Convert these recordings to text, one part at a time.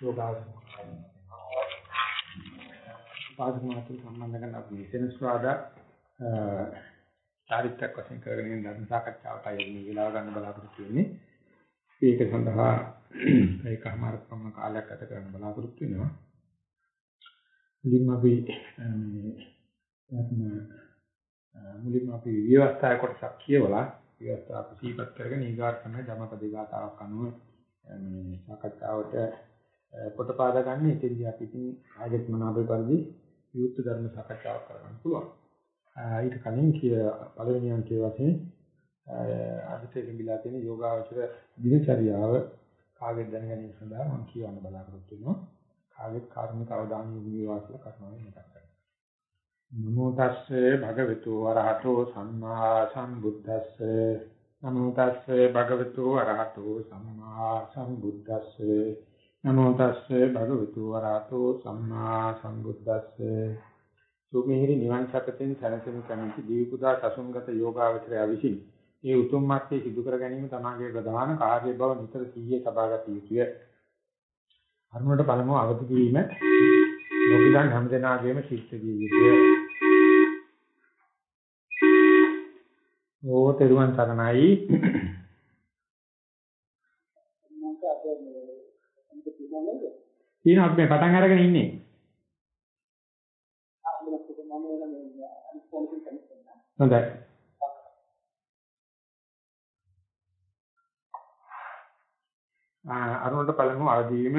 යෝගාසන පාදක මාතෘ සම්බන්ධ කරන අපි සෙනස්වාදා චාරිත්‍රාක් වශයෙන් කරගෙන යන ධර්ම සාකච්ඡාවටයි මේ වෙලාව ගන්න බලාපොරොත්තු වෙන්නේ. ඒක සඳහා ඒකමාර ප්‍රම කාලයක් ගත කරන්න බලාපොරොත්තු වෙනවා. මුලින්ම අපි මේ මුලින්ම අපි විවස්ථාය කොටසක් කියවලා විවස්ථා අපි සීපත් කරගෙන ඊගාට තමයි ධම්මපදේ ගාතාවක් අනුව මේ සාකච්ඡාවට පොතපාද ගන්න. ඉතින් අපි ඉතින් ආයත මනාපේ පරිදි විවුර්ත ධර්ම සාකච්ඡාවක් කරගන්න පුළුවන්. ඊට කලින් කිය පළවෙනි අංකයේ වශයෙන් අදිතේ ලැබිලා තියෙන යෝගාචර දිනචරියාව කාගෙත් දැනගැනීම සඳහා මම කියවන්න බලාපොරොත්තු වෙනවා. කාගෙත් කාර්මික අවධානය යොමු වේවා කියලා කරුණාවෙන් මතක් කරගන්න. නමෝ තස්සේ භගවතු වරහතෝ සම්මා සම්බුද්දස්සේ නමෝ තස්සේ භගවතු වරහතෝ සම්මා සම්බුද්දස්සේ නමෝ තස්සේ භගවතු වරහතෝ සම්මා සම්බුද්දස්සේ සුමිහිරි නිවන් සැපතෙන් සැනසෙනු කැමති දීපුදා සසුන්ගත යෝගාවචරය විසින් මේ උතුම් මාර්ගයේ සිදු කර ගැනීම තමගේ ප්‍රධාන කාර්ය බව නිතර සිහියේ තබාගත යුතුය. අරුණට පළමුව අවදි කිරීම ලෝකිතන් හැමදෙනාගේම ශිෂ්ට විය යුතුය. ඕ තෙරුවන් සරණයි. තියෙනවා අපි පටන් අරගෙන ඉන්නේ. හොඳයි. අරුණට පළමුව අවදීම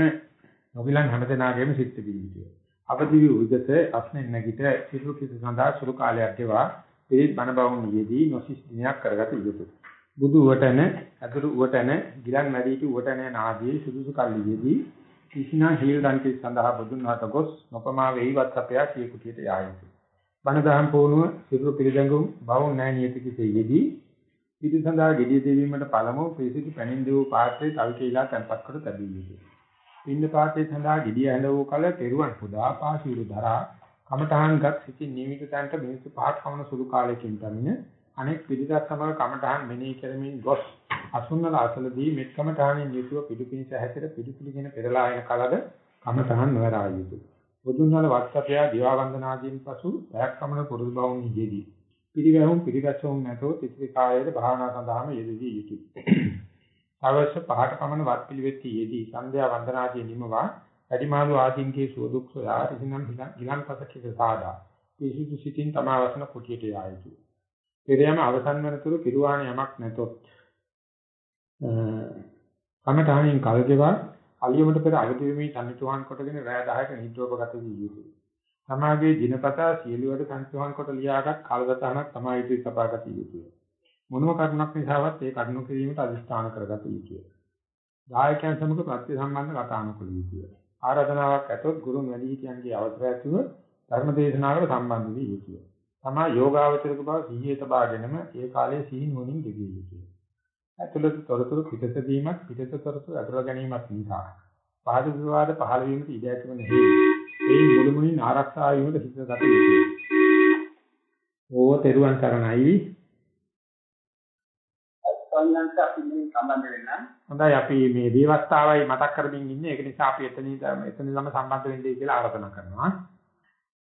නොවිලන් හැමදෙනාගේම සිත් පිළිවිදිය. අවදි වූ උදත අස්නෙන් නැගිට සිරු කිස සඳහා සුළු කාලයක් ගෙවා පිළිත් බණ බවුන් යෙදී නොසිස් දිනයක් කරගත යුතුය. බුදු වටන, අතුරු වටන, ගිලන් මැදීටි වටන ආදී සුදුසු කල්ලියේදී කිසිනා හීල් දන්ති සඳහා බුදුන් වහන්සේ ගොස් නොපමා වේවත් අපයා සිය කුටියට යා යුතුය. බණ දහම් පොණුව සිරු පිළිදඟුම් බවුන් නැ නියති කිසෙයේදී පිටු සඳහා gediy දෙවීමට පළමුව පිරිසිදු පැනින් දෙවූ පාත්‍රයේ තල් කීලා තැන්පත් කර තැබිය යුතුය. පින්න පාත්‍රයේ සඳහා gediy ඇඳ වූ කල තෙරුවන් පුදා පාසිරු දරා කමඨහන්ගත් සිටින් නියමිත තැනට මිනිත්තු 5ක් පමණ සුළු කාලයකින් පැමිණ අනෙක් පිළිදත් සමග කමඨහන් මෙනෙහි කරමින් ගොස් අසුන්නල අසලදී මෙත් කමඨහනින් යුතුව පිටුපිනිස හැතර පිටුපිලිගෙන පෙරලා එන කලද කමඨහන් නොවරා යුතුය. බුදුන් වහන්සේ වත්සපයා දිවා වන්දනාදීන් පසු පැයක් පමණ පුරුදු බවුන් යෙදී පිළිවෙහුම් පිළිගැසුම් නැතෝ ත්‍රිකායයේ භාවනා සඳහාම යෙදී යුතුය. අවශ්‍ය පහට පමණ වත් පිළිවෙත් යෙදී සන්ධ්‍යා වන්දනාදී නිමවා වැඩිමාළු ආදීන්ගේ සුවදුක් සොයා රිසිනම් ගිලන්පසකිත සාදා පිසුදු සිටින් තමවසන කුටියට යා යුතුය. පෙරයම අවසන් වනතුරු පිරුවාණ යමක් නැතොත් කමඨාණින් කල්ගෙවා අලියමට පෙර අවදි වෙමින් සම්නිතුහන් කොටගෙන රැය 10ක නිද්‍රෝපගත වී යුතුය. සමාගයේ දිනපතා සියලුවට සංසෝහන් කොට ලියාගත් කාලගතහනක් තමයි ඉදිරි සපාගත යුතුය. මොනම කරුණක් නිසාවත් ඒ කරුණු කිරීමට අදිස්ථාන කරගත යුතුය. දායකයන් සමග ප්‍රතිසම්බන්ධ කතා නොකළ යුතුය. ආරාධනාවක් ඇතොත් ගුරුන් වැඩිහිටියන්ගේ අවසර ඇතුව ධර්ම දේශනාවකට සම්බන්ධ වී යුතුය. තමා යෝගාවචරික බව සිහියේ තබාගෙනම ඒ කාලයේ සිහි නුවණින් දෙවිය යුතුය. ඇතුළත තොරතුරු පිටත දීමත් පිටත තොරතුරු ඇතුළ ගැනීමත් නිසා පාද විවාද පහළ වීමට ඉඩ ඇතිවන හේතු ඒ මුළුමනින් ආරක්ෂා වීමට හිත ගත යුතුයි. ඕව තෙරුවන් සරණයි. සම්මන්ත අපි මේ සම්බන්ධ වෙන්න. හොඳයි අපි මේ දේවස්තාවයි මතක් කරමින් ඉන්නේ. ඒක නිසා අපි එතනින් එතනින්ම සම්බන්ධ වෙන්නයි කියලා ආරාධනා කරනවා.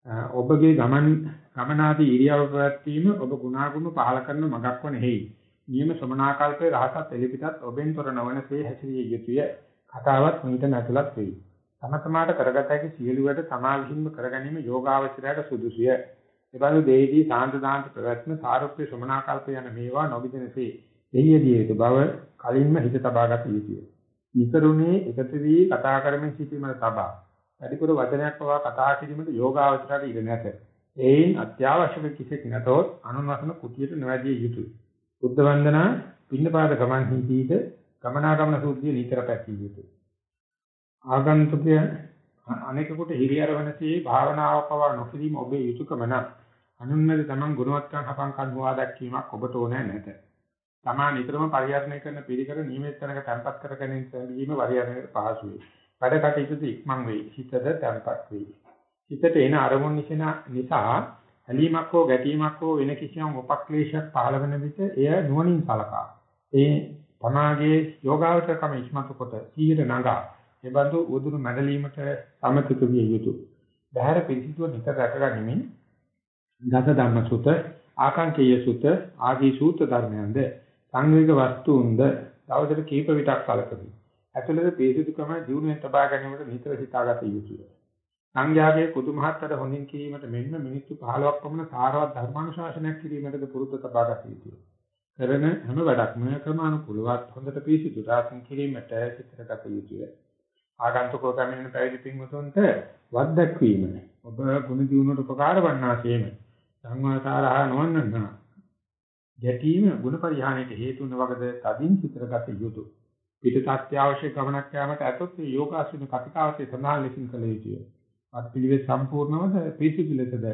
ඔබගේ ගමන් ගමනාදී ඉරියව් ප්‍රවැත්වීම ඔබ ගුණාගුණ පහල කරන මගක් වන හේයි. නියම ශ්‍රමණාකල්පයේ රහසත් එලිපිටත් ඔබෙන් තොර නොවනසේ හැසිරිය යුතුය. කතාවත් මීට නැතුලත් වෙයි. තම තමාට කරගත හැකි සියලු වැඩ තමා විසින්ම කරගැනීම යෝගාවචරයට සුදුසුය. එබඳු දෙහිදී සාන්ත දාන්ත ප්‍රවැත්ම සාරුප්‍ය ශ්‍රමණාකල්ප යන මේවා නොවිදිනසේ එළියදී යුතු බව කලින්ම හිත තබාගත යුතුය. නිකරුණේ එකතු වී කතා කරමින් සිටීමට තබා වැඩිපුර වචනයක් පවා කතා කිරීමට යෝගාවචරයට ඉඩ නැත. ඒයින් අත්‍යවශ්‍ය කිසික් නැතොත් අනුන්වසන කුටියට නොවැදිය යුතුය. බුද්ධ වන්දනා පින්නපාත ගමන් හිතීද ගමනාගමන සූත්‍රය නිතර පැතිය යුතුය. ආගන්තුකය අනේකකට හිරියරවනසේ භාවනාව පවා නොකිරීම ඔබේ යුතුයකම නම් අනුන්නද තමන් ගුණවත්කම් හපංකම් හොවා දැක්වීමක් ඔබට ඕනෑ නැත. තමා නිතරම පරිහරණය කරන පිළිකර නියමිත තැනක තැන්පත් කර ගැනීම සැලීම පරිහරණයට පහසු වේ. වැඩ කටයුතු ඉක්මන් වේ. හිතද තැන්පත් වේ. හිතට එන අරමුණු නිසා ඇලීමක් හෝ ගැටීමක් හෝ වෙන කිසියම් උපක්ලේශයක් පහළ වෙන විට එය නුවණින් සලකා. ඒ තමාගේ යෝගාවචරකම ඉස්මතු කොට සීහිත නගා ඒ බඳු උදුරු මැඩලීමට සමතික විය යුතුය. බහැර පිළිසිතුව නිතර රැකගනිමින් දස ධම්ම සුත, ආකාංකේය සුත ආදී සූත්‍ර ධර්මයන්ද සංවේග වස්තුන්ද දවසට කීප විටක් කලකදී. ඇතුළත පිළිසිතුකම ජීවණයෙන් තබා ගැනීමට නිතර සිතාගත යුතුය. සංඝයාගේ කුතුමහත්තර හොඳින් කිරීමට මෙන්න මිනිත්තු 15ක් පමණ සාරවත් ධර්මානුශාසනයක් කිරීමටද පුරුදු තබාගත යුතුය. කරන හැම වැඩක්ම ක්‍රමානුකූලවත් හොඳට පිළිසිතු රාසන් කිරීමට සිතකට යුතුය. ආගන්තුකෝ පැමිණෙන පැවිදි පින්වතුන්ට වද්දක්වීම ඔබ ගුණ දියුණුවට උපකාර වන්නාseම සංවාසාරහ නොවන්නා ගැටීම ගුණ පරිහානියට හේතු වන වගද තදින් සිතරගත යුතුය. පිටත අත්‍යවශ්‍ය ගමනක් යාමට ඇතොත් යෝගාසන කතිකාවතේ සඳහන් ලෙසින් කළ යුතුය. අත්පිළිවෙත් සම්පූර්ණවද පිසිදු ලෙසද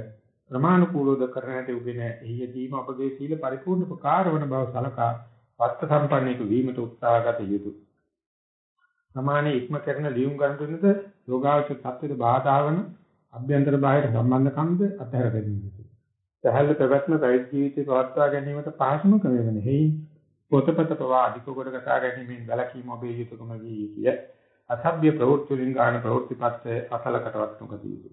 ප්‍රමාණිකූලව කරන හැටි උගෙන එහිදීම අපගේ සීල පරිපූර්ණ උපකාර වන බව සලකා වත්ත සම්පන්නයෙකු වීමට උත්සාහගත යුතුය. සමානයේ ඉක්ම කරන ලියුම් ගන්නතුනද යෝගාවචර තත්ත්වයට බාධා වන අභ්‍යන්තර බාහිර සම්බන්ධකම්ද අත්හැර ගැනීම යුතුය. සහල් ප්‍රවත්ම පැවිදි ජීවිතේ පවත්වා ගැනීමට පහසුම ක්‍රමය වෙන හේයි පොතපත පවා අධික කොට ගසා ගැනීමෙන් වැළකීම ඔබේ යුතුයකම වී යුතුය. අසභ්‍ය ප්‍රවෘත්ති වලින් ගන්න ප්‍රවෘත්ති පස්සේ අසලකටවත් නොකද යුතුය.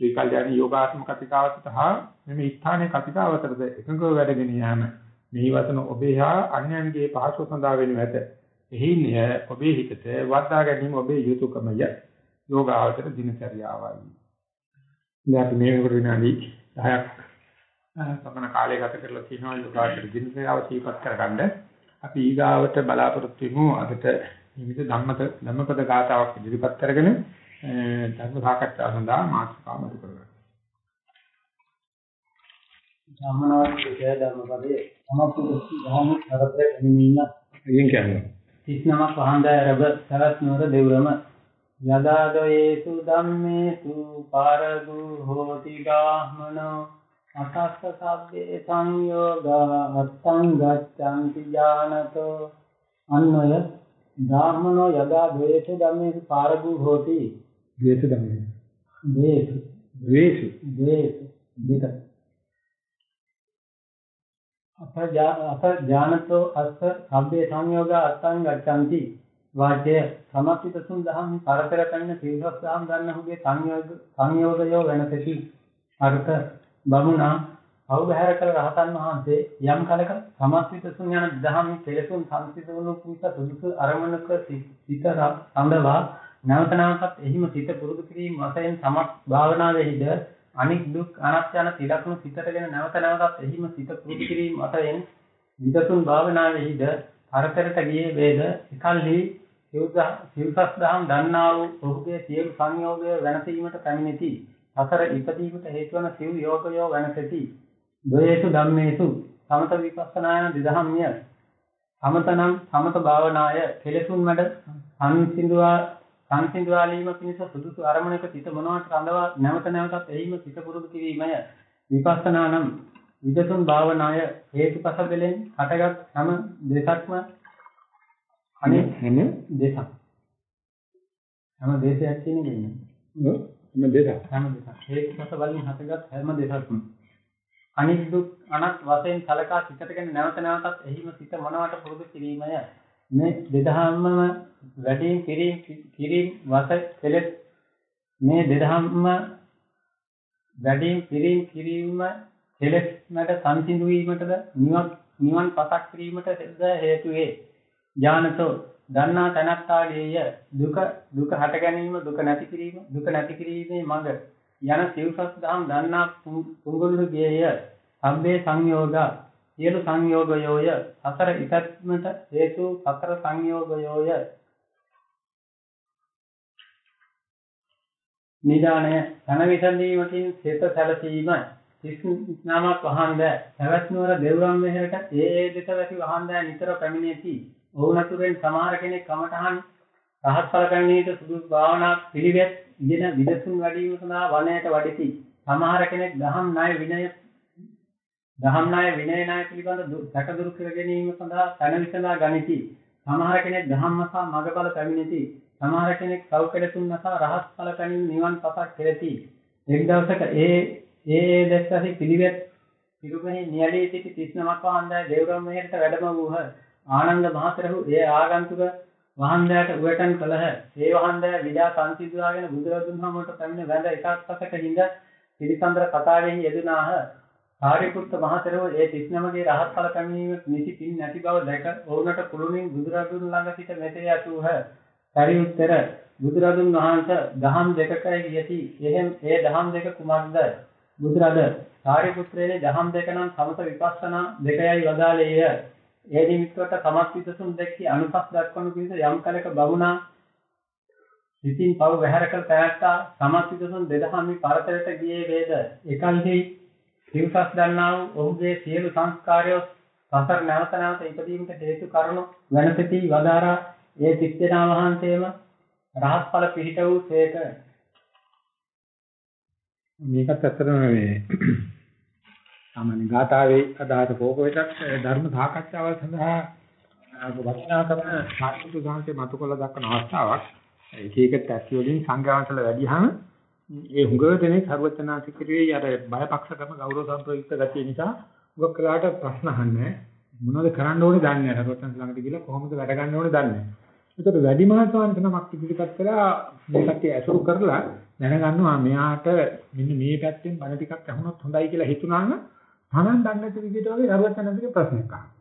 ශ්‍රී කල්යාණී යෝගාත්ම කතිකාවතට හා මෙම ස්ථානයේ කතිකාවතරද එකඟව වැඩගෙන යාම මෙහි වතන ඔබේ හා අන්‍යයන්ගේ පහසු සඳහා වෙනු ඇත. එහින් ඔබේ හිතට වද්දා ගැනීම ඔබේ යුතුයකමය. යෝගාවතර දිනචර්යාවයි. ඉතින් අපි මේ වෙනකොට විනාඩි 10ක් සමන කාලය ගත කරලා තියෙනවා යෝගාවතර දිනචර්යාව සීපත් කරගන්න. අපි ඊගාවට බලාපොරොත්තු වෙමු අදට නිමිත ධම්මත ධම්මපද ගාතාවක් ඉදිරිපත් කරගෙන ධර්ම සාකච්ඡා සඳහා මාතෘකාව මතු කරගන්න. ධම්මනාත් විෂය ධර්මපදයේ සමපුරුෂ ධර්ම කරපේ නිමින්න ඉතින් කියන්නේ. 39ක් වහන්දා රබ සරත් නුවර දෙව්රම. යදාදයේසු ධම්මේසු පාරදු හෝති ගාමනෝ අසස්ස සබ්බේ සංයෝගා අත්තං ගච්ඡanti ඥානතෝ අන්වය ධාමනෝ යදා ද්වේෂ ධම්මේසු පාරදු හෝති. ද්වේෂ ධම්මේ ද්වේෂ. ද්වේෂ. ද්වේෂ. දෙක අපජානතෝ අස්ස සබ්බේ සංයෝගා අත්තං ගච්ඡanti වාචය සමත්ිත සුන්දහම් පරතර කන්න තීවස් දහම් ගන්නහුගේ සංයෝග සංයෝගයෝ වෙනසෙති අර්ථ බමුණා අවබහැර කළ රහතන් වහන්සේ යම් කලක සමත්ිත සුන් යන දහම් කෙලසුන් සංසිඳවනු පිණිස සුදුසු අරමුණක සිත සඳවා නැවත නැවතත් එහිම සිත පුරුදු කිරීම වශයෙන් සමත් භාවනාවේහිද අනික් දුක් අනාත්‍යන තිලක්ණු සිතටගෙන නැවත නැවතත් එහිම සිත පුරුදු කිරීම අතරින් විදසුන් භාවනාවේහිද අරතරට ගියේ වේද එකල්හි සිව්සස් දහම් දන්නා වූ ඔහුගේ සියලු සංයෝගය වෙනසීමට පැමිණෙති. අතර ඉපදීමට හේතු වන සිව් යෝගයෝ වෙනසෙති. ද්වේෂු ධම්මේසු සමත විපස්සනායන දිදහම්ය. සමතනම් සමත භාවනාය. කෙලෙසුන් මැඩ සංසිඳුවා සංසිඳවාලීම පිණිස සුදුසු අරමුණක සිත මොනවට රඳවා නැවත නැවතත් එයිම සිත පුරුදු කිරීමය. විපස්සනා නම් විදතුන් භාවනාය. හේතුපස දෙලෙන් හටගත් හැම දෙසක්ම අනෙක් හැම දෙසක් හැම දේශයක් කියන එක නෙමෙයි ඔව් හැම දෙයක් හැම දෙසක් හේතුපස වලින් හටගත් හැම දෙසක්ම අනිත් දුක් අනත් වශයෙන් සලකා සිතටගෙන නැවත නැවතත් එහිම සිත මොනවට පුරුදු කිරීමය? මේ දෙදහම්ම වැඩිම කිරීම කිරීම වස කෙලෙස් මේ දෙදහම්ම වැඩිම කිරීම කිරීම කෙලෙස් මත සංසිඳු වීමටද නිවන් නිවන් පසක් කිරීමට හේතු වේ? ඥානතෝ දන්නා තනත්තාගේය. දුක දුක හට ගැනීම දුක නැති කිරීම දුක නැති කිරීමේ මඟ යන සිව්සස් දහම් දන්නා පුංගුළු ගේය සම්බේ සංයෝගා. සියලු සංයෝගයෝය. සතර ඉපැත්මට හේතු සතර සංයෝගයෝය. නිදානය. ධන විසඳීමකින් සිත සැලසීම 39ක් වහන්ද පැවැත් නුවර දෙව්රම් මෙහෙරට ඒ ඒ දෙක වැටි වහන්ද නිතර පැමිණෙති. ඔවුන් අතුරෙන් සමහර කෙනෙක් කමඨහන් රහත් ඵල පැමිණීමට සුදුසු භාවනා පිළිවෙත් ඉගෙන විදසුන් වැඩිම සඳහා වනයේට වඩිති. සමහර කෙනෙක් දහම් ණය විනය දහම් ණය විනය ණය පිළිබඳ සැක දුරු කර ගැනීම සඳහා තන විසඳා ගනිති. සමහර කෙනෙක් ධම්මසා මගඵල පැමිණෙති. සමහර කෙනෙක් සෞඛ්‍යලතුන් නැසා රහත් ඵල පැමිණ නිවන් පසක් කෙරෙති. එක් දවසක ඒ ඒ දැක්කසි පිළිවෙත් පිරුමෙහි නියලී සිටි 39ක් වහන්දා දේවරම් මෙහෙරට වැඩම වූහ. ආනන්ද මහතරහු ඒ ආගන්තුක වහන්දෑට උවටන් කළහ. ඒ වහන්දෑ විඩා සංසිඳුවාගෙන බුදුරදුන් හමුවට පැමිණ වැඳ එකක් පසක හිඳ පිරිසඳර කතාවෙහි යෙදුනාහ. සාරිපුත්ත මහතෙරෝ ඒ තිස්නමගේ රහත් ඵල පැමිණීමට නිසි පින් නැති බව දැක ඔවුන්ට කුළුණින් බුදුරදුන් ළඟ සිට මෙසේ යතුහ. සරියුත්තර බුදුරදුන් වහන්සේ දහම් දෙකකයි යති. එහෙම් ඒ දහම් දෙක කුමක්ද? බුදුරද සාරිපුත්‍රයනේ දහම් දෙක නම් සමත විපස්සනා දෙකයි වදාළේය. ඒ නිමිත්තට සමත් විදසුන් දැක්කී අනුසස් දක්වනු පිණිස යම් කලක බවුණා සිතින් පව වැහැර කළ තැනැත්තා සමත් විදසුන් දෙදහම්මි පරතරයට ගියේ වේද? එකල්හි සිව්සස් දන්නා වූ ඔහුගේ සියලු සංස්කාරයෝ සසර නැවත නැවත ඉපදීමට හේතු කරුණු වෙනසති වදාරා. ඒ සිත්දෙනා වහන්සේම රහත් ඵල පිහිට වූ සේක. මේකත් ඇත්තටම මේ සාමාන්‍ය ගාථාවේ අදහස කෝපෙටත් ධර්ම සාකච්ඡාවල් සඳහා වචනාකම සාහිත්‍ය සාහිත්‍ය මතු කළ දක්වන අවස්ථාවක්. එක එක ටැක්සි වලින් සංග්‍රහවල වැඩිහම ඒ හුඟව දෙනේ සර්වචනාතිකරියේ අර බයපක්ෂකම ගෞරව සම්ප්‍රයුක්ත ගතිය නිසා උගක් කලාට ප්‍රශ්න අහන්නේ මොනවද කරන්න ඕනේ දන්නේ නැහැ සර්වචන ළඟට ගිහලා කොහොමද වැඩ ගන්න ඕනේ දන්නේ නැහැ. ඒකට වැඩි මහත්වාන්ට නමක් ඉදිරිපත් කළා. මේ කට්ටිය ඇසුරු කරලා දැනගන්නවා මෙයාට මෙන්න මේ පැත්තෙන් බණ ටිකක් අහුනොත් හොඳයි කියලා හිතුණා නම් Taman දන්නේ නැති විදිහට වගේ සරුවචනන්දගේ ප්‍රශ්නයක් අහනවා.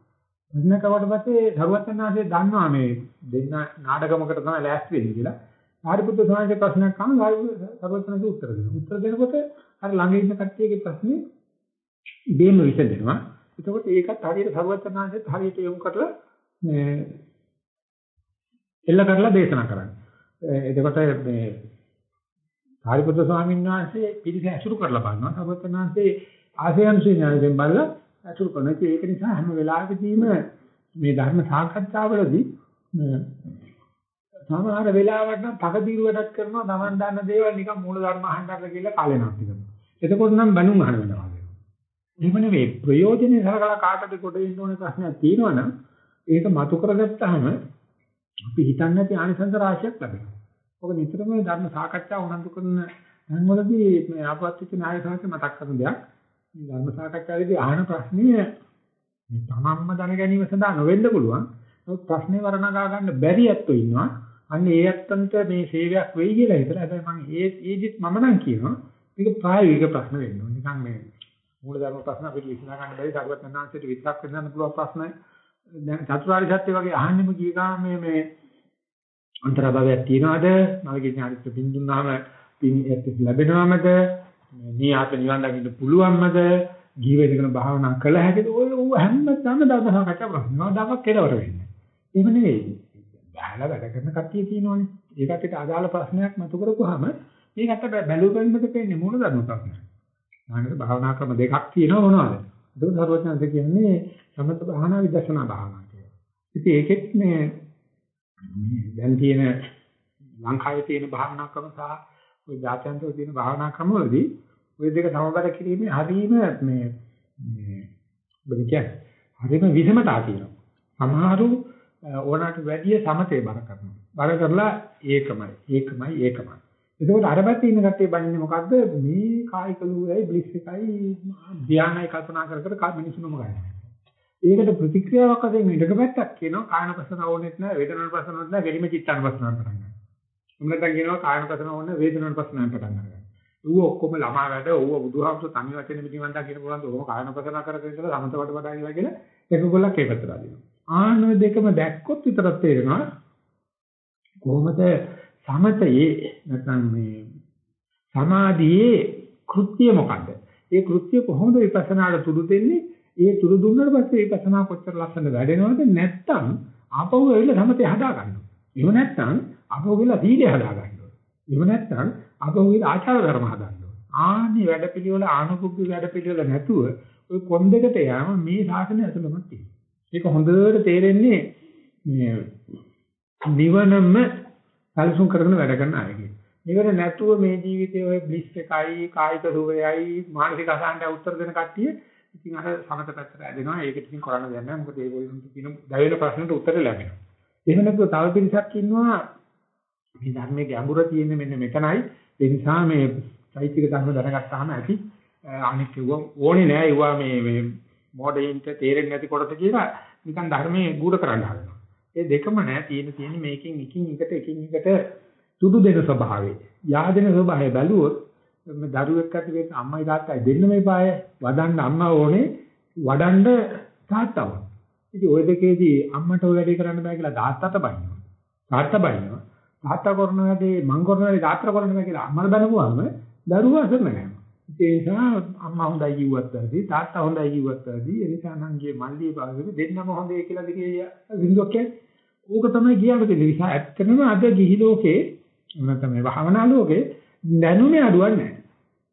ප්‍රශ්න කවට පස්සේ සරුවචනන්දේ දන්නවා මේ දෙන්න නාටකමකට තමයි ලෑස්ති වෙන්නේ කියලා. ආරිපුත්‍ර සමාජයේ ප්‍රශ්නයක් අහන සරුවචනන්දේ උත්තර දෙනවා. උත්තර දෙනකොට අර ළඟ ඉන්න කට්ටියගේ ප්‍රශ්නේ ඉබේම විසඳෙනවා. එතකොට ඒකත් හරියට සරුවචනන්දේත් හරියට යොමු කරලා මේ එල්ල කරලා දේශනා කරන්නේ. එතකොට මේ සාරිපුත්‍ර ස්වාමීන් වහන්සේ පිළිස ඇසුරු කරලා බලනවා. සරුවචනන්දේ ආසයන්සේ ඥානයෙන් බලලා අසුරු කරන එක ඒක නිසා හැම වෙලාවෙදීම මේ ධර්ම සාකච්ඡාවලදී සමහර වෙලාවට නම් තකදීරු වැඩක් කරනවා Taman දන්න දේවල් නිකන් මූල ධර්ම අහන්නට කියලා කාලේ නැති කරනවා. එතකොට නම් බණුන් අහන වෙනවා. එහෙම නෙවෙයි ප්‍රයෝජනේ සලකලා කාටද කොට ඉන්න ඕනේ ප්‍රශ්නයක් තියෙනවනම් ඒක මතු කරගත්තාම අපි හිතන්නේ නැති ආනිසංස රාශියක් ලැබෙනවා. ඔක නිතරම ධර්ම සාකච්ඡා උනන්දු කරන තැන්වලදී මේ ආපස්තික නායක සංස්කෘතිය මතක් කරන දෙයක්. මේ ධර්ම සාකච්ඡාවේදී අහන ප්‍රශ්නය මේ තමන්ම දැන ගැනීම සඳහා නොවෙන්න පුළුවන්. නමුත් ප්‍රශ්නේ වර්ණගා ගන්න බැරි ඇත්තෝ ඉන්නවා. අන්න ඒ ඇත්තන්ට මේ සේවයක් වෙයි කියලා හිතලා හැබැයි මම ඒ ඒදිත් මම නම් කියනවා මේක ප්‍රායෝගික ප්‍රශ්න වෙන්න ඕනේ. නිකන් මේ මූලධර්ම ප්‍රශ්න අපිට විසඳා ගන්න බැරි සර්වඥාන්සේට විතරක් වෙනන්න පුළුවන් ප්‍රශ්න දැන් චතුරාර්ය සත්‍ය වගේ අහන්නෙම ගිය ගාම මේ මේ අන්තරභාවයක් තියනවාද? මගේ ඥානිත බින්දුනාම පින් ලැබෙනවමද? මේ ආත්ම නිවන් දකින්න පුළුවන්මද? ජීවිතේකන භාවනා කළ හැකිද? ඔය හැමදාම දවසක් කතා කරනවා. දවසක් කෙලවර වෙන්නේ. එහෙම නෙවෙයි. බහලා වැඩ කරන කට්ටිය තියෙනවනේ. ඒ කට්ටියට අදාළ ප්‍රශ්නයක් මතු කරපුවාම මේකට බැලු බැලමට පෙන්නේ මූල ධර්ම ප්‍රශ්නයක්. නාමක භාවනා ක්‍රම දෙකක් තියෙනවා මොනවද? ඒක සර්වඥාන්ත කියන්නේ සමත භාවනා විදර්ශනා භාවනා කියලා. ඉතින් ඒකෙත් මේ දැන් තියෙන ලංකාවේ තියෙන භාවනා ක්‍රම සහ ওই ජාත්‍යන්තර තියෙන භාවනා ක්‍රමවලදී ওই දෙක සමබර කිරීමේ හරීම මේ මේ බල කියන්නේ හරීම විෂමතා තියෙනවා. සමහරු ඕනකට වැඩිය සමතේ බර කරනවා. බර කරලා ඒකමයි ඒකමයි ඒකමයි. එතකොට අර පැත්තේ ඉන්න කට්ටිය බන්නේ මොකද්ද මේ කායික ලූරයි බ්ලිස් එකයි ධානයයි කල්පනා කර කර මිනිස්සුම ගන්නවා. ඒකට ප්‍රතික්‍රියාවක් වශයෙන් ඊටක පැත්තක් කියනවා කායනපසන ඕනෙත් නැහැ වේදනානුපසන ඕනෙත් නැහැ ගෙලිම චිත්තානුපසන පටන් ගන්නවා. උන්නට කියනවා කායනපසන ඕනේ වේදනානුපසන පටන් ගන්නවා. ඌ ඔක්කොම ළමා වැඩ ඌ බුදුහාමුදුරු තනි වචන මිදිවන්දා කියන පුළුවන් ඕම කායනපසන කර කර ඉඳලා සමත වට වඩා කියලා කියලා එකගොල්ලක් ඒ පැත්තට අදිනවා. ආන දෙකම දැක්කොත් විතරක් තේරෙනවා කොහොමද සමතයේ නැත්නම් මේ සමාධියේ කෘත්‍ය මොකද්ද? ඒ කෘත්‍ය කොහොමද විපස්සනාට තුරු දෙන්නේ? ඒ තුරු දුන්නාට පස්සේ විපස්සනා කොච්චර ලස්සන වැඩෙනවද? නැත්නම් ආපහු ඇවිල්ලා සමතේ හදා ගන්නවා. එහෙම නැත්නම් ආපහු ගිහලා සීලය හදා ගන්නවා. එහෙම නැත්නම් ආපහු ගිහලා ආචාර ධර්ම හදන්නවා. ආනි වැඩපිළිවෙල ආනුකුබ්බි වැඩපිළිවෙල නැතුව ඔය කොන් දෙකට යෑම මේ ශාසනය ඇතුළම තියෙනවා. ඒක හොඳට තේරෙන්නේ මේ නිවනම සැලසුම් කරගෙන වැඩ කරන අයගේ. නිවන නැතුව මේ ජීවිතයේ ඔය බ්ලිස් එකයි කායික සුවයයි මානසික අසහනට උත්තර දෙන කට්ටිය ඉතින් අර සමත පැත්තට ඇදෙනවා. ඒක ඉතින් කරන්න දෙයක් නැහැ. මොකද ඒගොල්ලන්ට කියන දැවෙන ප්‍රශ්නට උත්තර ලැබෙනවා. එහෙම නැත්නම් තව පිරිසක් ඉන්නවා මේ ධර්මයේ ගැඹුර තියෙන්නේ මෙන්න මෙතනයි. ඒ නිසා මේ චෛත්‍යික ධර්ම දැනගත්තාම ඇති අනිත් කිව්ව ඕනේ නෑ ඒවා මේ මේ මොඩේන්ට තේරෙන්නේ නැති කොටස කියලා නිකන් ධර්මයේ ගුඩ කරන්න හදනවා. ඒ දෙකම නෑ තියෙන තියෙන මේකෙන් එකින් එකට එකින් එකට තුඩු දෙන ස්වභාවය. yaadena ස්වභාවය බැලුවොත් මේ දරුවෙක් ඇති වෙන්න අම්මයි තාත්තයි දෙන්නම එපාය. වදන්න අම්මා ඕනේ වඩන්න තාත්තා ඕනේ. ඉතින් ওই දෙකේදී අම්මට ওই වැඩේ කරන්න බෑ කියලා තාත්තට බයිනවා. තාත්තා බයිනවා. තාත්තා කරන වැඩේ මං කරන වැඩේ තාත්තා කරන්න බෑ කියලා අම්මලා බැලුවාම දරුවා අසරණ යනවා. ඒ නිසා අම්මා හොඳයි කිව්වත් වැඩි තාත්තා හොඳයි කිව්වත් වැඩි ඒ නිසා නංගියේ මල්ලි පාවෙ දෙන්නම හොඳයි කියලා දිගේ විඳුවක් කියන්නේ. ඕක තමයි කියන්නේ ඒ නිසා ඇත්තටම අද ගිහි ලෝකේ නැත්නම් මේ භාවනා ලෝකේ දැනුමේ අඩුවක් නැහැ.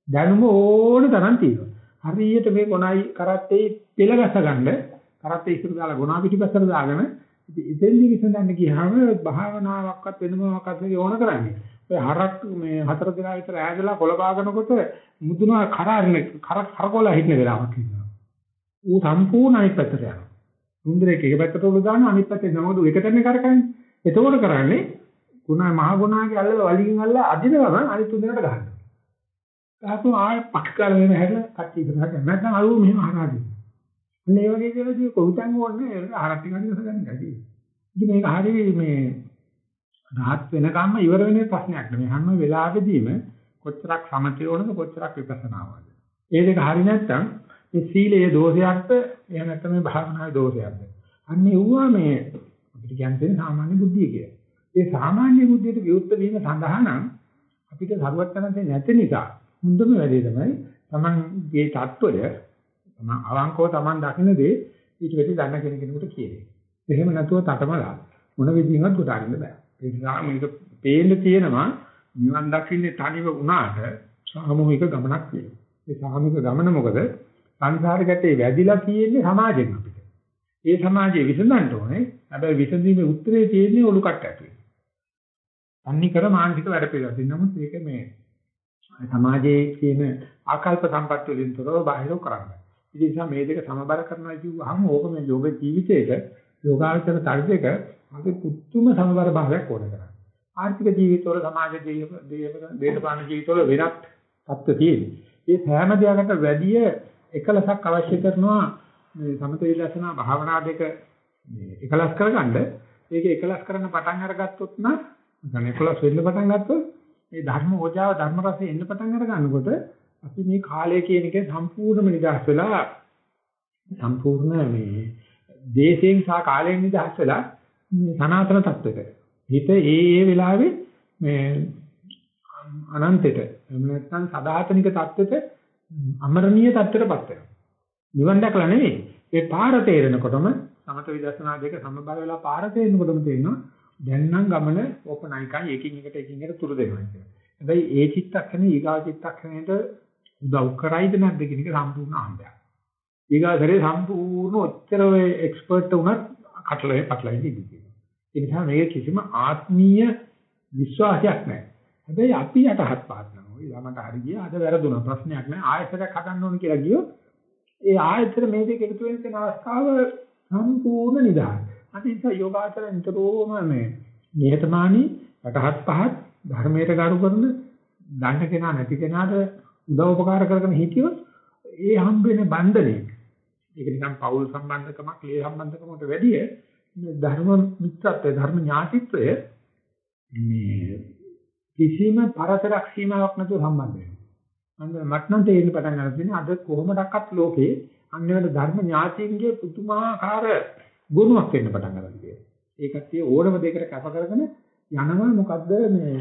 දැනුම ඕන තරම් තියෙනවා. හරියට මේ ගොනයි කරත්තේ පෙළගස ගන්න කරත්තේ ඉස්සර දාලා ගොනා පිටිපස්සට දාගෙන ඉතින් ඉතින්දි විසඳන්න ගියාම භාවනාවක්වත් වෙන මොනවාක්වත් ඕන කරන්නේ. ඔය හරක් මේ හතර දිනා විතර ඈදලා කොළ බාගනකොට මුදුනා කරාරින කර කරකොල හිටින වෙලාවක් ඉන්නවා. ඌ සම්පූර්ණ අනිත් පැත්තට යනවා. සුන්දරේක එක පැත්තට උඩ දාන අනිත් පැත්තේ නමද එක තැන කරකන්නේ. එතකොට කරන්නේ ගුණා මහ ගුණාගේ අල්ලලා වලිගෙන් අල්ලලා අදින ගමන් අනිත් තුනකට ගන්නවා. ගහපු ආය පක්කාල වෙන හැදලා කට්ටි කරා. නැත්නම් අරුව මෙහෙම හරහාදී. අන්න ඒ වගේ දේවල් කිය කොවිතන් ඕනේ ආරක් ටිකක් ඉවස ගන්න ගැටි. ඉතින් මේක හරිය මේ රහත් වෙනකම්ම ඉවර වෙන ප්‍රශ්නයක් නෙමෙයි. හැම වෙලාවෙදීම කොච්චරක් සමතේ ඕනද කොච්චරක් විපස්සනාවද. ඒ දෙක හරි නැත්නම් මේ සීලයේ දෝෂයක්ද එහෙම නැත්නම් මේ භාවනාවේ දෝෂයක්ද. අන්න ඒවා මේ අපිට කියන්නේ සාමාන්‍ය බුද්ධිය කියලා. ඒ සාමාන්‍ය බුද්ධියට විරුද්ධ වීම සඳහා නම් අපිට සරුවත් නැති නිසා මුදුම වැඩේ තමයි Taman ගේ தত্ত্বය තමන් අවංකව තමන් දකින දේ ඊට වෙටි දන්න කෙනෙකුට කියන්නේ. එහෙම නැතුව තටමලා මොන විදිහකට ගොඩාරින්න බෑ. ඒ නිසා මේක පේන්න තියෙනවා නිවන් දකින්නේ තනිව වුණාට සාමූහික ගමනක් කියලා. ඒ සාමූහික ගමන මොකද? සංසාරගතේ වැදිලා තියෙන්නේ සමාජෙන් අපිට. ඒ සමාජයේ විසඳන්න ඕනේ. හැබැයි විසඳීමේ උත්තරේ තියෙන්නේ ඔලු කට්ට ඇතුලේ. අනිකර මානසික වැඩ පිළිවෙලක්. නමුත් ඒක මේ සමාජයේ තියෙන ආකල්ප සම්පත් වලින් තොරව බාහිරව කරන්නේ. ඒ නිසා මේ දෙක සමබර කරනවා කියුවහම ඕක මේ යෝග ජීවිතයක යෝගාචර තර්ජයක අපි පුතුම සමබර භාවයක් ඕන කරන්නේ. ආර්ථික ජීවිතවල සමාජ ජීවිතවල දේශපාලන ජීවිතවල වෙනත් තත්ත්ව තියෙනවා. ඒ සෑම දෙයකට වැඩිය එකලසක් අවශ්‍ය කරනවා මේ සමත විදර්ශනා භාවනා දෙක එකලස් කරගන්න. ඒක එකලස් කරන්න පටන් අරගත්තොත් නම් يعني එකලස් වෙන්න පටන් ගත්තොත් මේ ධර්ම ඕජාව ධර්ම රසය එන්න පටන් අර ගන්නකොට අපි මේ කාලය කියන එක සම්පූර්ණයෙන්ම නිදහස් වෙලා සම්පූර්ණ මේ දේශයෙන් සහ කාලයෙන් නිදහස් වෙලා මේ සනාතන තත්වයකට හිත ඒ ඒ වෙලාවේ මේ අනන්තෙට එහෙම නැත්නම් සදාතනික தත්වෙට අමරණීය தත්වෙටපත් වෙනවා. නිවන් දැකලා නෙවෙයි. ඒ පාර තේරෙනකොටම සමත විදර්ශනා දෙක සමබර වෙලා පාර තේරෙනකොටම තේරෙනවා දැන් නම් ගමන ඕපනයිකයි එකින් එකට එකින් එකට තුරු දෙනවා කියලා. හැබැයි ඒ චිත්තක්ෂණේ ඊගා චිත්තක්ෂණයට උදව් කරයිද නැද්ද කියන එක සම්පූර්ණ අහඹයක්. ඊගාසරේ සම්පූර්ණ ඔච්චර ඔය එක්ස්පර්ට් උනත් කටලේ පටලයි ඉන්නේ. ඒ නිසා මේක කිසිම ආත්මීය විශ්වාසයක් නැහැ. හැබැයි අපි යටහත් පාත්නවා. ඔය ළමට හරි ගියා අද වැරදුනා ප්‍රශ්නයක් නැහැ. ආයෙත් හදන්න ඕන කියලා ගියොත් ඒ ආයතන මේ දෙක එකතු වෙන තැන අවස්ථාව සම්පූර්ණ නිදාන. අනිත් යෝගාචර නිතරම මේ නිහතමානී රටහත් පහත් ධර්මයට ගරු කරන දන්න කෙනා නැති කෙනාට උදව් උපකාර කරගෙන හිටියොත් ඒ හම්බෙන බන්ධනේ ඒක නිකන් පෞල් සම්බන්ධකමක් ලේ සම්බන්ධකමකට වැඩිය මේ ධර්ම මිත්‍රත්වය ධර්ම ඥාතිත්වය මේ කිසිම පරතරක් සීමාවක් නැතුව සම්බන්ධ වෙනවා. අන්න මට නම් තේරෙන්න පටන් ගන්න තියෙන්නේ අද කොහොමඩක්වත් ලෝකේ අන්‍යවල ධර්ම ඥාතියින්ගේ පුදුමාකාර ගුණයක් වෙන්න පටන් ගන්න තියෙනවා. ඒකත් ඕනම දෙයකට කැප කරගෙන යනවා මොකද්ද මේ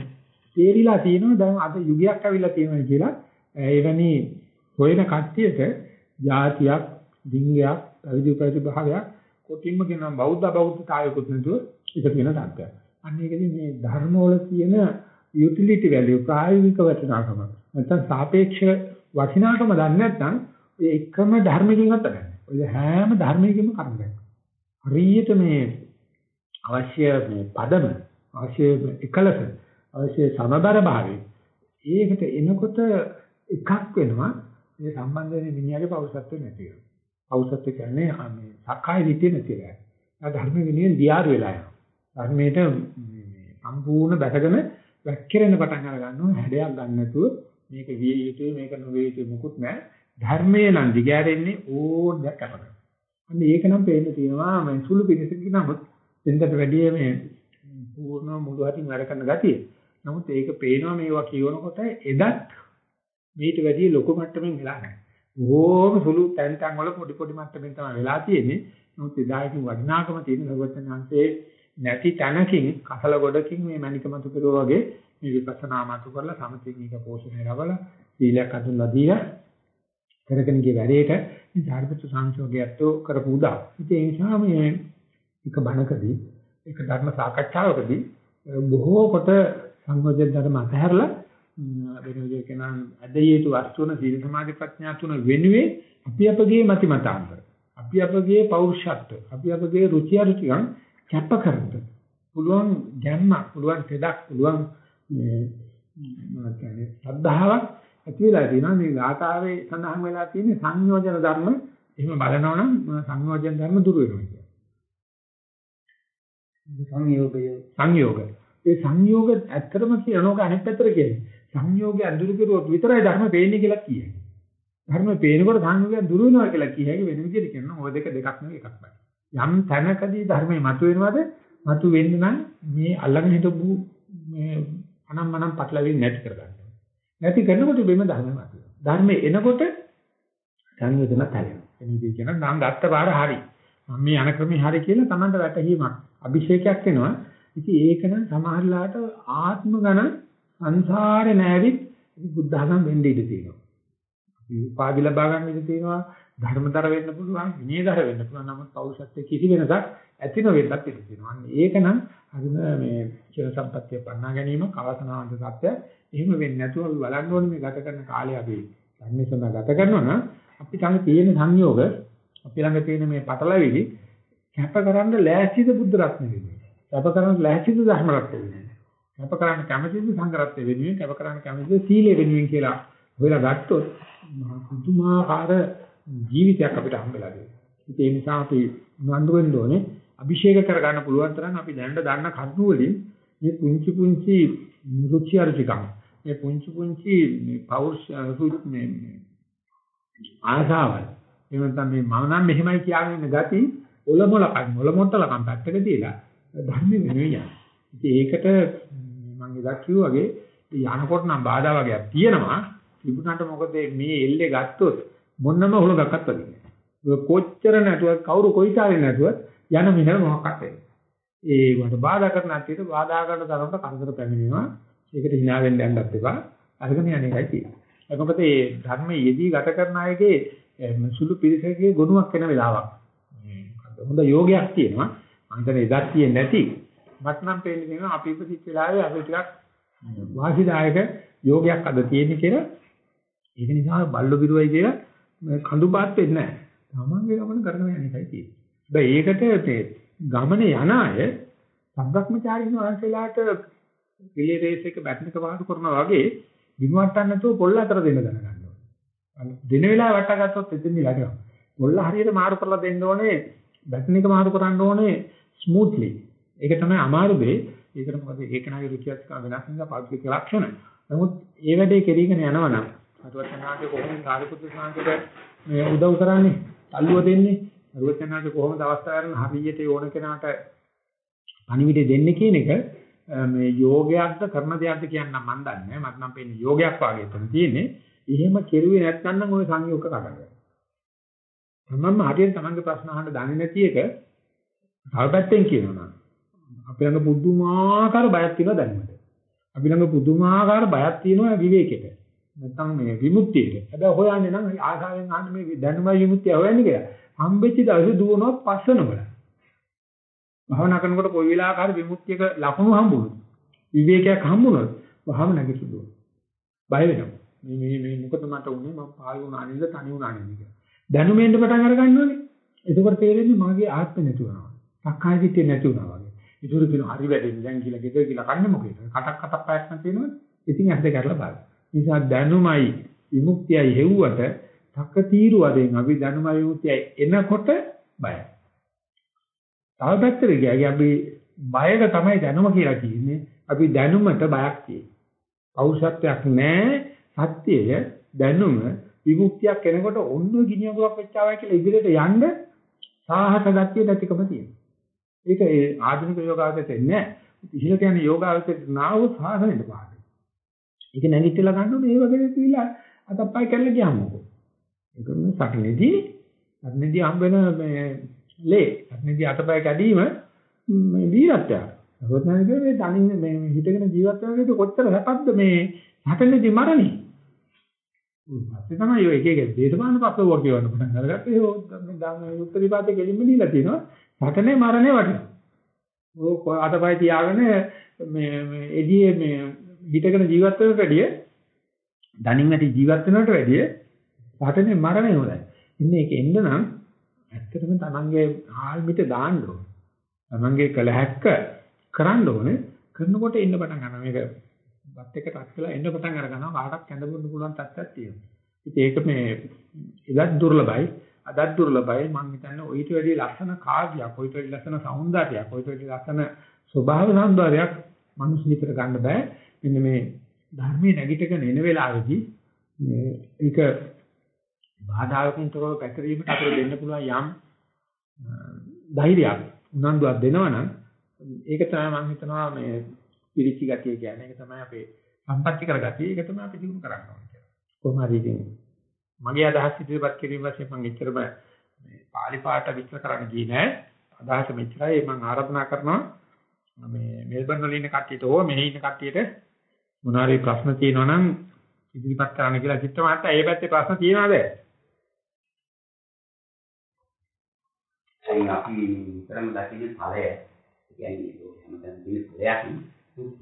තේරිලා තියෙනවා දැන් අද යුගයක් ඇවිල්ලා තියෙනවා කියලා එවැනි හොයන කට්ටියට જાතියක්, ඩිංගයක්, පැවිදි උපරිත භාවයක් කොටින්ම කියනවා බෞද්ධ බෞද්ධතාවයකුත් නැතුව එක කියන තත්ත්වයක්. අන්න ඒකදී මේ ධර්ම වල තියෙන යුටිලිටි වැලියු ප්‍රායෝගික වටිනාකම නැත්නම් සාපේක්ෂ වටිනාකම දන්නේ නැත්නම් ඒ එකම ධර්මකින්වත් නැහැ. ඔය හැම ධර්මයකින්ම කරන්නේ. හරියට මේ අවශ්‍ය මේ පදම අවශ්‍ය එකලස අවශ්‍ය සමබර භාවය ඒකට එනකොට එකක් වෙනවා මේ සම්බන්ධ වෙන මිනිහාගේ පෞරුෂත්වය නැති වෙනවා. පෞරුෂත්වය කියන්නේ මේ සක්කාය දිට්ඨිය නැති වෙනවා. ආ ධර්ම විනයෙන් දියාර වෙලා යනවා. ධර්මයට සම්පූර්ණ බැසගෙන වැක්කිරෙන පටන් අර ගන්නවා හැඩයක් ගන්න නැතුව මේක විය යුතුයි මේක නොවිය යුතුයි මොකුත් නැහැ. ධර්මයේ නම් දිගෑරෙන්නේ ඕන දෙයක් අපකට. අන්න ඒක නම් පේන්න තියෙනවා මම සුළු පිළිසකින් නමුත් එතනට වැඩිය මේ පූර්ණ මුළු හතින් වැඩ කරන ගතිය. නමුත් ඒක පේනවා මේවා කියවනකොට එදත් මේට වැඩිය ලොකු මට්ටමින් වෙලා නැහැ. බොහෝම සුළු තැන් තැන් වල පොඩි පොඩි මට්ටමින් තමයි වෙලා තියෙන්නේ. නමුත් එදාකින් වටිනාකම තියෙන සර්වඥාන්සේ නැති තැනකින් කසල ගොඩකින් මේ මණික මතු කරුවා වගේ මේ විපස්සනා මතු කරලා සමථින් එක පෝෂණය ලැබලා සීලයක් අඳුල්ලා දීලා කරගෙන ගිය වැඩේට මේ ධර්මතු සංශෝධයත් කරපු උදා. ඉතින් ඒ නිසා මේ එක බණකදී එක ධර්ම සාකච්ඡාවකදී බොහෝ කොට සංගෝධන ධර්ම අතහැරලා වෙන විදිහට කියනවා අධ්‍යයේතු වස්තුන සීල සමාධි ප්‍රඥා තුන වෙනුවේ අපි අපගේ මති මතාන්තර අපි අපගේ පෞරුෂත්ව අපි අපගේ රුචි අරුචියන් කැප කරන්න පුළුවන් ගැම්ම පුළුවන් තෙදක් පුළුවන් මේ මොනවද කියන්නේ ශ්‍රද්ධාවක් ඇති වෙලා තියෙනවා මේ ගාථාවේ සඳහන් වෙලා තියෙන සංයෝජන ධර්ම එහෙම බලනවනම් සංයෝජන ධර්ම දුර වෙනවා කියන්නේ. සංයෝගය සංයෝග. ඒ සංයෝග ඇත්තටම කියනෝක අනිත් පැත්තට කියන්නේ. සංයෝගය අඳුරු කරුවොත් විතරයි ධර්ම පේන්නේ කියලා කියන්නේ. ධර්ම පේනකොට සංයෝගය දුර වෙනවා කියලා කියන්නේ වෙන විදිහට කියනවා. ඔය දෙක දෙකක් නෙවෙයි එකක් බයි. යම් තැනකදී ධර්මයේ මතුවෙනවද? මතු වෙන්න නම් මේ අල්ලගෙන හිටපු මේ අනම්මනම් පටලවෙන්නේ නැති කරගන්න. නැති කරනකොට බෙම ධර්මයක් මතුවෙනවා. ධර්මයේ එනකොට සංයෝජන තැලෙනවා. එනිදී කියන නම් ගත්ත පාර හරි. මම මේ යන ක්‍රමේ හරි කියලා Tamanට වැටහීමක් අභිෂේකයක් එනවා. ඉතින් ඒක නම් සමහරලාට ආත්ම ගණ සංසාරේ නැවිත් බුද්ධ ධර්ම වෙන්න ඉඩ තියෙනවා. අපි උපාදි ලබා ගන්න ඉඩ තියෙනවා. ධර්මතර වෙන්න පුළුවන්, විනයදර වෙන්න පුළුවන්. නමුත් පෞරුෂත්වයේ කිසි වෙනසක් ඇති නොවෙන්නත් ඉඩ තියෙනවා. අන්න ඒක නම් හරිම මේ චිර සම්පත්තිය පන්නා ගැනීම කවසනාවන්ත සත්‍ය. එහෙම වෙන්නේ නැතුව අපි බලන්න ඕනේ මේ ගත කරන කාලය අපි ධර්මයේ සඳහා ගත කරනවා නම් අපි ළඟ තියෙන සංයෝග අපි ළඟ තියෙන මේ පටලවිලි කැපකරන්න ලෑස්තිද බුද්ධ රත්න වෙන්නේ. කැපකරන්න ලෑස්තිද ධර්ම රත්න වෙන්නේ. කැපකරන්න කැමතිද සංඝ රත්න වෙන්නේ. කැපකරන්න කැමතිද සීලය වෙනුවෙන් කියලා හොයලා ගත්තොත් පුදුමාකාර ජීවිතයක් අපිට හම්බෙලා දෙනවා. ඒ නිසා අපි උනන්දු වෙන්න ඕනේ අභිෂේක කරගන්න පුළුවන් තරම් අපි දැනට දන්න කරුණු වලින් මේ පුංචි පුංචි රුචි අරුචිකම් මේ පුංචි පුංචි මේ පෞරුෂ මේ ආසාවල් එහෙම නැත්නම් මේ මම නම් මෙහෙමයි කියන්නේ ඉන්න ගති ඔලොමලකම් ඔලොමොට්ටලකම් පැත්තක තියලා ධර්ම වෙනුවෙන් යනවා. ඉතින් ඒකට මම එදා කිව්වාගේ යනකොට නම් බාධා වගේක් තියෙනවා. තිබුණාට මොකද මේ එල්ලේ ගත්තොත් මොන්නම හුලඟක්වත් වෙන්නේ කොච්චර නැතුවත් කවුරු කොයිතාවේ නැතුවත් යන මිනර මොකක්වත් වෙන්නේ. ඒ වට බාධා කරන අත්‍යයට බාධා කරන තරමට කරදර පැමිණෙනවා. ඒකට hina වෙන්න යන්නත් එපා. අරගෙන යන එකයි තියෙන්නේ. මොකද මේ ධර්මයේ යෙදී ගත කරන අයගේ සුළු පිරිසකගේ ගුණයක් වෙන වෙලාවක්. මොකද හොඳ යෝගයක් තියෙනවා. අන්තර එදක් තියෙන්නේ නැති. මට නම් පේන්නේ තියෙනවා අපි ඉපදිච්ච වෙලාවේ අපි ටිකක් වාසිදායක යෝගයක් අද තියෙන්නේ කියලා. ඒක නිසා බල්ලු බිරුවයි කියලා කඳුපාත් වෙන්නේ නැහැ. තමන්ගේ ගමන කරගෙන යන එකයි තියෙන්නේ. හැබැයි ඒකට ගමනේ යන අය සම්බ්‍රක්‍මචාරින් වහන්සේලාට රිලේ රේස් එක බැට්මික වාහන කරනවා වගේ බිමුවට්ටන්න නැතුව පොල්ල අතර දෙන්න දැනගන්න ඕනේ. දින වෙලාව වට්ටගත්තොත් එතෙන්දි ලැබෙනවා. පොල්ල හරියට මාරු කරලා දෙන්න ඕනේ බැට්මික මාරු කරන්න ඕනේ ස්මූත්ලි. ඒක තමයි අමාරු දේ. ඒකට මොකද ඒකනාගේ රුචියක් වෙනස් නිසා පාවිච්චි ලක්ෂණ. නමුත් ඒ වැඩේ කෙරීගෙන යනවනම් අටවචනාගේ කොහොමද සාරිපුත්‍ර සාංශයට මේ උදව් කරන්නේ? අල්ලුව දෙන්නේ? අටවචනාගේ කොහොමද අවස්ථාව කරන හරියට ඕන කෙනාට පණිවිඩය දෙන්නේ කියන එක මේ යෝගයක්ද කරන දෙයක්ද කියන්න මම දන්නේ නැහැ. මට නම් පේන්නේ යෝගයක් වාගේ තමයි තියෙන්නේ. එහෙම කෙරුවේ නැත්නම් නම් ওই සංයෝග කඩනවා. තමන්ම හරියට තමන්ගේ ප්‍රශ්න අහන්න දන්නේ නැති එක තව පැත්තෙන් කියනවා නම් අපි ළඟ පුදුමාකාර බයක් තියෙනවා දැනුමට. අපි ළඟ පුදුමාකාර බයක් තියෙනවා විවේකෙට. නැත්තම් මේ විමුක්තියට. හැබැයි හොයන්නේ නම් ආසාවෙන් අහන්න මේ දැනුම විමුක්තිය හොයන්නේ කියලා. හම්බෙච්ච දවසේ දුවනවා පස්සනවල. භාවනා කරනකොට කොයි වෙලාවක හරි විමුක්තියක ලකුණු හම්බුනොත් විවේකයක් හම්බුනොත් වහම නැගිටිනවා. බය වෙනවා. මේ මේ මේ මොකද මට උනේ මම පාළු වුණා නේද තනි වුණා නේද කියලා. දැනුමෙන්ද පටන් අර ගන්නෝනේ. එතකොට තේරෙන්නේ මගේ ආත්මෙ නැති වෙනවා. සක්කාය දිට්ඨිය නැති වුණා වගේ. ඉතුරු කියන හරි වැඩේ දැන් කියලා ගෙදර කියලා කන්නේ මොකේද? කටක් කටක් පයක් නැතිනවද? ඉතින් ඇස්ද කරලා බලන්න. නිසා දැනුමයි විමුක්තියයි හෙව්වට තක්ක තීරුවදෙන් අපි දැනුමයි විමුක්තියයි එනකොට බයයි. තව පැත්තට ගියාගේ අපි බයක තමයි දැනුම කියලා කියන්නේ. අපි දැනුමට බයක් තියෙනවා. පෞරුෂත්වයක් නැහැ සත්‍යය දැනුම විමුක්තියක් එනකොට ඔන්න ගිනියගුවක් වෙච්චාවයි කියලා ඉදිරියට යන්න සාහස ගතිය නැතිකම තියෙනවා. ඒක ඒ ආධුනික යෝගාවචරයට එන්නේ නැහැ. ඉහිල කියන්නේ යෝගාවචරයට නාව සාසනෙට පාඩේ. ඒක නැගිටලා ගන්න ඕනේ ඒ වගේ තියලා අතප්පයි කරලා ගියාම මොකෝ. ඒක නේ සටනේදී සටනේදී හම්බ වෙන මේ ලේ සටනේදී අතපය කැඩීම මේ වීරත්වය. රොත්නානේ මේ තනින් මේ හිතගෙන ජීවත් වෙනකොට කොච්චර හැපද්ද මේ සටනේදී මරණේ. පස්සේ තමයි ඔය එක එක දේශපාලන පස්සව කියවන්න පටන් අරගත්තේ. ඒ දැන් උත්තර විපාතේ කෙලින්ම දීලා තියෙනවා. සටනේ මරණේ වටිනවා. ඔය අතපය තියාගෙන මේ මේ එළියේ මේ හිතගෙන ජීවත් වෙනට වැඩිය දණින් වැටි ජීවත් වෙනට වැඩිය සටනේ මරණේ හොඳයි. ඉන්නේ ඒක එන්න නම් ඇත්තටම තමන්ගේ ආල්මිට දාන්න ඕනේ. තමන්ගේ කල හැක්ක කරන්න ඕනේ. කරනකොට එන්න පටන් ගන්නවා. මේක වත් එක ටක් වෙලා එන්න පටන් අර ගන්නවා. කාටවත් කැඳවන්න පුළුවන් තත්ත්වයක් තියෙනවා. ඉතින් ඒක මේ එදත් දුර්ලභයි. අදත් දුර්ලභයි මම හිතන්නේ ඔయిత වැඩි ලස්සන කාව්‍යයක් ඔయిత වැඩි ලස්සන సౌందර්යයක් ඔయిత වැඩි ලස්සන ස්වභාව సౌందර්යයක් මිනිස් හිතට ගන්න බෑ. මෙන්න මේ ධර්මයේ නැගිටගෙන එන වෙලාවේදී මේ ඒක බාධාකින් තොරව පැතිරීමට අපිට දෙන්න පුළුවන් යම් ධෛර්යයක් උනන්දුවක් දෙනවනම් ඒක තමයි මම හිතනවා මේ පිරිච්ච ගතිය කියන්නේ. ඒක තමයි අපේ සම්පත්‍ති කරගතිය. ඒක තමයි අපි දිනු කරන්න ඕනේ කියලා. කොහොම හරි ඉතින් මගේ අදහස් ඉදිරිපත් කිරීම වශයෙන් මම එච්චරම මේ පාලි පාට විස්තර කරන්න ගියේ නෑ. අදහස මෙච්චරයි මම ආරාධනා කරනවා මේ මෙල්බර්න් වල ඉන්න කට්ටියට හෝ මෙහි ඉන්න කට්ටියට මොනාරි ප්‍රශ්න තියෙනවා නම් ඉදිරිපත් කරන්න කියලා චිත්ත මහත්තයා ඒ පැත්තේ ප්‍රශ්න තියෙනවද? දැන් අපි විතරම දකින්න ඵලය කියන්නේ හැමදාම දින ඵලයක්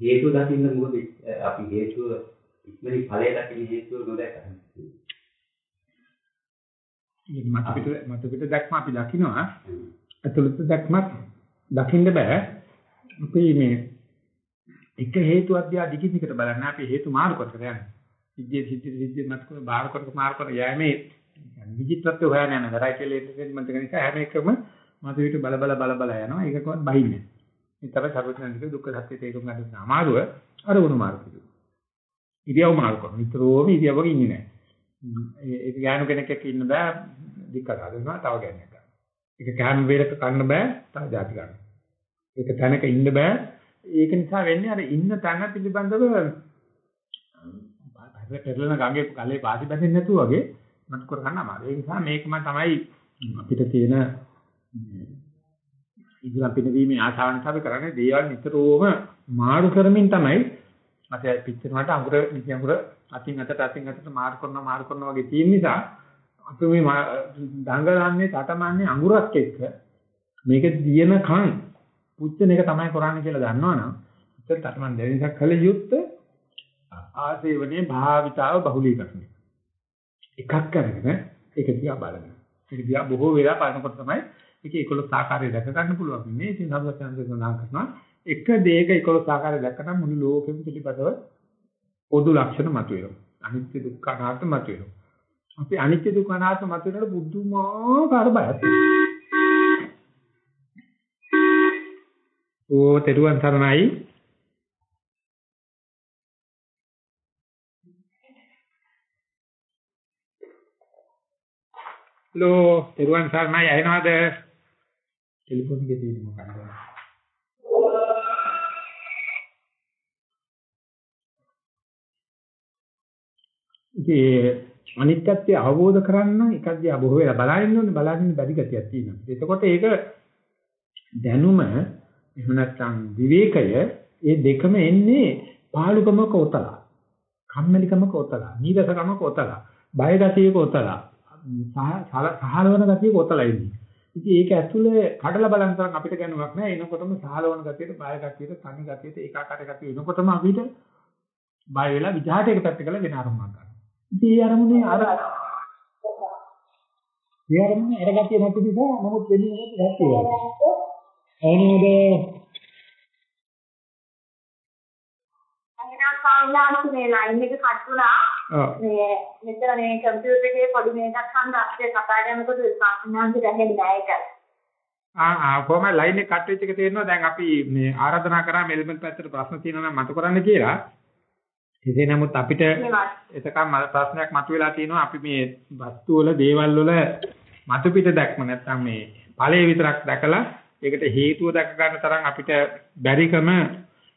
හේතු දකින්න මොකද අපි හේතුව ඉක්මනින් ඵලය දකින්න හේතුව නොදැකගන්න. මත පිට මත පිට දැක්ම අපි දකිනවා. අතුලත දැක්මක් දකින්න බෑ. අපි මේ එක හේතුවක් දිහා දිගින් දිගට බලන්න අපි හේතු මාරු කර කර යනවා සිද්ධිය සිද්ධිය සිද්ධිය මත කර බාර කර මාරු කර යෑමේ විචිත්‍රත්වය හොයන යන වෙරයිටල් එන්ටර්ටේන්මන්ට් එක නිසා හැම එකම මත පිට බල බල බල බල යනවා. ඒකකවත් බහින්නේ තමයි සර්වඥානික දුක්ඛ සත්‍ය තේරුම් ගන්න අමාරුව අරමුණු මාරු කිරු ඉරියව් මාරු කරන නිතරම ඉරියව්වක ඉන්නේ නැහැ ඒක ඥාන කෙනෙක් එක්ක ඉන්න බෑ දික්ක හදනවා තව ගෑනක් ගන්න. ඒක කෑම වේලක කන්න බෑ තව જાති ගන්න. ඒක තැනක ඉන්න බෑ ඒක නිසා වෙන්නේ අර ඉන්න තැන පිළිබඳව පෙරලන ගඟේ කලේ පාසි බැඳෙන්නේ නැතුව වගේ මත් කර ගන්න අමාරුයි. ඒ නිසා මේකම තමයි අපිට තියෙන ඉදිරියට පිනවීමේ ආශාවන් අපි කරන්නේ දේවල් නිතරම මාරු කරමින් තමයි අපි පිටරකට අඟුර නිකි අඟුර අතින් අතට අතින් අතට මාරු කරනවා මාරු කරනවා වගේ තියෙන නිසා අපි මේ දඟලන්නේ තටමන්නේ අඟුරක් එක්ක. මේක දිනකන් පුච්චන එක තමයි කරන්නේ කියලා දන්නවනම් ඉතින් තටමන් දෙන නිසා කල යුත්තේ ආසේවනේ භාවිතාව බහුලීකරණය එකක් කරගෙන ඒක දිහා බලන්න ඒක දිහා බොහෝ වෙලා බලනකොට තමයි ඒක 11 ආකාරය දැක ගන්න පුළුවන්. ඉන්නේ ඉතින් සම්බන්ධයෙන් සඳහන් කරනවා එක දෙයක 11 ආකාරය දැක්කම මුළු ලෝකෙම පිළිපදව පොදු ලක්ෂණ මතුවෙනවා. අනිත්‍ය දුක්ඛ අනාත්ම මතුවෙනවා. අපි අනිත්‍ය දුක්ඛ අනාත්ම මතුවෙනකොට බුද්ධමාකාර බයක් ඕ තෙරුවන් සරණයි. හලෝ තෙරුවන් සරණයි. ඇහෙනවද? ටෙලිෆෝන් එකේ තියෙන මොකක්ද? ඉතින් අනිත්‍යත්වය අවබෝධ කරන්න එකක් දිහා බොහෝ වෙලා බලන්න ඕනේ බලන්න බැරි ගතියක් තියෙනවා. එතකොට ඒක දැනුම එහෙම නැත්නම් විවේකය ඒ දෙකම එන්නේ පාලුකමක උතලා. කම්මැලිකමක උතලා, නීරසකමක උතලා, බය ගතියක උතලා, සහලවන ගතියක උතලා ඉන්නේ. ඉතින් ඒක ඇතුලේ කඩලා බලන තරම් අපිට ගන්නවක් නෑ. එනකොටම සහලවන ගතියට, බය ගතියට, තනි ගතියට, ඒකාකාර ගතිය එනකොටම අපිට බය වෙලා විජාට එක පැත්ත කළා වෙන අරමුණක් ගන්නවා. ඉතින් ඒ අරමුණේ අර ඒ අරමුණේ අරගතිය නැති නිසා නමුත් වෙන්නේ නැති හැටි වෙනවා. එහෙනම්ද සාමාන්‍යයෙන් මේ ලයින් එක කට් වුණා. මේ මෙතන මේ කම්පියුටර් එකේ පොඩි මේකක් හන්ද අපිට කතා කරනකොට සාමාන්‍යයෙන් රැහෙන්නේ නැහැ ඒක. ආ ආ කොහමද ලයින් එක කට් වෙච්ච එක තේරෙනවා දැන් අපි මේ ආරාධනා කරා මෙල්බන් පැත්තට ප්‍රශ්න තියෙනවා නම් මතු කරන්න කියලා. කෙසේ නමුත් අපිට එතකම් ප්‍රශ්නයක් මතුවලා තියෙනවා අපි මේ වස්තු වල දේවල් වල මතු පිට දැක්ම නැත්නම් මේ ඵලයේ විතරක් දැකලා ඒකට හේතුව දැක ගන්න තරම් අපිට බැරිකම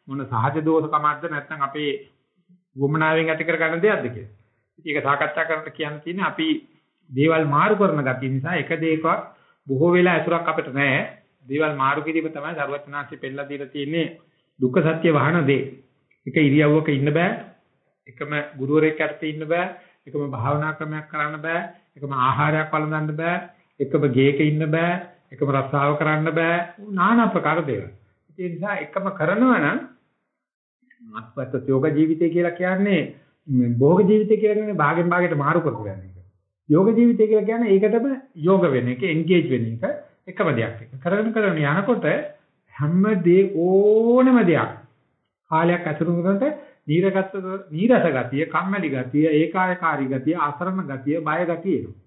මොන සහජ දෝෂකමක්ද නැත්නම් අපේ වමනාවෙන් ඇති කර ගන්න දෙයක්ද කියලා. ඉතින් ඒක සාකච්ඡා කරන්න කියන්න තියෙන්නේ අපි දේවල් මාරු කරන ගතිය නිසා එක දෙයකවත් බොහෝ වෙලා අසුරක් අපිට නැහැ. දේවල් මාරු කිරීම තමයි සර්වඥාන්සේ පෙන්නලා දීලා තියෙන්නේ දුක්ඛ සත්‍ය වහන දේ. එක ඉරියව්වක ඉන්න බෑ. එකම ගුරුවරයෙක් යටතේ ඉන්න බෑ. එකම භාවනා ක්‍රමයක් කරන්න බෑ. එකම ආහාරයක් වළඳන්න බෑ. එකම ගේක ඉන්න බෑ. එකම රස්සාව කරන්න බෑ. নানা ප්‍රකාර දේවල්. ඒ නිසා එකම කරනවා නම් අත්පත් යෝග ජීවිතය කියලා කියන්නේ භෝග ජීවිතය කියලා කියන්නේ භාගෙන් භාගයට මාරු කරගෙන යන එක. යෝග ජීවිතය කියලා කියන්නේ ඒකටම යෝග වෙන එක, එන්ගේජ් වෙන එක එකම දෙයක් එක. කරගෙන කරගෙන යනකොට හැම දේ ඕනම දෙයක් කාලයක් ඇතුළු කරනකොට නීරගත නීරස ගතිය, කම්මැලි ගතිය, ඒකායකාරී ගතිය, අසරණ ගතිය, බය ගතිය එනවා.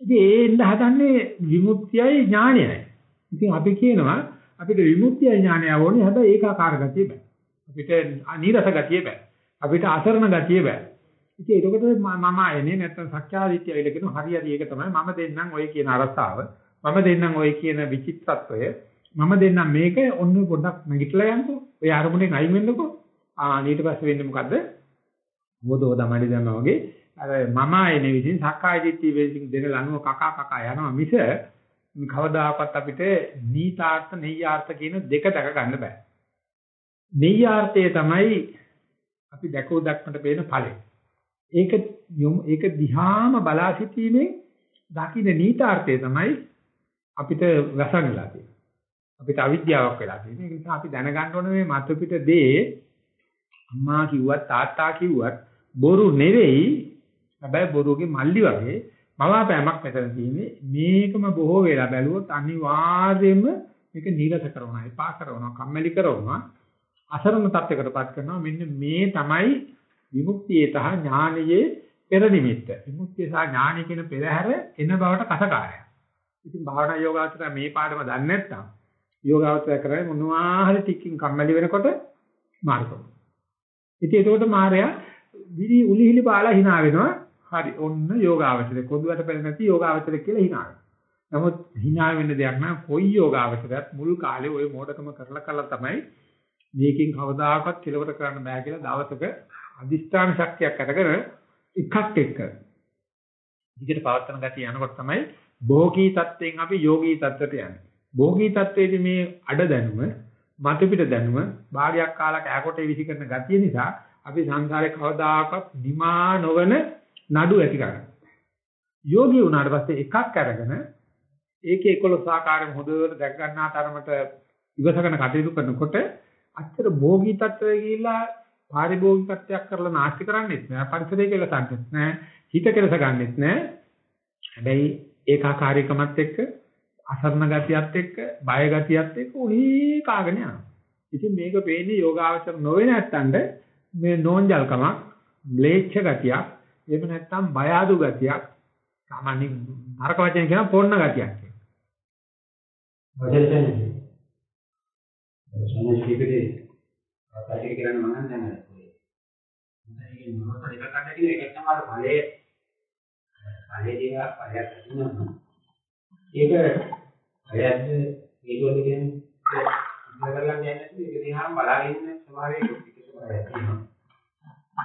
ඉතින් ඒ එන්න හදන්නේ විමුක්තියයි ඥානයයි. ඉතින් අපි කියනවා අපිට විමුක්තිය ඥානය ඕනේ හැබැයි ඒකාකාර ගතිය බෑ. අපිට නීරස ගතිය බෑ. අපිට අසරණ ගතිය බෑ. ඉතින් ඒකට මම ආයනේ නැත්තම් සක්‍යාදිට්ඨිය ඇවිල්ලා කියන හරි හරි ඒක තමයි මම දෙන්නම් ඔය කියන අරසාව. මම දෙන්නම් ඔය කියන විචිත්‍රත්වය. මම දෙන්නම් මේක ඔන්න පොඩ්ඩක් නැගිටලා යන්නකෝ. ඔය අරමුණෙන් අයින් වෙන්නකෝ. ආ ඊට පස්සේ වෙන්නේ මොකද්ද? මොදෝ දමඩි දන්නා වගේ අර මම ආයනේ විදිහින් සක්කායදිට්ඨිය වෙලින් දෙන ලනුව කකා කකා යනවා මිස කවදාකවත් අපිට නීතාර්ථ නෙය්‍යාර්ථ කියන දෙක දැක ගන්න බෑ. නෙය්‍යාර්ථය තමයි අපි දැකෝ දක්මට පේන ඵලය. ඒක ඒක දිහාම බලා සිටීමෙන් දකින්න නීතාර්ථය තමයි අපිට රසංගලා තියෙන්නේ. අපිට අවිද්‍යාවක් වෙලා තියෙන්නේ. ඒ නිසා අපි දැනගන්න ඕනේ මේ මතු පිට දේ අම්මා කිව්වත් තාත්තා කිව්වත් බොරු නෙවෙයි. හැබැයි බොරුගේ මල්ලි වගේ මවාපෑමක් මෙතන තියෙන්නේ. මේකම බොහෝ වෙලා බැලුවොත් අනිවාර්යයෙන්ම මේක නීරස කරනවා, එපා කරනවා, කම්මැලි කරනවා. අසරණ තත්යකටපත් කරනවා. මෙන්න මේ තමයි විමුක්තියේ තහ ඥානයේ පෙර නිමිත්ත. විමුක්තිය සහ ඥානය කියන පෙරහැර එන බවට කසකාරයක්. ඉතින් භාවනා යෝගාචර මේ පාඩම දන්නේ නැත්නම් යෝගාචර කරන්නේ මොනවා හරි ටිකකින් කම්මැලි වෙනකොට මාරු කරනවා. ඉතින් ඒකට මාරයා විලි උලිහිලි පාලා hina වෙනවා. හරි ඔන්න යෝගාවචරය. කොදුවට පෙර නැති යෝගාවචරය කියලා hina වෙනවා. නමුත් hina වෙන්න දෙයක් නෑ. කොයි යෝගාවචරයත් මුල් කාලේ ওই මෝඩකම කරලා කරලා තමයි මේකෙන් කවදාකවත් කෙලවර කරන්න බෑ කියලා දවසක අදිෂ්ඨාන ශක්තියක් අරගෙන එකක් එක්ක විදිහට පවත්වන ගතිය යනකොට තමයි භෝගී තත්වයෙන් අපි යෝගී තත්වයට යන්නේ. භෝගී තත්වයේදී මේ අඩ දැනුම මතු පිට දැනුම, භාගයක් කාලක ඈකොටේ විසි කරන ගතිය නිසා අපි සංසාරේ කවදාකවත් නිමා නොවන නඩු ඇති කරගන්නවා. යෝගී වුණාට පස්සේ එකක් අරගෙන ඒකේ 11 ආකාරයෙන් හොඳට දැක ගන්නා තරමට ඉවසගෙන කටයුතු කරනකොට අච්චර භෝගී තත්වයේ ගිහිල්ලා පාරිභෝගිකත්වයක් කරලා නාස්ති කරන්නේත් නෑ පරිසරය කියලා සම්පත් නෑ හිත කෙලස ගන්නෙත් නෑ හැබැයි ඒකාකාරීකමත් එක්ක අසරණ ගතියත් එක්ක බය ගතියත් එක්ක උහි කාගෙන යනවා. ඉතින් මේක පේන්නේ යෝගාවචර නොවේ නැත්තඳ මේ නෝන්ජල්කමක් ම්ලේච්ඡ ගතියක් එහෙම නැත්නම් බය අඩු ගතියක් සාමාන්‍ය නරක වචන කියන පොන්න ගතියක් වචන සම්මත කීපේ අපිට කියන්න මම දැන් අර ඔය මේකේ මොනවද දෙක ගන්න කියන එක තමයි ඵලයේ. ඵලයේ දේවා ඵලයක් ඇතිවෙනවා ඒක ඵලයක්ද මේකවල කියන්නේ ඉන්න කරලා යන්නේ නැති ඒක දිහාම බලාගෙන ඉන්න ස්වභාවයක එක ස්වභාවයක් තියෙනවා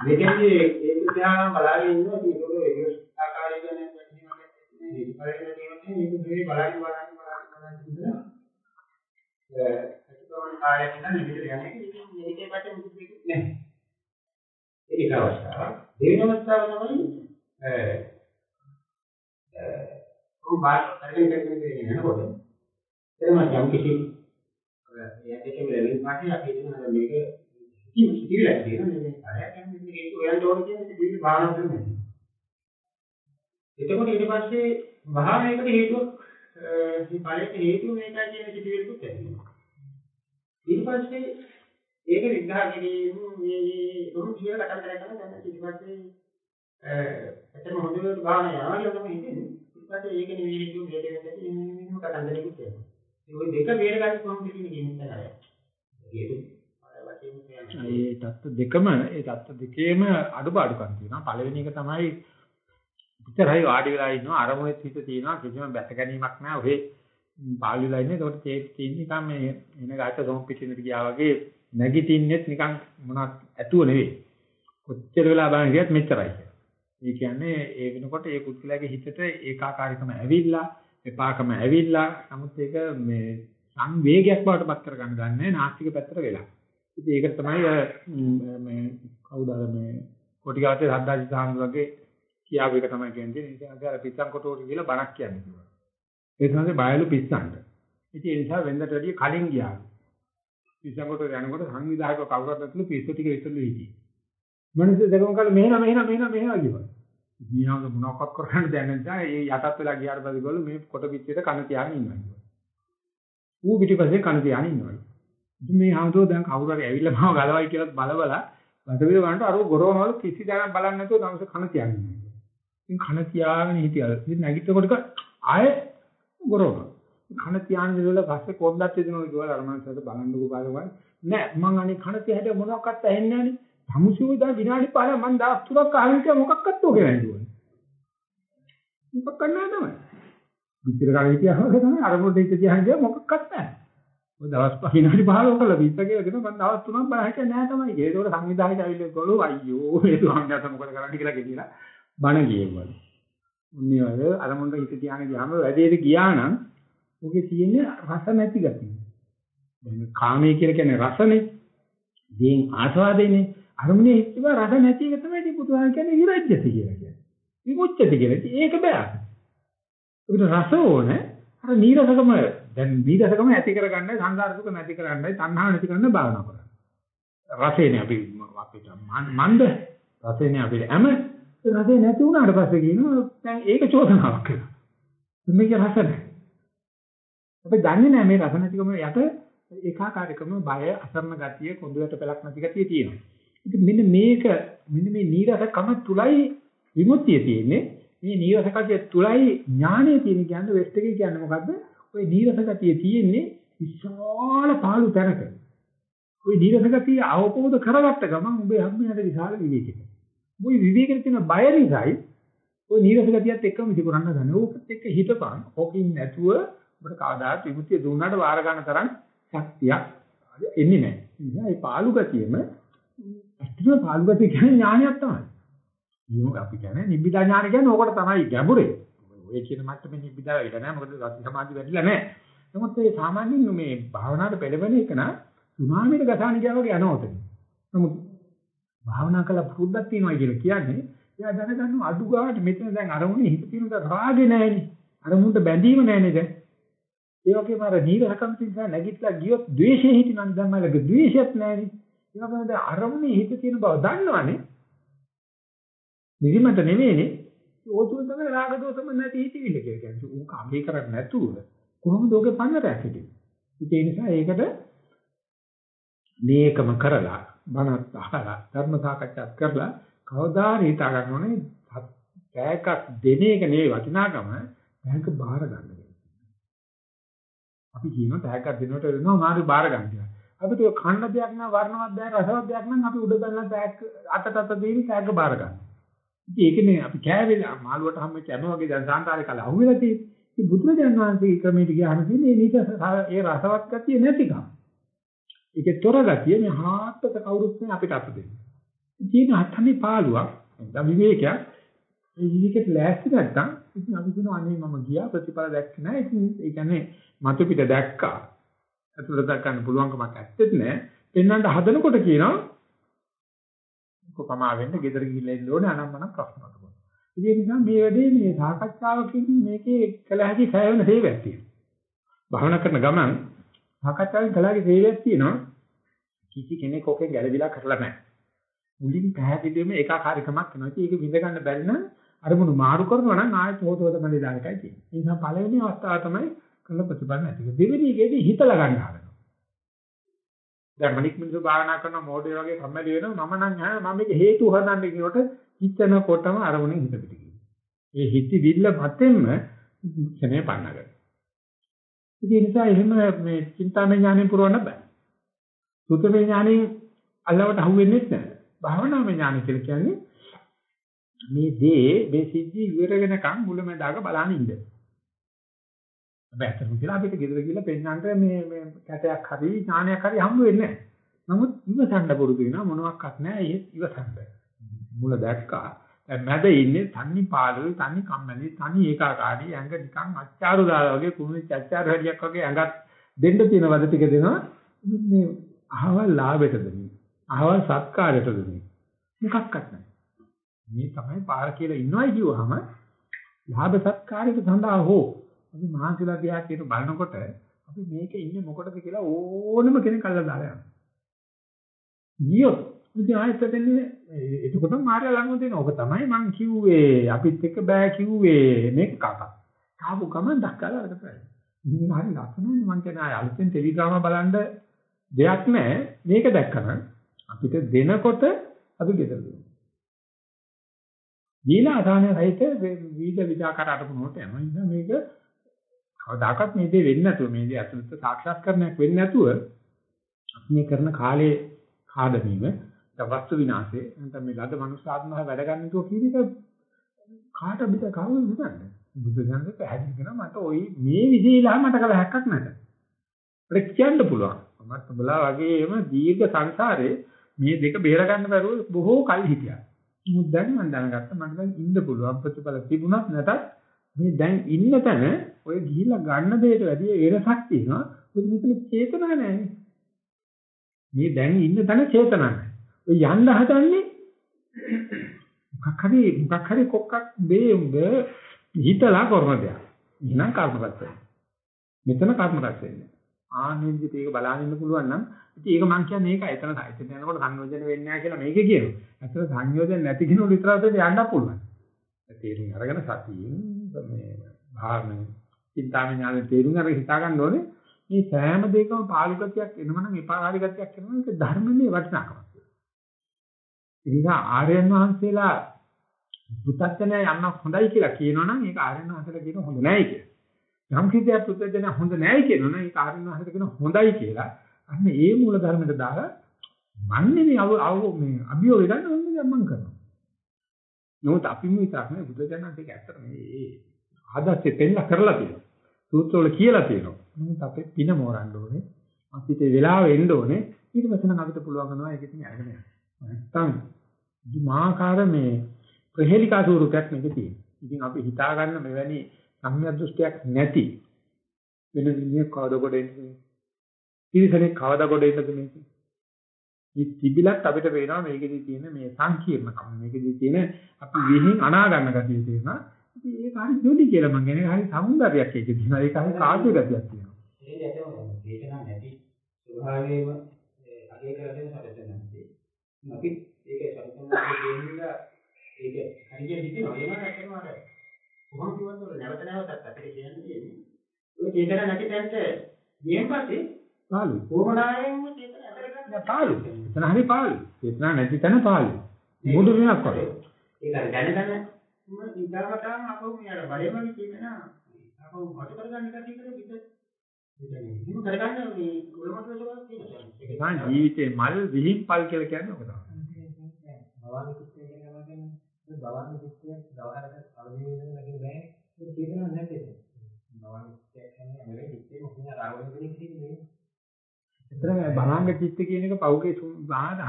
මේකෙන්දී ඒක දිහාම බලාගෙන ඉන්නවා ඒක ඒක ආකාරය ගැන පැහැදිලිවම ඒක පරිණත තියෙන්නේ මේක දෙවි බලාගෙන බලාගෙන බලාගෙන බලාගෙන ඉඳලා ගමන් කාර්යයක් නම් විදිහට යන්නේ ඉතින් මේකේ පැත්තේ මුකුත් නැහැ. ඒක අවස්ථාවක්. දෙවෙනි අවස්ථාව තමයි අ අ ඔබ බාහිර කරගෙන කරගෙන යනකොට එතන යම් කිසි එයාටකම ලැබෙන පාටි අපි හිතන මේක කිසි සිතිවිලක් තියෙන මේ කාර්යයක් යන මේක ඔයන්ට ඕන කියන්නේ දෙවි භාවනා කරනවා. එතකොට ඊට පස්සේ මහා මේකට හේතුවක් මේ ඵලයට හේතුව මේකයි කියන සිතිවිල්ලකුත් ඇති වෙනවා. ඊට පස්සේ ඒක විග්‍රහ කිරීම මේ උරු කියන කතන්දර කරන දැන් ඊට පස්සේ එතන හොඳට ගාන යනවා කියලා තමයි හිතෙන්නේ. ඊට පස්සේ ඒක නෙවෙයි හේතුව මේක නෙවෙයි මේක කතන්දරෙකුත් වෙනවා. ඒ දෙක බේර ගන්න කොහොමද කියන එක තමයි. හේතු ඒ தත්ත දෙකම ඒ தත්ත දෙකේම අඩුපාඩුකම් තියෙනවා. පළවෙනි එක තමයි විතරයි වාඩි වෙලා ඉන්නවා අරමුණෙත් හිත තියෙනවා කිසිම බැස ගැනීමක් නැහැ. ඔහේ පාළුලා ඉන්නේ ඒකට චේත් තියෙන නිකන් මේ එන ගැට සොම් පිටිනට ගියා වගේ නැගිටින්නෙත් නිකන් මොනවත් ඇතුව නෙවෙයි. කොච්චර වෙලා බලන ගියත් මෙච්චරයි. ඒ කියන්නේ ඒ වෙනකොට ඒ පුද්ගලයාගේ හිතට ඒකාකාරීකම ඇවිල්ලා, එපාකම ඇවිල්ලා, නමුත් ඒක මේ සංවේගයක් බවට පත් කරගන්න ගන්නෑ නාස්තික පැත්තට වෙලා. ඉතින් ඒක තමයි මේ කවුද මේ කොටිගාතේ සද්දාජි සාහනුගේ කියාපු එක තමයි කියන්නේ. ඉතින් අර පිස්සන් කොටෝට කියලා බණක් කියන්නේ කිව්වා. ඒ තමයි බයලු පිස්සන්ට. ඉතින් ඒ නිසා වෙන්දට වැඩිය කලින් ගියා. පිස්සන් කොටෝට යනකොට සංවිධායක කවුරුත් නැතුළු පිස්සු ටික විතරලු හිටියේ. මිනිස්සු දෙකම කල මෙහෙම මෙහෙම මෙහෙම මෙහෙම කිව්වා. මීහාව මොනවක්වත් කරන්න දැන නිසා ඒ යටත් වෙලා ගියාට පස්සේ ගොල්ලෝ මේ කොට පිටියට කන තියාගෙන ඉන්නවා කිව්වා. ඌ පිටිපස්සේ කන තියාගෙන ඉන්නවා. ඉතින් මේ හාමුදුරුවෝ දැන් කවුරු හරි ඇවිල්ලා මාව ගලවයි කියලා බලබලා බඩවිල වන්ට අර ගොරවනවලු කිසි දැනක් බලන්නේ නැතුව තමස කන තියාගෙන ඉන්නවා. ඉතින් කන තියාගෙන හිටියලු. ඉතින් නැගිටකොට ආයෙ ගොරවනවා. කන තියාගෙන ඉඳලා පස්සේ පොඩ්ඩක් දෙනවා කියලා අර මනසට බලන්නකෝ බලවයි. නෑ මං අනේ කන තියාට මොනවක්වත් ඇහෙන්නේ නෑනේ. සමුසෝදා විනාඩි 5 මං දවස් තුනක් අහගෙන ඉතියා මොකක්වත් ඕකේ නැහැ නේද? මොකක් කරන්නේ තමයි. විතර කාලේ හිටියා වගේ තමයි අර පොඩ්ඩ ඉත තියාගෙන ගියා මොකක්වත් නැහැ. ඔය දවස් 5 විනාඩි 15 කළා විත්ත කියලා දෙනවා මං දවස් තුනක් බල හිටියා නෑ තමයි. ඒකෝට සංවිධායක ඇවිල්ලා ගොළු අයියෝ මේ දුහම්දාස මොකද කරන්නේ කියලා කියලා බණ ගියෙවලු. උන්නේ වල අර මොන්ට හිත තියාගෙන ගියාම වැඩේට ගියා නම් ඔගේ තියෙන්නේ රස නැති ගතිය. දැන් කාමයේ කියලා කියන්නේ රසනේ. දේන් ආස්වාදේනේ. අරමුණේ හිතව රස නැති එක තමයි ඉතින් බුදුහාම කියන්නේ විරජ්‍යති කියලා කියන්නේ. විමුච්ඡති කියලා. ඉතින් ඒක බෑ. ඒකට රස ඕනේ. අර නීරසකම දැන් නීරසකම ඇති කරගන්නයි සංසාර දුක නැති කරගන්නයි තණ්හාව නැති කරන්න භාවනා කරන්නේ. රසේනේ අපි අපිට මන්ද රසේනේ අපිට හැම රසේ නැති වුණාට පස්සේ කියනවා දැන් ඒක චෝදනාවක් කියලා. මේක රස නැහැ. අපි දන්නේ නැහැ මේ රස නැතිකම යට ඒකාකාරීකම බය අසරණ ගතිය කොඳුයට පළක් නැති ගතිය තියෙනවා. ඉතින් මෙන්න මේක මෙන්න මේ නීරසකම තුලයි විමුක්තිය තියෙන්නේ. මේ නීරසකතිය තුලයි ඥානය තියෙන කියන්නේ වෙස්ට් එකේ කියන්නේ මොකද්ද? ওই නීරසකතිය තියෙන්නේ විශාල පාළු තැනක. ওই නීරසකතිය අවබෝධ කරගත්ත ගමන් ඔබේ හැමෙන්නට විශාල විවේකයක්. ওই විවේකෙට තියෙන බය නිසායි ওই නීරසකතියත් එක්කම විසිකරන්න ගන්න. ඕකත් එක්ක හිතපන්. ඕකින් නැතුව ඔබට කවදාත් විමුක්තිය දුන්නාට වාර ගන්න තරම් ශක්තියක් එන්නේ නැහැ. මේ පාළු ගතියෙම ඇත්තටම පාළුගතිය කියන්නේ ඥානයක් තමයි. මේක අපි කියන්නේ නිබ්බිදා ඥාන කියන්නේ ඕකට තමයි ගැඹුරේ. ඔය කියන මට්ටමේ නිබ්බිදා වෙලා නැහැ. මොකද සති සමාධි වැඩිලා නැහැ. නමුත් ඒ සාමාන්‍යයෙන් මේ භාවනාවට පෙළඹෙන එක නා සුනාමියට ගසාන ගියා වගේ යනවා උතන. නමුත් භාවනා කළ පුරුද්දක් තියෙනවා කියලා කියන්නේ එයා දැනගන්නවා අඩු ගාට මෙතන දැන් අරමුණේ හිත තියෙනක රාගේ නැහැනේ. අරමුණට බැඳීම නැහැනේ දැන්. ඒ වගේම අර නීරසකම් නිසා නැගිටලා ගියොත් ද්වේෂයේ හිටිනන් දැන් මලක ද්වේෂයක් නැහැනේ. ඒ වගේම දැන් අරමුණේ හිත තියෙන බව දන්නවනේ. නිදිමත නෙවෙයිනේ. ඕතුල තමයි රාග දෝෂම නැති හිතවිල්ල කියලා කියන්නේ. ඌක අගේ කරන්නේ නැතුව කොහොමද ඔගේ පන්නරයක් හිටියේ? ඒ නිසා ඒකට මේකම කරලා බණත් අහලා ධර්ම සාකච්ඡා කරලා කවදා හිතා ගන්න ඕනේ පැයක දෙන එක නෙවෙයි වටිනාකම පැයක බාර ගන්න. අපි කියනවා පැයක දෙනකොට වෙනවා මාරු බාර ගන්න කියලා. අපිට ඔය කන්න දෙයක් නම් වර්ණවත් දෙයක් රසවත් දෙයක් නම් අපි උඩ බලන පැයක අතට අත දෙවි පැයක බාර ගන්න. ඉතින් ඒකනේ අපි කෑවෙලා මාළුවට හැමෙච්ච හැම වගේ දැන් සාන්තාරේ කල අහුවෙලා තියෙන්නේ. ඉතින් බුදුරජාණන් වහන්සේගේ ක්‍රමයට ගියාම තියෙන්නේ මේක ඒ රසවත් ගතිය නැතිකම. ඒකේ තොර ගතිය මේ හාත්පස කවුරුත් නෑ අපිට අත දෙන්නේ. තියෙන හතනේ පාළුවක් දැන් විවේකයක් ඒ විවේකෙට ලෑස්ති නැත්තම් ඉතින් අපි කියනවා අනේ මම ගියා ප්‍රතිඵල දැක්ක නෑ. ඉතින් ඒ කියන්නේ මතු පිට දැක්කා. අතුලට ගන්න පුළුවන්කමක් ඇත්තෙත් නෑ. පෙන්වන්න හදනකොට කියනවා කොපමා වෙන්න ගෙදර ගිහිල්ලා ඉන්න ඕනේ අනම්මනම් ප්‍රශ්න අහනවා. ඒ නිසා මේ වැඩේ මේ සාකච්ඡාවකින් මේකේ කළ හැකි සෑහෙන හේවයක් තියෙනවා. භාවනා කරන ගමන් සාකච්ඡාවෙන් කළ හැකි හේවයක් තියෙනවා. කිසි කෙනෙක් ඔකෙන් ගැලවිලා කරලා නැහැ. මුලින් පැහැදිලිවම ඒකාකාරීකමක් වෙනවා. ඒක විඳ ගන්න බැරි නම් අරමුණු මාරු කරනවා නම් ආයෙත් හොතවත මල්ලේ දායකයි තියෙන්නේ. ඒ නිසා පළවෙනි අවස්ථාව තමයි කළ ප්‍රතිපන්න නැති. දෙවෙනි එකේදී හිතලා ගන්න හදනවා. දැන් මනික් මිනිස්සු භාවනා කරන මොඩේ වගේ කම්මැලි වෙනවා මම නම් ඈ මම මේක හේතු හොයන්න කියනකොට හිතනකොටම අරමුණෙන් හිත පිට ගිහින්. ඒ හිති විල්ල මතෙන්ම ක්ෂණය පන්නගන්න. ඒ නිසා එහෙම මේ චින්තාමය ඥානෙ පුරවන්න බෑ. සුතමේ ඥානෙ අල්ලවට අහුවෙන්නේ නැහැ. භාවනාමය ඥානෙ කියලා කියන්නේ මේ දේ මේ සිද්ධි ඉවර වෙනකන් මුලමඳාක බලන්න ඉන්න. හැබැයි අතරම කියලා අපිට ගෙදර ගිහලා පෙන්නන්න මේ මේ කැටයක් හරි ඥානයක් හරි හම්බ වෙන්නේ නැහැ. නමුත් ඉවසන්න පුරුදු වෙනවා මොනවත් නැහැ ඒ ඉවසන්න. මුල දැක්කා. දැන් මැද ඉන්නේ තනි පාළුයි තනි කම්මැලි තනි ඒකාකාරී ඇඟ නිකන් අච්චාරු දාලා වගේ කුණු චච්චාරු හැඩියක් වගේ ඇඟත් දෙන්න තියෙන වද ටික දෙනවා. මේ අහවල් ලාභයට දෙන්නේ. අහවල් සත්කාරයට දෙන්නේ. මොකක්වත් නැහැ. මේ තමයි පාර කියලා ඉන්නවයි කිව්වහම ලාභ සත්කාරයක සඳහා හෝ අපි මහන්සිලා දිහා කියන බලනකොට අපි මේකේ ඉන්නේ මොකටද කියලා ඕනම කෙනෙක් අල්ලලා දාලා යනවා. ගියොත් ඉතින් ආයෙත් දෙන්නේ එතකොට මාර්ය ළඟම දෙන ඔබ තමයි මං කිව්වේ අපිත් එක්ක බෑ කිව්වේ මේක කතා. කාපු ගමන් දක්කලා අරකට වැඩි. ඉතින් හරි ලස්සනයි මං කියන ආය අලුතෙන් ටෙලිග්‍රාම බලන්න දෙයක් නැහැ. මේක දැක්කම අපිට දෙනකොට අපි ගෙදර දුන්නා. දීලා අදාන සහිත විවිධ විදාකාර අරමුණට යනවා. ඉතින් මේක කවදාකවත් මේ දේ වෙන්නේ නැතුව මේ දේ අතුලත සාක්ෂාත්කරණයක් වෙන්නේ නැතුව අපි මේ කරන කාලේ කාදමීම වස්තු විනාශේ නැත්නම් මේ ලද මනුස්ස ආත්මහ වැඩ ගන්න තුව කියන එක කාට බිත කවුරු හිතන්නේ බුදු දහමේ පැහැදිලි කරනවා මට ওই මේ විදිහලා මට කල හැක්කක් නැත. ඒක කියන්න පුළුවන්. මමත් බලා වගේම දීර්ඝ සංසාරේ මේ දෙක බේර ගන්න බැරුව බොහෝ කල් හිටියා. මොකද දැන් මම දැනගත්තා මට දැන් ඉන්න පුළුවන් ප්‍රතිඵල තිබුණත් නැතත් මේ දැන් ඉන්න තැන ඔය ගිහිල්ලා ගන්න දෙයට වැඩිය වෙනසක් තියෙනවා. මොකද මෙතන චේතනා නැහැ. මේ දැන් ඉන්න තැන චේතනා නැහැ. ඔය යන්න හදන්නේ මොකක් හරි මොකක් හරි කොක්කක් බේඹ හිතලා කරන දෙයක්. එහෙනම් කර්මපත් වෙනවා. මෙතන කර්මපත් වෙන්නේ. ආනෙන්දිට ඒක බලන්න ඉන්න පුළුවන් නම් ඉතින් ඒක මම කියන්නේ ඒක එතන එතන යනකොට සංයෝජන වෙන්නේ නැහැ කියලා මේකේ කියනවා. ඇත්තට සංයෝජන නැති කෙනෙකුට විතරක් යන්න පුළුවන්. තේරුම් අරගෙන සතියෙන් මේ භාවන චින්තාමය ඥානෙ තේරුම් අරගෙන හිතා ගන්න ඕනේ මේ සෑම දෙයකම පාළු ගතියක් එනවනම් එපාකාරී ගතියක් එනවනම් ඒක ධර්මමේ වටිනාකමක්. ඒ නිසා ආර්යයන් වහන්සේලා පුතත්ජනය යන්න හොඳයි කියලා කියනවනම් ඒක ආර්යයන් වහන්සේලා කියන හොඳ නැහැ කියලා. යම් කිසියක් පුතත්ජනය හොඳ නැහැ කියනවනම් ඒක ආර්යයන් වහන්සේලා කියන හොඳයි කියලා. අන්න ඒ මූල ධර්මයට දාලා මන්නේ මේ අව මේ අභියෝගය ගන්න ඕනේ මම කරනවා. නමුත් අපි මේ තරමේ බුදුජානක දෙක ඇත්තට මේ ආදර්ශෙ පෙන්න කරලා තියෙනවා. සූත්‍රවල කියලා තියෙනවා. නමුත් අපේ පින මෝරන්න ඕනේ. අපිට වෙලාව එන්න ඕනේ. ඊට පස්සේ නම් අපිට පුළුවන් කරනවා ඒක ඉතින් අරගෙන යන්න. නැත්තම් දුමාකාර මේ ප්‍රහෙලිකා ස්වරූපයක් මේක තියෙනවා. ඉතින් අපි හිතා ගන්න මෙවැනි සම්‍යක් දෘෂ්ටියක් නැති වෙන විදිහක් කවද කොට එන්නේ. ඉතින් කවදා කොට එන්නද මේක? මේ තිබිලත් අපිට පේනවා මේකෙදි තියෙන මේ සංකීර්ණකම මේකෙදි තියෙන අපි විහිං අනා ගන්න ගතිය තියෙනවා ඉතින් ඒක හරි දෙලි කියලා මම කියන්නේ හරි సౌందර්යයක් ඒකේ තියෙනවා. ඒක හරි කාර්ය ගතියක් තියෙනවා? ඒක ඇත්තම දේශනා නැති ස්වභාවයෙන්ම අගේ කරගෙන සැලසෙන නැති. අපි ඒක සම්පූර්ණයෙන් දෙන්නා ඒක හරියට හිතෙනවා. ඒ වගේ ඇත්තම අර කොහොමද කියවන්නද නැවත නැවතත් අපිට කියන්නේ ඔය චේතන නැති තැනට ගියන් පස්සේ පාළු කොහොමදායෙන් චේතන ඇතර ගන්න පාළු එතන හරි පාළු චේතනා නැති තැන පාළු මුඩු වෙනක් වගේ. ඒක දැන දැන ඉඳාගටම අපෝ මෙයාට බලෙම කියන අපෝ මත කරගන්න කටිය කියලා විද ඉතින් කරගන්න මේ උලමත වෙනවා තියෙනවා ඒක තමයි ජීවිතේ මල් විහිං පල් කියලා කියන්නේ ඔක තමයි. භවන කිත්තේ කියනවා කියන්නේ භවන කිත්තේ දවහරට අවදි වෙන නැගින බෑ ඒක චේතනාවක් නැද්ද? භවන කිත්තේ කියන්නේ අමරේ කිත්තේ මොකද? රාගය වෙන්නේ කියන්නේ. එතන බලාංග චිත්ත කියන එක පෞගේ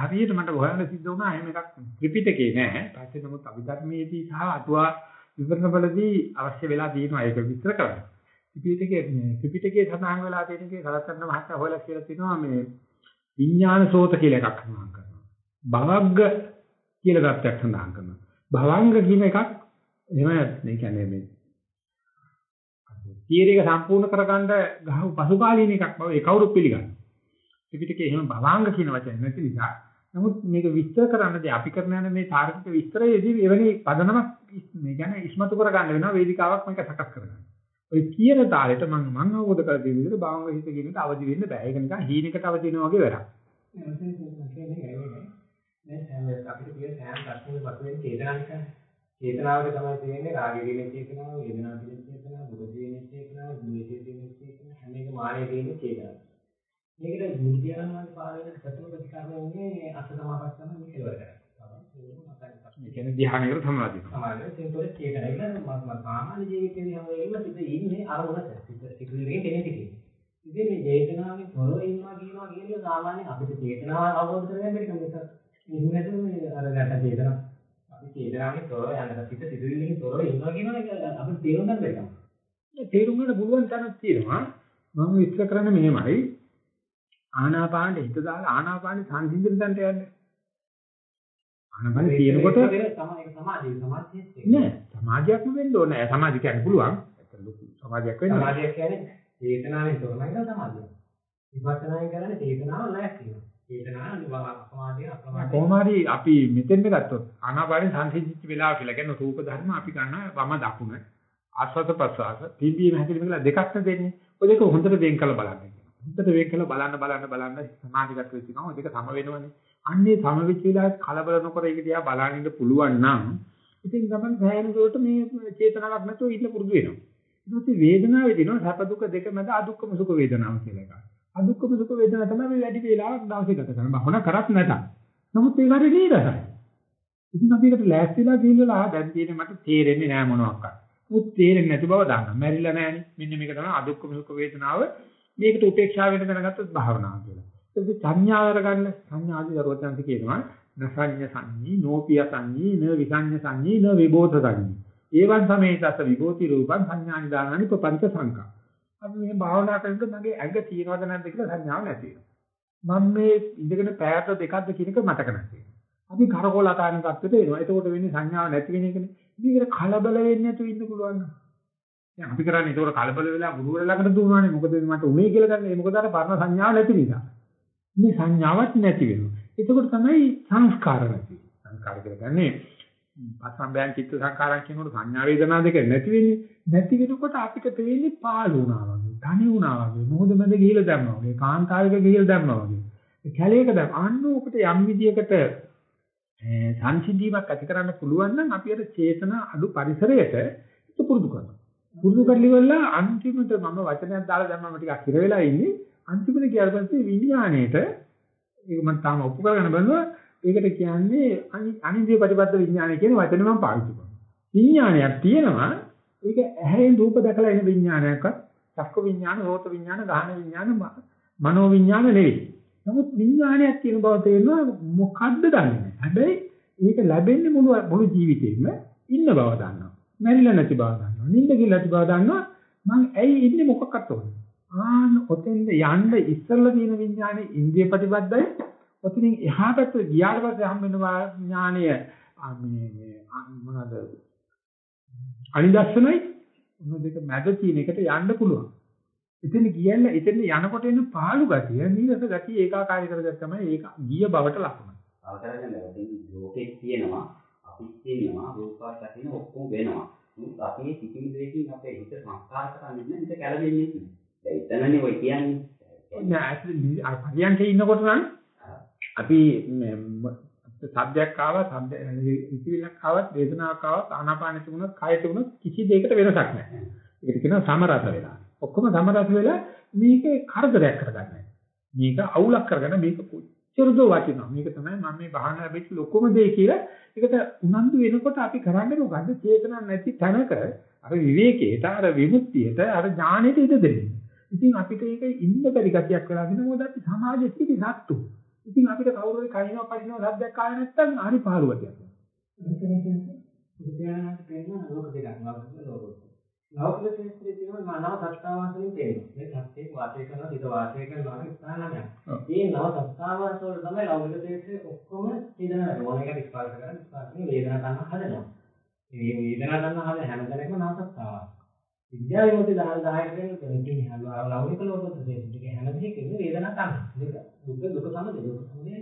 හරියට මට හොයන්න සිද්ධ වුණා. එහෙම එකක් ත්‍රිපිටකේ නෑ. පස්සේ නමුත් අභිධර්මයේදී සහ අටුවා විවරණවලදී අවශ්‍ය වෙලා තියෙනවා ඒක විස්තර කරන්න. ත්‍රිපිටකේ ත්‍රිපිටකේ සඳහන් වෙලා තියෙන එකේ සලස්තරන මහත්තයා හොයලා කියලා තියෙනවා මේ විඥාන සෝත කියලා එකක් සඳහන් කරනවා. භවග්ග කියලා தත්ත්වයක් සඳහන් කරනවා. භවංග කියන එකක් එහෙම මේ කියන්නේ මේ තීරයක සම්පූර්ණ කරගන්න ගහව පසුකාලීන එකක් බව ඒ කවුරුත් පිළිගන්නවා. ත්‍රිපිටකේ එහෙම භවාංග කියන වචනේ නැති නිසා නමුත් මේක විස්තර කරන්නදී අපි කරන යන මේ තාර්කික විස්තරයේදී එවැනි පදනමක් මේ කියන්නේ ඉස්මතු කරගන්න වෙනවා වේදිකාවක් මේක සකස් කරගන්න. ඔය කියන තාලෙට මම මම අවබෝධ කර දෙන විදිහට භාවංග හිත කියන එක අවදි වෙන්න බෑ. ඒක නිකන් හීනකට අවදි වෙනවා වගේ වැඩක්. මේ අපිට කියන සෑම ප්‍රශ්නෙක වතුරේ චේතනාවක් චේතනාවට තමයි තියෙන්නේ රාගය කියන චේතනාව, වේදනාව කියන චේතනාව, දුක කියන චේතනාව, ද්වේෂය කියන චේතනාව, හැම එක මානෙ කියන චේතනාව. මේකට බුද්ධියනවාගේ පාර වෙන ප්‍රථම ප්‍රතිකාරය වුණේ අසතමාපස්සම මේ කෙලවර කරන්නේ. ඒක ඒ කියන්නේ ධ්‍යානයකට සමාධිය. සමාධිය සින්තෝලේ චේතනයිල මම සාමාන්‍ය ජීවිතේදී හැම වෙලෙම සිත ඉන්නේ අරමුණක. සිත සිතුවිලිගෙන් දෙන්නේ ටිකේ. ඉතින් මේ චේතනාවේ තොරව ඉන්නවා කියනවා කියන්නේ සාමාන්‍යයෙන් අපිට චේතනාව අවබෝධ කරගන්න බැරි කම නිසා. ඉන්නට මේ අර ගැට චේතනාව අපි චේතනාවේ තොරව යනවා සිත සිතුවිලිගෙන් තොරව ඉන්නවා කියන එක අපිට තේරුම් ගන්න කම. තේරුම් ගන්න පුළුවන් තැනක් තියෙනවා. මම විස්තර කරන්න මෙහෙමයි. ආනාපානෙ හිත දාලා ආනාපානෙ සංසිඳන තැනට යන්නේ. ආනාපානෙ තියෙනකොට තමයි සමාධිය සමාධිය නෑ සමාධියක්ම වෙන්න ඕනේ. නෑ සමාධිය කියන්න පුළුවන්. ලොකු. සමාධියක් වෙන්න සමාධිය කියන්නේ චේතනාවෙන් තොරමයි නේද සමාධිය විපස්සනායෙන් කරන්නේ චේතනාව නැති වෙනවා. චේතනාව අපමාදිය අප්‍රමාදිය කොහොම හරි අපි මෙතෙන්ද ගත්තොත් ආනාපානෙ සංසිඳිච්ච වෙලාව කියලා කියන රූප ධර්ම අපි ගන්නවා වම දකුණ ආස්වාද ප්‍රසආස පිම්බීම හැකිලිම කියලා දෙකක් දෙන්නේ? ඔය දෙක හොඳට වෙන් කරලා බලන්න. හොඳට වෙන් කරලා බලන්න බලන්න බලන්න සමාධිගත වෙච්ච ගමන් ඔය දෙක සම වෙනවනේ අන්නේ සම වෙච්ච වෙලාවට කලබල නොකර ඒක දිහා බලන්න ඉන්න පුළුවන් නම් ඉතින් ගමන් සෑහෙන දුරට මේ චේතනාවක් නැතුව ඉන්න පුරුදු වෙනවා. ඊට පස්සේ වේදනාවේ දිනන සැප දුක දෙක මැද අදුක්කම සුඛ වේදනාව කියලා එකක්. අදුක්කම සුඛ වේදනාව තමයි මේ වැඩි වේලාවක් දවසේ ගත කරන බහන කරත් නැතත්. නමුත් ඒක හරි නීරසයි. ඉතින් අපි ඒකට ලෑස්තිලා ගිහිල්ලා දැන් තියෙන මට තේරෙන්නේ නෑ මොනවාක්වත්. මුත් තේරෙන්නේ නැති බව දන්නවා. මැරිලා නෑනේ. මෙන්න මේක තමයි අදුක්කම සුඛ වේදනාව. මේකට උපේක්ෂාව වෙන දැනගත්තොත් භාවනාව කියලා. ඒක සංඥා අරගන්න. සංඥාදී දරුවචන්ති කියනවා නසඤ්ඤ සංඤී නෝපිය සංඤී න විසඤ්ඤ සංඤී න විබෝධ සංඤී. ඒවන් සමේතස විභූති රූපං සංඥානි දානනි පపంచ සංකා අපි මේ භාවනා කරනකොට මගේ ඇඟ තියනවද නැද්ද කියලා සංඥාවක් නැති වෙනවා. මම මේ ඉඳගෙන පැයට දෙකක්ද කියන එක මතක නැති වෙනවා. අපි කරකෝල අතාරින තත්ත්වයට එනවා. එතකොට වෙන්නේ සංඥාවක් නැති වෙන එකනේ මේකට කලබල වෙන්නේ නැතුව ඉන්න පුළුවන් දැන් අපි කරන්නේ ඒතකොට කලබල වෙලා ගුරුවර ළඟට දුවනවානේ. මොකද මට උනේ කියලා ගන්න. ඒ මොකද අර පරණ සංඥාව නැති නිසා. මේ සංඥාවක් නැති වෙනවා එතකොට තමයි සංස්කාර නැති. සංස්කාර කියලා ගන්නේ පස්සම්බයන් චිත්ත සංකාරයන් කියනකොට සංඥා වේදනා දෙක නැති වෙන්නේ. නැති වෙනකොට අපිට තේින්නේ පාළු වුණා වගේ, තනි වුණා වගේ, මොහොත මැද ගිහිලා දැම්මා වගේ, කාන්තාවක ගිහිලා දැම්මා වගේ. කැලේක දැම් අන්න උකට යම් විදියකට සංසිද්ධියක් ඇති කරන්න පුළුවන් නම් අපි අර චේතන අඩු පරිසරයට පුරුදු කරනවා. පුරුදු කරලිවලා අන්තිමට මම වචනයක් දාලා දැම්මම ටිකක් හිර වෙලා ඉන්නේ. අන්තිමට ගියාට පස්සේ විඥාණයට ඒක මම තාම ඔප්පු කරගන්න බලනවා. ඒකට කියන්නේ අනින්ද්‍රිය ප්‍රතිපද විඥානය කියන වචනේ මම පාවිච්චි කරනවා. විඥානයක් තියෙනවා. ඒක ඇහැෙන් රූප දැකලා එන විඥානයක්වත් චක්ක විඥාන, රෝත විඥාන, ගාහන විඥාන, මනෝ විඥාන නෙවෙයි. නමුත් විඥානයක් තියෙන බව තේරෙනවා මොකද්ද දන්නේ නැහැ. හැබැයි ඒක ලැබෙන්නේ මුළු මුළු ජීවිතේම ඉන්න බව දන්නවා. මැරිලා නැති බව දන්නවා. නිින්ද ගිහලා නැති බව දන්නවා. මං ඇයි ඉන්නේ මොකක්වත් ඕනේ. ආන ඔතෙන්ද යන්න ඉස්සල්ලා තියෙන විඥානේ ඉන්ද්‍රිය ප්‍රතිබද්ධයි. ඔතනින් එහා පැත්තට ගියාට පස්සේ හම් වෙනවා ඥානය මේ මේ මොනවාද අනිදස්සනයි මොන දෙක මැද තියෙන එකට යන්න පුළුවන්. එතන ගියල්ලා එතන යනකොට එන පාළු ගතිය, නීරස ගතිය ඒකාකාරී කරගත්ත තමයි ඒක ගිය බවට ලකුණ. අවතරගෙන ලෝකේ තියෙනවා අපි තියෙනවා රූපාශකින ඔක්කොම වෙනවා. මුත් අපි සිතින් දෙකකින් අපේ හිත සංස්කාර කරන්නේ නැහැ හිත කැළඹෙන්නේ නැහැ. දැන් එතනනේ ඔය කියන්නේ. නෑ ඇත්තට පරියන්කේ ඉන්නකොට නම් අපි සබ්දයක් ආවා සබ්ද ඉතිවිලක් ආවත් වේදනාවක් ආවත් ආනාපානෙ තිබුණත් කය තිබුණත් කිසි දෙයකට වෙනසක් නැහැ. ඒකට කියනවා සමරස වෙලා. ඔක්කොම සමරස වෙලා මේකේ කරදරයක් කරගන්නේ. මේක අවුලක් කරගෙන මේක කොච්චරද වටිනවා. මේක තමයි මම මේ බහන ලැබෙච්ච ලොකුම දේ කියලා. ඒකට උනන්දු වෙනකොට අපි කරන්නේ මොකද්ද? චේතනා නැති තැනක අර විවේකයට, අර විමුක්තියට, අර ඥානෙට ඉඩ දෙන්නේ. ඉතින් අපිට ඒක ඉන්න බැරි ගතියක් වෙලා දෙනවා මොකද අපි සමාජෙත් ඉති සත්තු. ඉතින් අපිට කවුරු හරි කයින්ව පරිණව සද්දයක් ආවේ නැත්නම් හරි පහළු ගතියක්. මෙතන කියන්නේ බුද්ධයානට පේන ලෝක දෙකක් ලෞකික ලෝකෝත්තර. ලෞකික ශාස්ත්‍රයේ තියෙන මානව සත්‍තාවාසයෙන් තේරෙනවා. මේ සත්‍යයේ වාසය කරන හිත වාසය කරනවා ස්ථාන නමයක්. මේ නව සත්‍තාවාස වල තමයි ලෞකික ශාස්ත්‍රයේ ඔක්කොම තියෙනවා. ඕන එකට ස්පර්ශ කරන ස්පර්ශනේ වේදනා ගන්න හදනවා. මේ වේදනා ගන්න හදන හැම තැනකම නව සත්‍තාවාස. විද්‍යාව විමුක්ති දාන 10කට දෙන්නේ හලුවා ලෞකික ලෝකෝත්තර දෙක හැම දෙයකම වේදනා ගන්න. දෙක දුක දුක සමදේ දුක සමදේ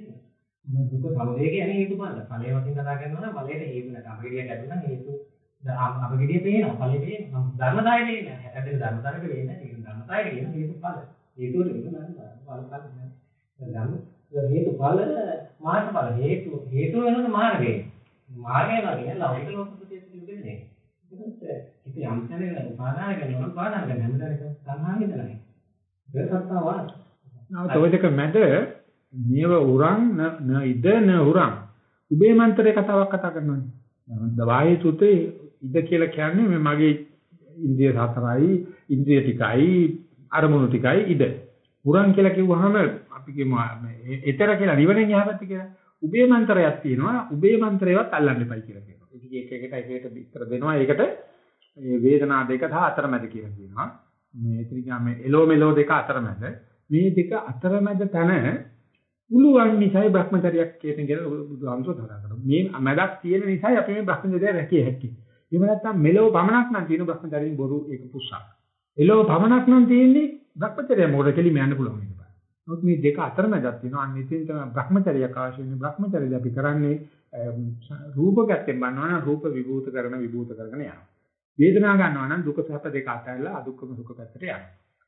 දුක සමදේ කියන්නේ හේතු බලන්න. ඵලයේ වශයෙන් කතා කරනවා නම් ඵලයට හේතු නැහැ. අපගිරියක් ඇතුළත නම් හේතු අපගිරිය පේනවා. ඵලෙ පේනවා. ධර්මතාවය පේන්නේ නැහැ. හැබැයි ධර්මතාවයක පේන්නේ නැහැ. ඒක ධර්මතාවය කියන හේතු ඵල. හේතුවල වෙන ධර්ම ඵල ඵල නැහැ. ධර්ම හේතු ඵල මාර්ග ඵල හේතු හේතු වෙනකොට මාර්ගය. මාර්ගය වගේ ලෞකික ලෝකෝත්තර දෙන්නේ. ඒක යම් තැනක උපාදාන කරනවා උපාදාන කරන හැමදාම සංහාවෙද නැහැ. ඒක සත්තාවා. නමුත් ඔය දෙක මැද නියව උරන් න ඉද න උරන් උබේ මන්ත්‍රයේ කතාවක් කතා කරනවානේ. දවායේ සුතේ ඉද කියලා කියන්නේ මේ මගේ ඉන්ද්‍රිය සතරයි, ඉන්ද්‍රිය ටිකයි, අරමුණු ටිකයි ඉද. පුරන් කියලා කිව්වහම අපි කියමු ඊතර කියලා නිවනෙන් යහපත් කියලා. උබේ මන්ත්‍රයක් තියෙනවා. උබේ මන්ත්‍රයවත් අල්ලන්න එපයි කියලා කියනවා. ඉතින් ඒක එකට එකට විස්තර දෙනවා. ඒකට මේ වේදනා දෙක සහ අතරමැද කියලා කියනවා. මේ ඉතින් මේ එලෝ මෙලෝ දෙක අතරමැද මේ දෙක අතරමැද තැන පුළුවන් නිසායි Brahmacharya කියන කියන බුදුහාමුදුරුවෝ සඳහන් කරනවා. මේ මැදක් තියෙන නිසායි අපි මේ Brahmacharya රැකිය හැකියි. එහෙම නැත්නම් මෙලෝ පමණක් නම් තියෙන Brahmacharya බොරු ඒක පුස්සක්. එලෝ පමණක් නම් තියෙන්නේ Brahmacharya මොකද කෙලිම යන්න පුළුවන් එක. නමුත් මේ දෙක අතරමැදක් තියෙනවා. අන්න ඉතින් තමයි Brahmacharya අවශ්‍ය වෙන්නේ. Brahmacharya අපි කරන්නේ රූප ගැත්තෙන් බලනවා නම් රූප විභූත කරන විභූත කරගෙන යනවා. වේදනා ගන්නවා නම් දුක සැප දෙක අතරලා අදුක්කම සුඛ පැත්තට යනවා.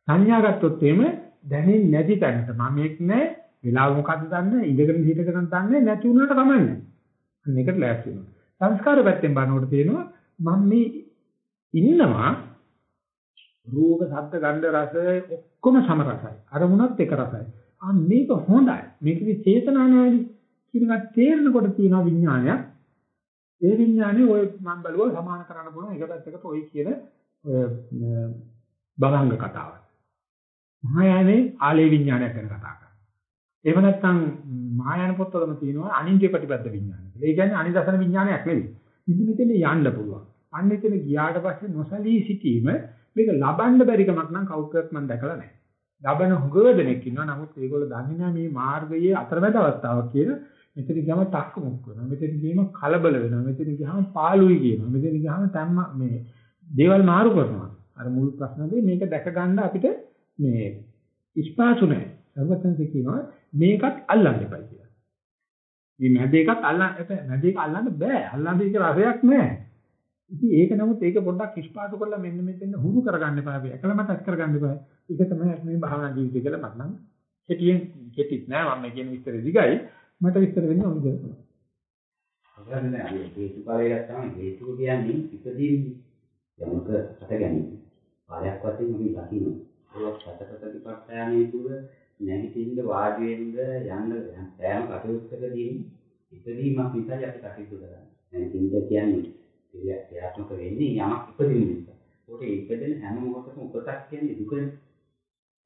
සංඥා ගත්තොත් එහෙම දැනෙන්නේ නැති තැනට මම එක් නෑ වෙලාව මොකද්ද දන්නේ ඉඳගෙන හිටගෙන දන්නේ නැති වුණාට කමන්නේ. මේකට ලෑස්ති වෙනවා. සංස්කාර පැත්තෙන් බලනකොට තේනවා මම මේ ඉන්නවා රූප, ශබ්ද, ගන්ධ, රස ඔක්කොම සම රසයි. අරමුණත් එක රසයි. ආ මේක හොඳයි. මේකේ චේතනා නැහැනේ. කිනක් තේරෙනකොට තියෙනවා විඥානයක්. ඒ විඥානේ ඔය මම බලුවා සමාන කරන්න පුළුවන් එක පැත්තකට ඔය කියන ඔය බවංග කතාව. මහායානේ ආලේ විඥානයක් ගැන කතා කරනවා. එහෙම නැත්නම් මහායාන පොත්වලම තියෙනවා අනින්ජේ ප්‍රතිපද විඥානය. ඒ කියන්නේ අනිදසන විඥානයක් නෙවෙයි. ඉතින් මෙතන යන්න පුළුවන්. අන්න එතන ගියාට පස්සේ නොසලී සිටීම මේක ලබන්න බැරි කමක් නම් කවුරුත් මම දැකලා නැහැ. ලබන හුඟ දෙනෙක් ඉන්නවා. නමුත් ඒගොල්ලෝ දන්නේ නැහැ මේ මාර්ගයේ අතරමැද අවස්ථාවක් කියලා. මෙතන ගියාම තක්ක මුක් වෙනවා. මෙතන ගියාම කලබල වෙනවා. මෙතන ගියාම පාළුයි කියනවා. මෙතන ගියාම තම්ම මේ දේවල් මාරු කරනවා. අර මුල් ප්‍රශ්නදී මේක දැක ගන්න අපිට මේ ඉස්පාසු නැහැ. සර්වතන්සේ කියනවා මේකත් අල්ලන්න එපා කියලා. මේ මැද එකත් අල්ලන්න එපා. මැද එක අල්ලන්න බෑ. අල්ලන්න ඒක රසයක් නෑ. ඉතින් ඒක නමුත් ඒක පොඩ්ඩක් ඉස්පාසු කරලා මෙන්න මෙතෙන් හුරු කරගන්න එපා. එකල මතක් කරගන්න එපා. ඒක තමයි මේ භාවනා ජීවිතය කියලා මට නම් කෙටියෙන් කෙටිත් නෑ මම කියන විස්තර දිගයි. මට විස්තර වෙන්නේ ඔන්න දෙයක්. හොඳයි අපි හේතුඵලය ගත්තාම හේතුව කියන්නේ ඉපදීම යමුක හට ගැනීම. කාලයක් වශයෙන් අපි දකින්න. ඒක සතත ප්‍රතිපත්තියනේ තුර නැගිටින්න වාඩි වෙන්න යන්න සෑම කටයුත්තකදී ඉපදීමක් නිසා අපි කටයුතු කරන්නේ. නැගිටින්න කියන්නේ ක්‍රියාත්මක වෙන්නේ යමක් ඉපදීම නිසා. ඒකට ඉපදෙන හැම මොහොතකම උපතක් කියන්නේ දුකනේ.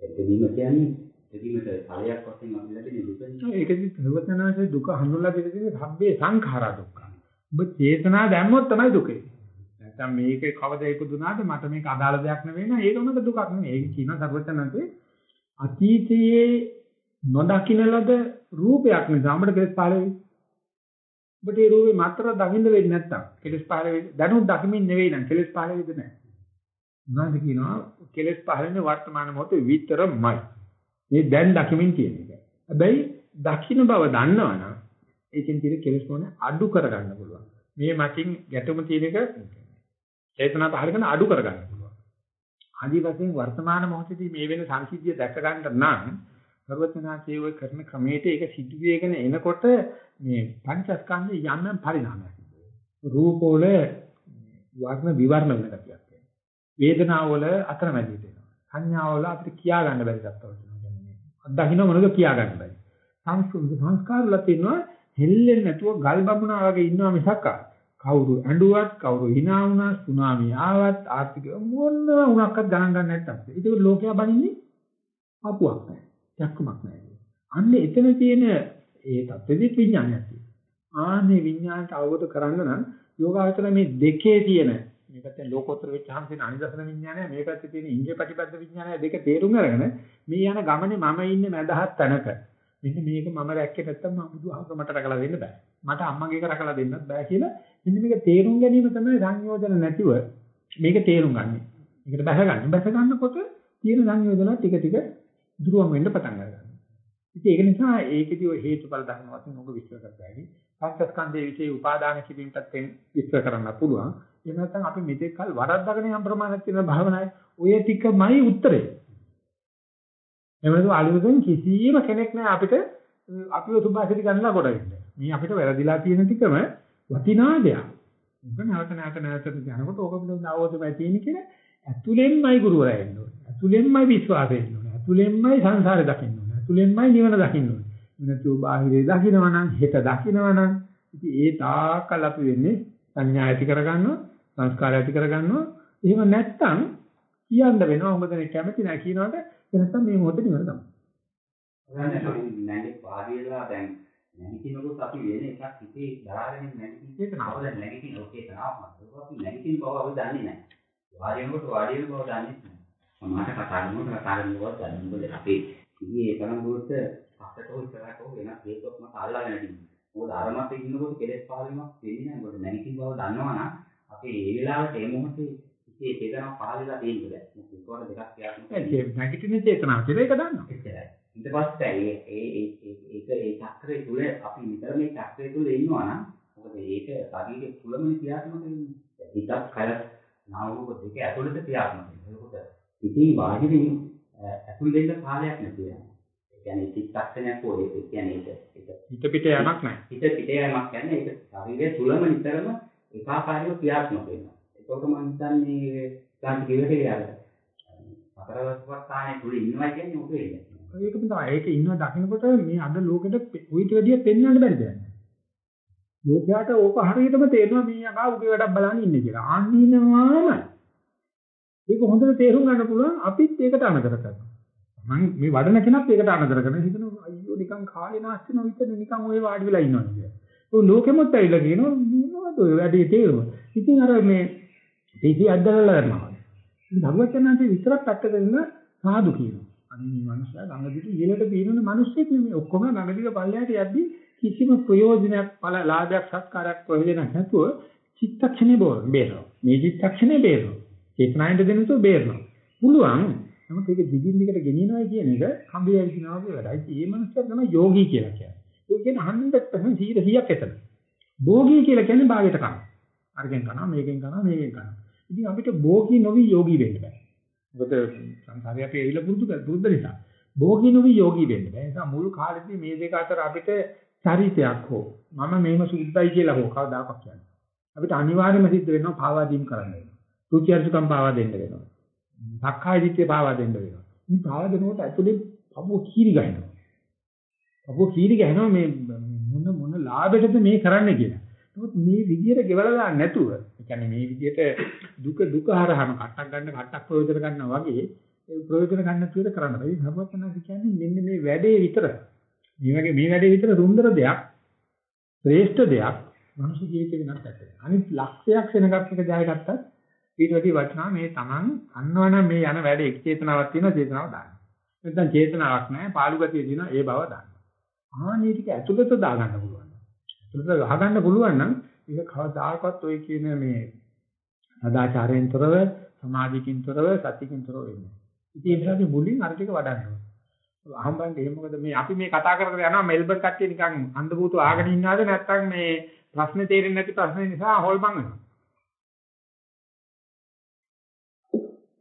ඉපදීම කියන්නේ ඉපදීමට ඵලයක් වශයෙන් අපි ලැබෙන දුකනේ. ඒකදී ප්‍රවචනාවේ දුක හඳුන්ලා දෙන්නේ සබ්බේ සංඛාරා දුක්ඛ. ඔබ චේතනා දැම්මොත් තමයි දුකේ. නැත්තම් මේක කවද ඉපදුනාද මට මේක අදාළ දෙයක් නෙවෙයි නේද ඒක මට දුකක් නෙවෙයි ඒක කියන සර්වචනන්තේ අතීතයේ නොදකින්න ලද රූපයක් නිසා අපිට කෙලස් පහළ වෙයි. ඔබට ඒ රූපේ මාත්‍ර දකින්න වෙන්නේ නැත්තම් කෙලස් පහළ වෙයි. දැනුත් දකිමින් නෙවෙයි නම් කෙලස් පහළ වෙයිද නැහැ. උනාද කියනවා කෙලස් පහළ වෙන්නේ වර්තමාන මොහොතේ විතරමයි. මේ දැන් දකිමින් කියන එක. හැබැයි දකින්න බව දන්නවනම් ඒකෙන් තියෙන කෙලස් මොන අඩු කරගන්න පුළුවන්. මේ මතින් ගැටුම තියෙන එක චේතනා පහල කරන අඩු කරගන්න පුළුවන්. ආදි වශයෙන් වර්තමාන මොහොතේදී මේ වෙන සංසිද්ධිය දැක ගන්න නම් සර්වඥාචේ ඔය කරන ක්‍රමයට ඒක සිදුවේගෙන එනකොට මේ පංචස්කන්ධය යම් යම් පරිණාමයක් රූපවල වර්ණ විවරණ වෙන ගතියක් වෙනවා. වේදනාවල අතරමැදියට එනවා. සංඥාවල අපිට කියා ගන්න බැරි තත්ත්වයක් වෙනවා. අත්දකින්න මොනද කියා ගන්න බැරි. සංස්කාරවල තියෙනවා හෙල්ලෙන්නේ නැතුව ගල් බමුණා වගේ ඉන්නවා මිසක් කවුරු ඇඬුවත් කවුරු hina වුණා සුනාමි ආවත් ආර්ථික මොන වුණක්වත් ගණන් ගන්න නැත්තම්. ඒක ලෝකයා බනින්නේ අපුවක් නැහැ යක්කමක් නැහැ අන්න එතන තියෙන ඒ තත්ත්වෙදි විඥානයක් තියෙනවා. ආන්නේ විඥානට අවබෝධ කරගන්න නම් යෝගාවචර මේ දෙකේ තියෙන මේ පැත්තේ ලෝකෝත්තර වෙච්චාම තියෙන අනිදසන විඥානය මේ පැත්තේ තියෙන ඉන්ද්‍රිය ප්‍රතිපද විඥානය දෙක තේරුම් අරගෙන මේ යන ගමනේ මම ඉන්නේ මැදහත් තැනක මෙන්න මේක මම රැක්කේ නැත්තම් මම බුදුහාමර මට රැකලා දෙන්න බෑ මට අම්මගේ රැකලා දෙන්නත් බෑ කියලා මෙන්න මේක තේරුම් ගැනීම තමයි සංයෝජන නැතිව මේක තේරුම් ගන්න. මේකට බැස ගන්න. බැස ගන්නකොට තියෙන සංයෝජන ටික ටික දුරවන් වෙන්න පටන් ගන්නවා. ඉතින් ඒක නිසා ඒකෙදි ඔය හේතුඵල ධර්ම වශයෙන් උග විස්තර කරගන්න. පංචස්කන්ධයේ විශේෂ උපාදාන කිරීමටත් විස්තර කරන්න පුළුවන්. එහෙම නැත්නම් අපි මෙතෙක් කල වරද්දාගෙන යම් ප්‍රමාණයක් තියෙන භාවනාවේ ඔය ටිකමයි උත්තරේ. එමෙන්න අලුතෙන් කිසියම් කෙනෙක් නෑ අපිට අපිව සුභාසිත ගන්නලා කොට වෙන්න. මේ අපිට වැරදිලා තියෙන ටිකම වටිනා දෙයක්. උඹ නැවත නැවත නැවත යනකොට ඕක පිළිබඳව අවබෝධය තියෙන කියලා ඇතුළෙන්මයි ගුරුවරයා එන්න ඕනේ. ඇතුළෙන්මයි විශ්වාසය එන්න ඕනේ. ඇතුළෙන්මයි සංසාරේ දකින්න ඕනේ. ඇතුළෙන්මයි නිවන දකින්න ඕනේ. නැතු බාහිරේ දකින්නවනම් හෙට දකින්නවනම් ඉතින් ඒ තාකල් අපි වෙන්නේ සංඥා ඇති කරගන්නවා, සංස්කාර ඇති කරගන්නවා. එහෙම නැත්තම් කියන්න වෙනවා. මොකද මේ කැමති නැහැ කියනකොට නැත්තම් මේ මොහොතේ නිවන තමයි. නැගි පාඩියලා දැන් නැගිටිනකොට අපි වෙන එකක් හිතේ දරාගෙන නැගිටින එක නවල නැගිටින ඔකේ තාමත් අපි නැගිටින බව අපි දන්නේ නැහැ. වාඩිනකොට වාඩි වෙන බව දන්නේ නැහැ. සමහරට කතා කරනකොට කතා කරනකොට දන්නේ මොකද අපි ඉන්නේ තරම් දුරට හෝ ඉස්සරහට වෙනස් හේතුවක් මත අල්ලාගෙන ඉන්නේ. මොකද අරමත් ඉන්නකොට කෙලෙස් පාලීමක් වෙන්නේ නැහැ. මොකද නැගිටින බව දන්නවනම් අපි ඒ වෙලාවට ඒ මොහොතේ ඉතින් ඒ චේතනාව පහළලා තියෙන්නේ නැහැ. මොකද ඒකවල දෙකක් ක්‍රියාත්මක ඒ නැගිටින චේතනාව කියලා ඒක දන්නවා. එච්චරයි. ඊට පස්සේ ඒ ඒ ඒ ඒක ඒ චක්‍රය තුල අපි නිතර මේ චක්‍රය තුල ඉන්නවා නම් මොකද ඒක ශරීරයේ තුලම ක්‍රියාත්මක වෙන්නේ. හිතක් කය නාම රූප දෙක ඇතුළත ක්‍රියාත්මක වෙනවා. ඒකට ඉතින් බාහිරින් ඇතුල් දෙන්න කාලයක් නැති වෙනවා. කියන්නේ චිත්තක්ෂණයක් හෝ ඒ කියන්නේ ඒක හිත පිට යamak නැහැ. හිත පිට යamak කියන්නේ ඒක ශරීරයේ තුලම නිතරම ඒකාකාරීව ක්‍රියාත්මක වෙනවා. ඒකෝක මම හිතන්නේ ගන්න කිව්වට යාළුවා. අතරවස්වස්ථානයේ තුල ඉන්නවා කියන්නේ උදේ ඉන්නේ. ඒකම තමයි. ඒක ඉන්නව දකින්නකොට මේ අද ලෝකෙට උවිත වැඩිය පෙන්වන්න බැරි දෙයක්. ලෝකයට ඕක හරියටම තේරෙනවා මේ අකා උගේ වැඩක් බලන්න ඉන්නේ කියලා. ආන්නීනවාම ඒක හොඳට තේරුම් ගන්න පුළුවන් අපිත් ඒකට අනතර කරනවා. මම මේ වඩන කෙනත් ඒකට අනතර කරනවා. හිතනවා අයියෝ නිකන් කාලේ නාස්ති නො විතර නිකන් ඔය වාඩි වෙලා ඉන්නවා කියලා. ඒ ලෝකෙමත් ඇවිල්ලා කියනවා මොනවද ඔය වැඩේ තේරුම. ඉතින් අර මේ පිසි අද්දලලා කරනවා. ඉතින් භගවතුන්ගේ විතරක් පැත්තක දෙන්න සාදු කියනවා. අනේ මේ මනුස්සයා ගඟ දිට ඉහළට පීනන මිනිස්සෙක් නෙමෙයි. ඔක්කොම ගඟ දිග පල්ලයට යද්දි කිසිම ප්‍රයෝජනයක් ඵල ලාභයක් සත්කාරයක් ප්‍රයෝජනයක් නැතුව චිත්තක්ෂණේ බෝර බේරනවා. මේ චිත්තක්ෂණේ බේරනවා. චේතනාවෙන් දෙන්නතු බේරනවා. පුළුවන්. නමුත් ඒක දිගින් දිගට ගෙනියනවා කියන එක කම්බිය විසිනවා වගේ වැඩයි. මේ මනුස්සයා තමයි යෝගී කියලා කියන්නේ. ඒ කියන්නේ 100% 100ක් එතන. භෝගී කියලා කියන්නේ භාගයට කනවා. අරගෙන කනවා, මේකෙන් කනවා, මේකෙන් කනවා. ඉතින් අපිට භෝගී නොවි යෝගී වෙන්න බෑ. මොකද සංසාරේ අපි ඇවිල්ලා පුරුදු කර පුරුද්ද නිසා. භෝගී නොවි යෝගී වෙන්න බෑ. ඒ නිසා මුල් කාලෙදී මේ දෙක අතර අපිට චරිතයක් හෝ මම මේම සුද්ධයි කියලා හෝ කවදාකවත් කියන්නේ. අපිට අනිවාර්යයෙන්ම සිද්ධ වෙනවා පාවාදීම් කරන්න වෙනවා. රුචි අරුචිකම් පාවා දෙන්න වෙනවා. සක්කාය දිට්ඨිය පාවා දෙන්න වෙනවා. මේ පාවා දෙනකොට ඇතුලේ පපුව කීරි ගහනවා. පපුව කීරි ගහනවා මේ මොන මොන ලාභයටද මේ කරන්නේ කියලා. නමුත් මේ විදියට ගෙවලා දාන්න නැතුව, ඒ කියන්නේ මේ විදියට දුක දුක හරහාම කට්ටක් ගන්න කට්ටක් ප්‍රයෝජන ගන්නවා වගේ ඒ ප්‍රයෝජන ගන්න තුර කරන්න බෑ. සර්වඥාන්සේ කියන්නේ මෙන්න මේ වැඩේ විතර. මේ වගේ මේ වැඩේ විතර සුන්දර දෙයක්, ශ්‍රේෂ්ඨ දෙයක් මනුෂ්‍ය ජීවිතේ වෙනත් නැහැ. අනිත් ලක්ෂයක් වෙනකක් එක ජයගත්තත් ඊට වැඩි වටිනා මේ Taman අන්නවනම් මේ යන වැඩේ එක් චේතනාවක් තියෙනවා චේතනාව දාන්න. නැත්නම් චේතනාවක් නැහැ පාළු ගතිය තියෙනවා ඒ බව දාන්න. ආනේ ටික ඇතුළත දාගන්න පුළුවන්. ඇතුළත ගහගන්න පුළුවන් නම් ඒක කවදාකවත් ඔය කියන මේ සදාචාරයෙන් තොරව සමාධියකින් තොරව සතියකින් තොරව වෙන්නේ. ඉතින් ඒ නිසා මුලින් අර ටික වඩන්න ඕනේ. අහම්බන්ට එහෙම මොකද මේ අපි මේ කතා කර කර යනවා මෙල්බර්න් කට්ටිය නිකන් අන්ධබූතු ආගෙන ඉන්නවද නැත්නම් මේ ප්‍රශ්නේ තේරෙන්නේ නැති ප්‍රශ්න නිසා හොල්මන් වෙනවා.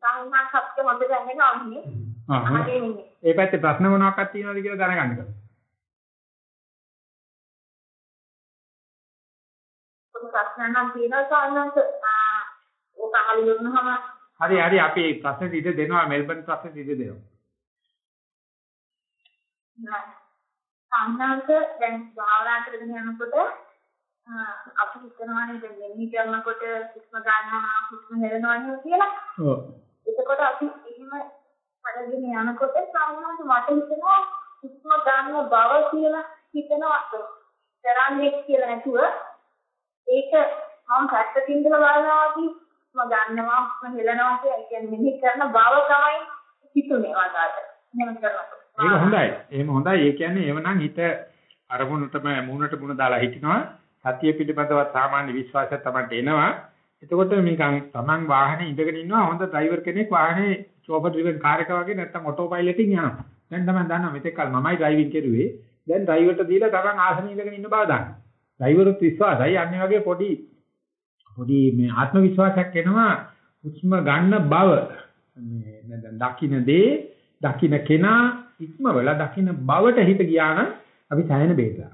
සංඥා ශබ්ද හොඳට ඇහෙනවා අන්නේ. ආ. ඒ පැත්තේ ප්‍රශ්න මොනවාක්වත් තියෙනවද කියලා දැනගන්න ප්‍රශ්න නම් තියෙනවා සාන්නන්ත ආ ඕක අහලා ඉන්නවා හරි හරි අපි ප්‍රශ්නෙට ඉඩ දෙනවා මෙල්බර්න් ප්‍රශ්නෙට ඉඩ දෙනවා. සාන්නන්ත දැන් භාවනා කරගෙන යනකොට අපි හිතනවානේ දැන් මෙන්න කරනකොට හුස්ම ගන්නවා හුස්ම හෙලනවා කියලා. ඔව්. එතකොට අපි එහෙම පඩගෙන යනකොට සාමාන්‍යයෙන් මට හිතෙනවා හුස්ම ගන්න බව කියලා හිතනවා කරන්නේ කියලා නැතුව ඒක මම පැත්තකින් ඉඳලා බලනවා වගේ මම ගන්නවා මම හෙලනවා කියලා කියන්නේ මෙහි කරන බව තමයි හිතුනේ වාදාට එහෙම කරනකොට ඒක හොඳයි. එහෙම හොඳයි. ඒ කියන්නේ එවනම් හිත අරමුණටම මූණට මුණ දාලා හිටිනවා. සතිය පිළිබඳව සාමාන්‍ය විශ්වාසයක් තමයි එනවා. එතකොට නිකන් Taman වාහනේ ඉඳගෙන ඉන්නවා හොඳ ඩ්‍රයිවර් කෙනෙක් වාහනේ චෝපර් ඩ්‍රිවන් කාර් එක වගේ නැත්තම් ඔටෝ පයිලට්ින් යනවා. දැන් තමයි දන්නවා මෙතෙක් කල මමයි ඩ්‍රයිවිං කරුවේ. දැන් ඩ්‍රයිවර්ට දීලා Taman ආසනෙ ඉඳගෙන ඉන්න බව දන්නවා. ඩ්‍රයිවරුත් විශ්වාසයි අන්නේ වගේ පොඩි පොඩි මේ ආත්ම විශ්වාසයක් එනවා හුස්ම ගන්න බව. මේ දැන් දකින්න දේ දකින්න කෙනා ඉක්මවල දකින්න බවට හිත ගියා නම් අපි සෑහෙන බේරලා.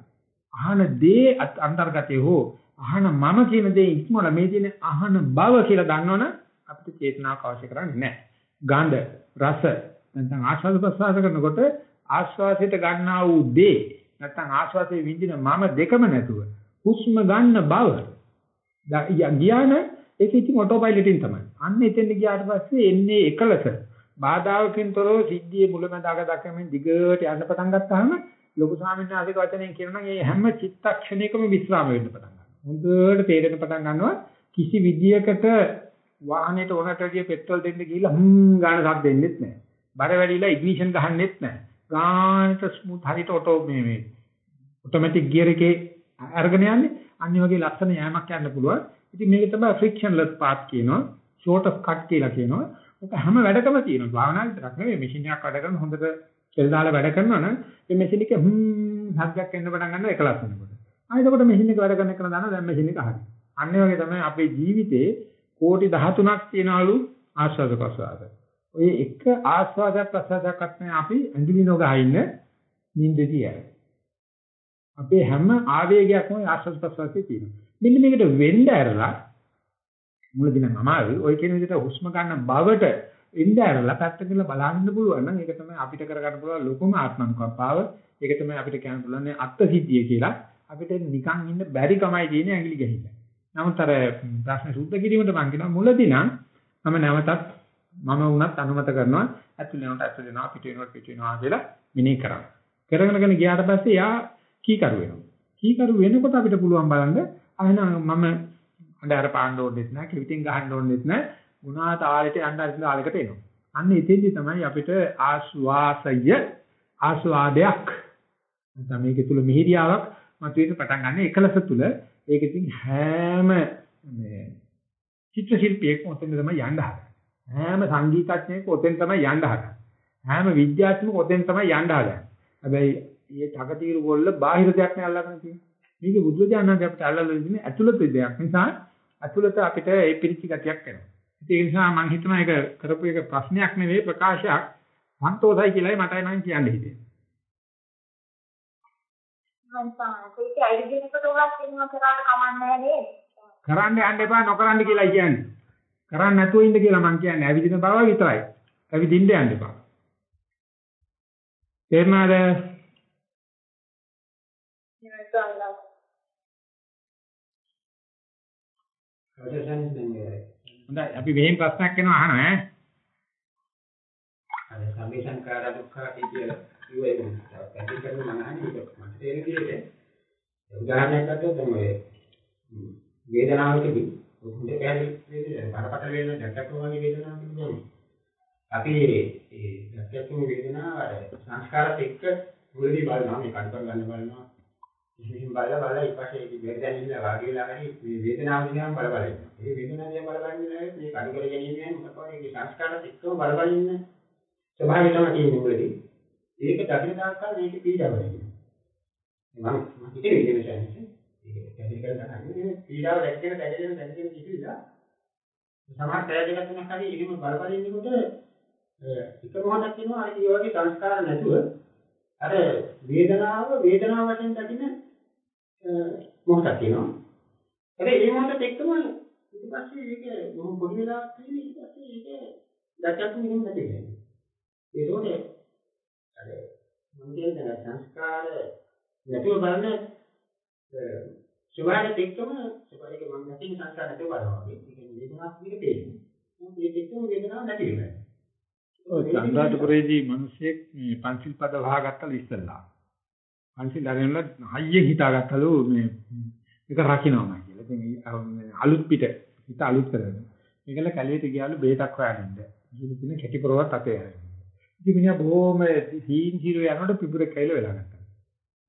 අහන දේ අන්තර්ගතය හෝ අහන මම කියන දේ ඉක්මවල මේ තියෙන අහන බව කියලා දන්නවනම් අපිට චේතනාවක් අවශ්‍ය කරන්නේ නැහැ. ගඳ, රස නැත්නම් ආස්වාද ප්‍රසආස කරනකොට ආස්වාසයට ගන්නා වූ දේ නැත්නම් ආස්වාදයේ විඳින මම දෙකම නැතුව හුස්ම ගන්න බව ගියාන ඒක ඉතින් ඔටෝ පයිලට්ින් තමයි. අන්න එතෙන් ගියාට පස්සේ එන්නේ එකලස. බාධාවකින් තොරව සිද්ධියේ මුලමඳාක දක්වමින් දිගට යන්න පටන් ගත්තාම ලොකු ස්වාමීන් වහන්සේගේ වචනයෙන් කියනවා නම් මේ හැම චිත්තක්ෂණයකම විස්්‍රාම වෙන්න පටන් ගන්නවා. හොඳට තේරෙන්න පටන් ගන්නවා කිසි විදියකට වාහනේට ඕනට වැඩිය පෙට්‍රල් දෙන්න ගිහිල්ලා හ්ම් ගාන සද්ද දෙන්නෙත් නැහැ. බර වැඩිලා ඉග්නිෂන් ගහන්නෙත් නැහැ. ගානට ස්මූත් හරියට ඔටෝ මේ මේ ඔටෝමැටික් ගියර් එකේ අරගෙන යන්නේ. අනිත් වගේ ලස්සන යෑමක් යන්න පුළුවන්. ඉතින් මේක තමයි ෆ්‍රික්ෂන්ලස් පාත් කියනවා. ෂෝට් ඔෆ් කට් කියලා කියනවා. ඔක හැම වැඩකම තියෙනවා. භාවනා විතරක් නෙවෙයි මැෂින් එකක් වැඩ කරන හොඳට තෙල් දාලා වැඩ කරනවා නම් මේ මැෂින් එකේ හ්ම් හද්දක් එන්න පටන් ගන්නවා එකලස් වෙනකොට. ආයෙත් එතකොට මැෂින් එක වැඩ කරන එක දානවා දැන් මැෂින් එක හරි. අන්න වගේ තමයි අපේ ජීවිතේ කෝටි 13ක් තියනලු ආස්වාද ප්‍රසආද. ඔය එක ආස්වාදයක් ප්‍රසආදයක්වත් නැහැ අපි ඇඟිලි නොගා ඉන්න නිින්දදී යයි. අපේ හැම ආවේගයක්ම ආස්වාද ප්‍රසආදයේ තියෙනවා. මෙන්න මේකට වෙන්න ඇරලා මුලදී නම් අමාරුයි. ඔය කියන විදිහට හුස්ම ගන්න බවට එන්න ඇරලා පැත්තකට බලන්න පුළුවන් නම් ඒක තමයි අපිට කරගන්න පුළුවන් ලොකුම ආත්මනුකම්පාව. ඒක තමයි අපිට කියන්න පුළුවන් අත්සිද්ධිය කියලා. අපිට නිකන් ඉන්න බැරි කමයි තියෙන්නේ ඇඟිලි ගහින්න. නමුත් අර ප්‍රශ්න සුද්ධ කිරීමට මම කියනවා මුලදී නම් මම නැවතත් මම වුණත් අනුමත කරනවා ඇතුළේ යනට ඇතුළේ යනවා පිට වෙනවට පිට වෙනවා කියලා මිනේ කරා. කරගෙනගෙන ගියාට පස්සේ යා කීකරු වෙනවා. කීකරු වෙනකොට අපිට පුළුවන් බලන්න අහන මම අnder පාන්න ඕනෙත් නැහැ, කිවිතින් ගහන්න ඕනෙත් නැහැ. ගුණා තාලෙට යන්න අරින්න තාලෙකට එනවා. අන්න එතෙන්දි තමයි අපිට ආස්වාසය ආස්වාදයක් නැත්නම් මේක තුල මිහිරියාවක් මතුවෙන්න පටන් ගන්න එකලස තුල ඒක ඉතින් හැම මේ චිත්‍ර ශිල්පියෙක් ඔතෙන් තමයි යන්න හදන්නේ. හැම සංගීතඥයෙක් ඔතෙන් තමයි යන්න හදන්නේ. හැම විද්‍යාඥයෙක් ඔතෙන් තමයි යන්න හදන්නේ. හැබැයි මේ තකතිරු වල බාහිර දෙයක් නේ අල්ලගෙන තියෙන්නේ. මේක බුදුරජාණන් අපිට අල්ලලා දෙන්නේ ඇතුළත දෙයක් නිසා ඇතුළත අපිට ඒ පිරිචි ගතියක් එනවා. ඒ නිසා මම හිතනවා ඒක කරපු එක ප්‍රශ්නයක් නෙවෙයි ප්‍රකාශයක් සන්තෝෂයි කියලායි මට නම් කියන්න හිතෙන්නේ. මම තමයි ඒක අයිඩියකට උනත් කරාට කමන්නේ නේද? කරන්න යන්න එපා නොකරන්න කියලායි කියන්නේ. කරන්න නැතුව ඉන්න කියලා මම කියන්නේ. ඇවිදින බව විතරයි. ඇවිදින්න යන්න එපා. තේරුණාද? හොඳයි අපි මෙහෙම ප්‍රශ්නයක් එනවා අහනවා ඈ. අර සම්මේ සංකාර දුක්ඛ කිය කිව්වේ මම පැහැදිලි කරන්න මම අහන්නේ ඒක මට තේරෙන විදිහට උදාහරණයක් ගත්තොත් දැන් ඔය වේදනාවකදී හොඳ කැලේ බරපතල වෙන දැක්කම වගේ වේදනාවක් නෙමෙයි. අපි ඒ දැක්කම වේදනාව අර සංස්කාරත් එක්ක මුලදී බලනවා මේ කඩපර ගන්න බලනවා. ඉතින් බලලා බලලා ඊපස්සේ ඒක වේදනින්න වාගේලා හරි මේ වේදනාව දිහා බල බල ඉන්නවා. මේ වේදනාව දිහා බල බල ඉන්නේ මේ කඩ කර ගැනීම යන මොකක්ද මේ සංස්කාරත් එක්කම බල බල ඉන්න ස්වභාවය තමයි තියෙන්නේ මුලදී. ඒක දකින්න තාක්කල් මේක පීඩාවක් නෙමෙයි. මම හිතේ විදිහට කියන්නේ ඒක පැහැදිලි කරලා ගන්න. පීඩාව දැක්කම දැනෙන දැනෙන කිසිලා සමහර පැය දෙකක් තුනක් හරි එහෙම බල බල ඉන්නකොට එක මොහොතක් වෙනවා අර ඒ වගේ සංස්කාර නැතුව අර වේදනාව වේදනාව වශයෙන් දකින්න මොහොතක් තියෙනවා. හැබැයි ඒ මොහොතත් එක්කම ඊට පස්සේ ඒක මොහොත පොඩි වෙලාවක් තියෙන ඊට පස්සේ ඒක දැක්කත් නිකන් නැති වෙනවා. ඒකෝනේ අර මම කියන්නේ සංස්කාර නැතුව බලන සුභාරත් එක්කම සුභාරක මම නැති සංස්කාර නැතුව බලනවා වගේ. ඒ කියන්නේ වේදනාවක් විදිහට පේන්නේ. මේක එක්කම වේදනාවක් නැති වෙනවා. ඔය චන්ද්‍රාටපුරේදී මිනිස්සෙක් මේ පංචිල් පද වහගත්තලු ඉස්සල්ලා. පංචිල් අරගෙන හයිය හිතාගත්තලු මේ ඒක රකින්නමයි කියලා. ඉතින් අලුත් පිට හිත අලුත් කරගෙන. මේකල කැලේට ගියාලු බේතක් හොයාගන්න. ගිහින් තියෙන කැටි පොරවත් අතේ අරගෙන. ඉතින් මිනිහා බොහොම සීන් ජීරෝ යනකොට පිපුර කැයිල වෙලා ගත්තා.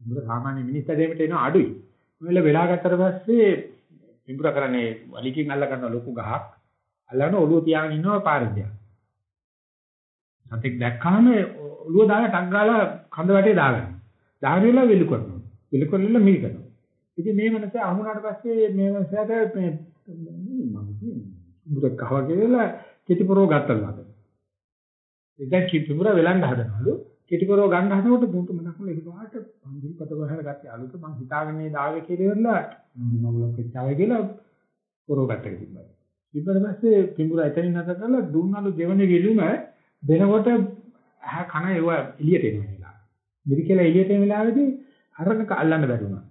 පිපුර සාමාන්‍ය මිනිස් ඇදෙමට එන අඩුයි. මෙල වෙලා ගත්තට පස්සේ පිපුර කරන්නේ වලිකින් අල්ල ගන්න ලොකු ගහක්. අල්ලන ඔළුව තියාගෙන ඉන්නවා පාරේ. සතෙක් දැක්කම ඔළුව දාලා ටක් ගාලා කඳ වැටේ දාගන්න. දාගෙන ඉල විලු කරනවා. විලු කරලා මිල් කරනවා. ඉතින් මේ මනස අහුණාට පස්සේ මේ මනසට මේ මම කියන්නේ බුදක් කහව කියලා කෙටිපරෝ ගත්තලු අද. ඉතින් කිපුර වෙලන්න හදනවලු. කෙටිපරෝ ගන්න හදනකොට දුන්ට මනක් වල ඒක වාට පන්දිල් පත වහල ගත්තේ අලුත මං හිතාගෙන මේ දාවේ කියලා ඉවරලා මම ලොක්කච්චාවේ කියලා පොරෝ ගත්තක තිබ්බා. ඊපස්සේ පස්සේ පිඹුර එතනින් නැත කරලා දුන්නලු දෙවනේ විලුම දෙනකොට කන ඒව එළියට එන වෙලාව. මිරිකලා එළියට එන වෙලාවේදී අරක අල්ලන්න බැරි වුණා.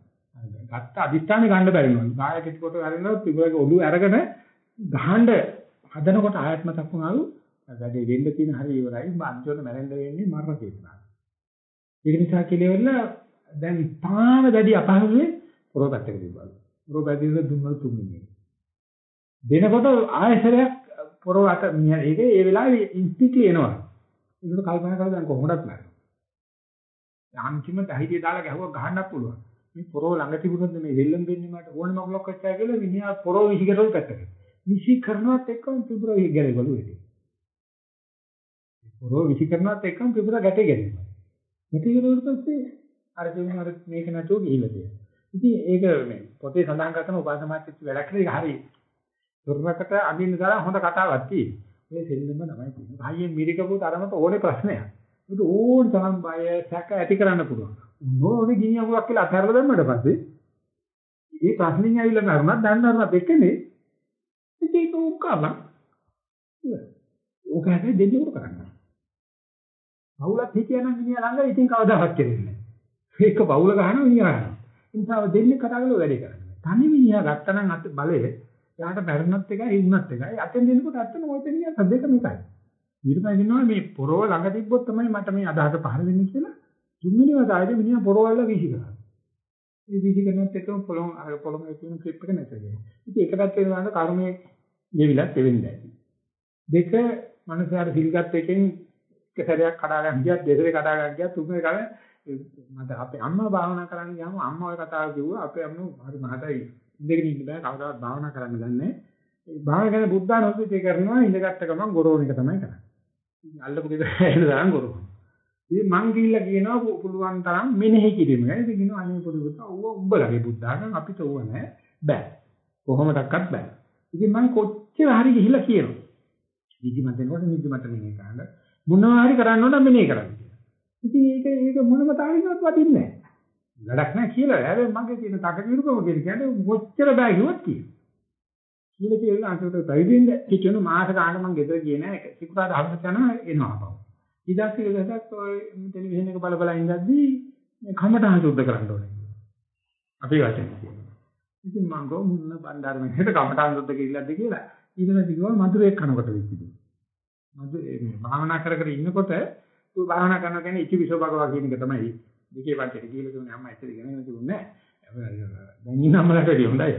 ගත්ත අදිස්ථානේ ගන්න බැරි වෙනවා. කාය කිසිකොට අරිනවා ත්‍රිපුරගේ ඔළුව අරගෙන ගහන්න හදනකොට ආයත් මතක් වුණාලු වැඩේ වෙන්න තියෙන හරිය ඉවරයි. අන්තිමට මැරෙන්න වෙන්නේ මරණ තේරුණා. ඒක නිසා කෙලෙවල දැන් ඉතාම දැඩි අපහසුවේ පොරොව පැත්තක තිබ්බලු. පොරොව පැත්තේ දුන්නු තුන්වෙනි. දෙනකොට ආයතරයක් පොරොව අත ඒක ඒ වෙලාවේ ඉන්ස්ටික්ලි එනවා. ඒකට කල්පනා කරලා දැන් කොහොමදත් නැහැ. අන්තිමට හිතේ දාලා ගැහුවා ගහන්නත් පුළුවන්. මේ පොරොව ළඟ තිබුණොත් මේ දෙල්ලම් වෙන්නේ මට ඕනම මොකක් වෙච්චා කියලා මිනිහා පොරොව විසිකරවල පැත්තකට. විසි කරනවත් එක්කම පිපුර ගැලේවලු ඒක. පොරව විසි කරනවත් එක්කම පිපුර ගැටේ ගැනෙනවා. මෙතේ ගිරුවට පස්සේ අර කියන්නේ අර මේක නැතුව ගිහිල්ලා තියෙනවා. ඉතින් ඒක මේ පොතේ සඳහන් කරන උපසමාච්චි වැඩක් නේ හරි. දුර්මකට අඳින්න දාලා හොඳ කතාවක් තියෙනවා. මේ දෙන්නම තමයි තියෙන්නේ. හයියෙන් මිරිකපු තරමට ඕනේ ප්‍රශ්නයක්. ඒක ඕන තරම් බය සැක ඇති කරන්න පුළුවන්. නෝනේ ගිනි අඟුලක් කියලා අතහැරලා දැම්මට පස්සේ මේ ප්‍රශ්نين ඇවිල්ලා නරුණා දැන්නරුණා දෙකනේ. ඉතින් ඒක උක්කලා. ඕක හැබැයි දෙන්නේ උර කරන්නේ. බවුලක් හිටියනම් මිනිහා ළඟ ඉතින් කවදාවත් කෙරෙන්නේ නැහැ. ඒක බවුල ගහනවා මිනිහා ගන්නවා. ඒ නිසා දෙන්නේ කතා කරලා වැඩේ කරන්නේ. තනි මිනිහා ගත්තනම් අත බලය යාට බැරණත් එකයි ඉන්නත් එකයි. අතෙන් දෙනකොට අත්තම ඔය දෙනිය දෙකම එකයි. ඊට පස්සේ කියනවා මේ පොරව ළඟ තිබ්බොත් තමයි මට මේ අදහස පහළ වෙන්නේ කියලා. තුන්වෙනි වතාවේදී මිනිහා පොරවල්ල වීසි කරා. මේ වීසි කරනත් එක්කම පොළොම අර පොළොමේ තියෙන ක්ලිප් එක නැතද. ඉතින් එක පැත්තේ යනකොට කර්මයේ ගෙවිලත් වෙන්නේ නැහැ. දෙක මනසාර සිල්ගත් එකෙන් එක සැරයක් කඩා ගන්න ගියත් දෙසරේ කඩා ගන්න ගියත් තුන්වෙනි කල මට අපේ අම්මා භාවනා කරන්න ගියාම අම්මා ඔය කතාව කිව්වා අපේ අම්මා හරි මහතයි ඉඳගෙන ඉන්න බෑ කවදාවත් භාවනා කරන්න ගන්නෑ. ඒ භාවනා කරන බුද්ධානුස්සතිය කරනවා ඉඳගත්ත ගමන් ගොරෝන එක තමයි කරන්නේ. අල්ලපු ගෙදර එන දාන ගොරෝන. ඉතින් මං ගිහිල්ලා කියනවා පුළුවන් තරම් මෙනෙහි කිරීම. ඒක කියනවා අනේ පොඩි පුතා ඌව උඹලගේ බුද්ධාගම අපිට ඌව නෑ. බෑ. කොහොමඩක්වත් බෑ. ඉතින් මං කොච්චර හරි ගිහිල්ලා කියනවා. නිදිමත එනකොට නිදිමත මෙනෙහි කරන්න. මොනවා හරි කරන්න ඕන මෙනෙහි කරන්න කියලා. ඉතින් ඒක ඒක මොනම තාලෙකවත් වදින්නේ නෑ. වැඩක් නෑ කියලා. හැබැයි මගේ තියෙන තකතිරුකම කියන්නේ කොච්චර බෑ කිව්වත් කියනවා. කියලා කියලා අන්තිමට පැවිදෙන්න හිටියන මාස ගානක් මම ගෙදර ගියේ නෑ. සිකුරාදා හවස යනවා එනවා බව. ඊදස්සේ දවසක් ඔය ටෙලිවිෂන් එක බල බල ඉඳද්දී මේ කමටහන් සුද්ධ කරන්න ඕනේ. අපි වචන කියනවා. ඉතින් මම ගෝ මුන්න බණ්ඩාර මෙහෙට කමටහන් සුද්ධ කිරිල්ලක්ද කියලා. ඊට පස්සේ කිව්වා මధుරයක් කනකොට වෙච්චි. මම භාවනා කර කර ඉන්නකොට ඌ භාවනා කරනවා කියන්නේ ඉතිවිසෝ භගවා කියන එක තමයි. දෙකේ වටේට කියලා කියන්නේ අම්මා ඇත්තට ඉගෙන ගන්නේ නැහැ. දැනිනමලට වැඩි හොඳයි.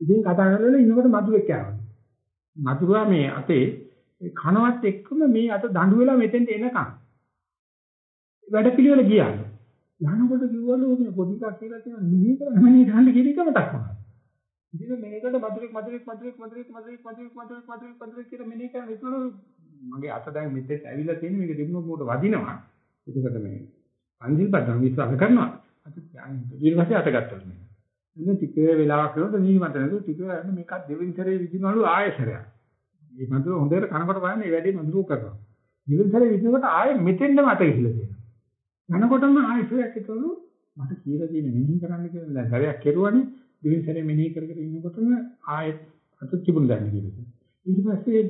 ඉතින් කතා කරලා ඉන්නකොට මතුවෙක් ආවා. මතුරුවා මේ අතේ කනවත් එක්කම මේ අත දඬු වෙලා මෙතෙන්ට එනකන් වැඩ පිළිවෙල ගියා. යනකොට කිව්වලු මේ පොඩි එකක් කියලා කියන මිනිහ කරන්නේ මනේ ගන්න කියන එක මතක් වුණා. ඉතින් මේකට මතුරෙක් මතුරෙක් මතුරෙක් මතුරෙක් මතුරෙක් මතුරෙක් මතුරෙක් මතුරෙක් මතුරෙක් කියලා මිනිහ කරන විතරෝ මගේ අත දැන් මෙතෙත් ඇවිල්ලා තියෙන මේක දෙමුණු මොකට වදිනවා. ඒකට මේ අන්දිල් බද්දන් විශ්වාස කරනවා. අත ඊට පස්සේ අත ගත්තා මේ. ඉතින් ටික වෙලාවක් යනකොට නිවිමත නැතුව ටික වෙලාවක් මේක දෙවෙනි සැරේ විදිනවලු ආයෙසරයක්. මේ මధుර හොඳට කනකොට බලන්න මේ වැඩේ මధుර කරනවා. දෙවෙනි සැරේ විදිනකොට ආයෙ මෙතෙන්ම අත ගිහිල්ලා තියෙනවා. යනකොටම ආයෙසරයක් හිතවලු මට කියලා තියෙන මෙනෙහි කරන්න කියලා දැන් සැරයක් කෙරුවනේ දෙවෙනි සැරේ මෙනෙහි කර කර ඉන්නකොටම ආයෙත් අත තිබුණ ගන්න කියලා. ඊට පස්සේ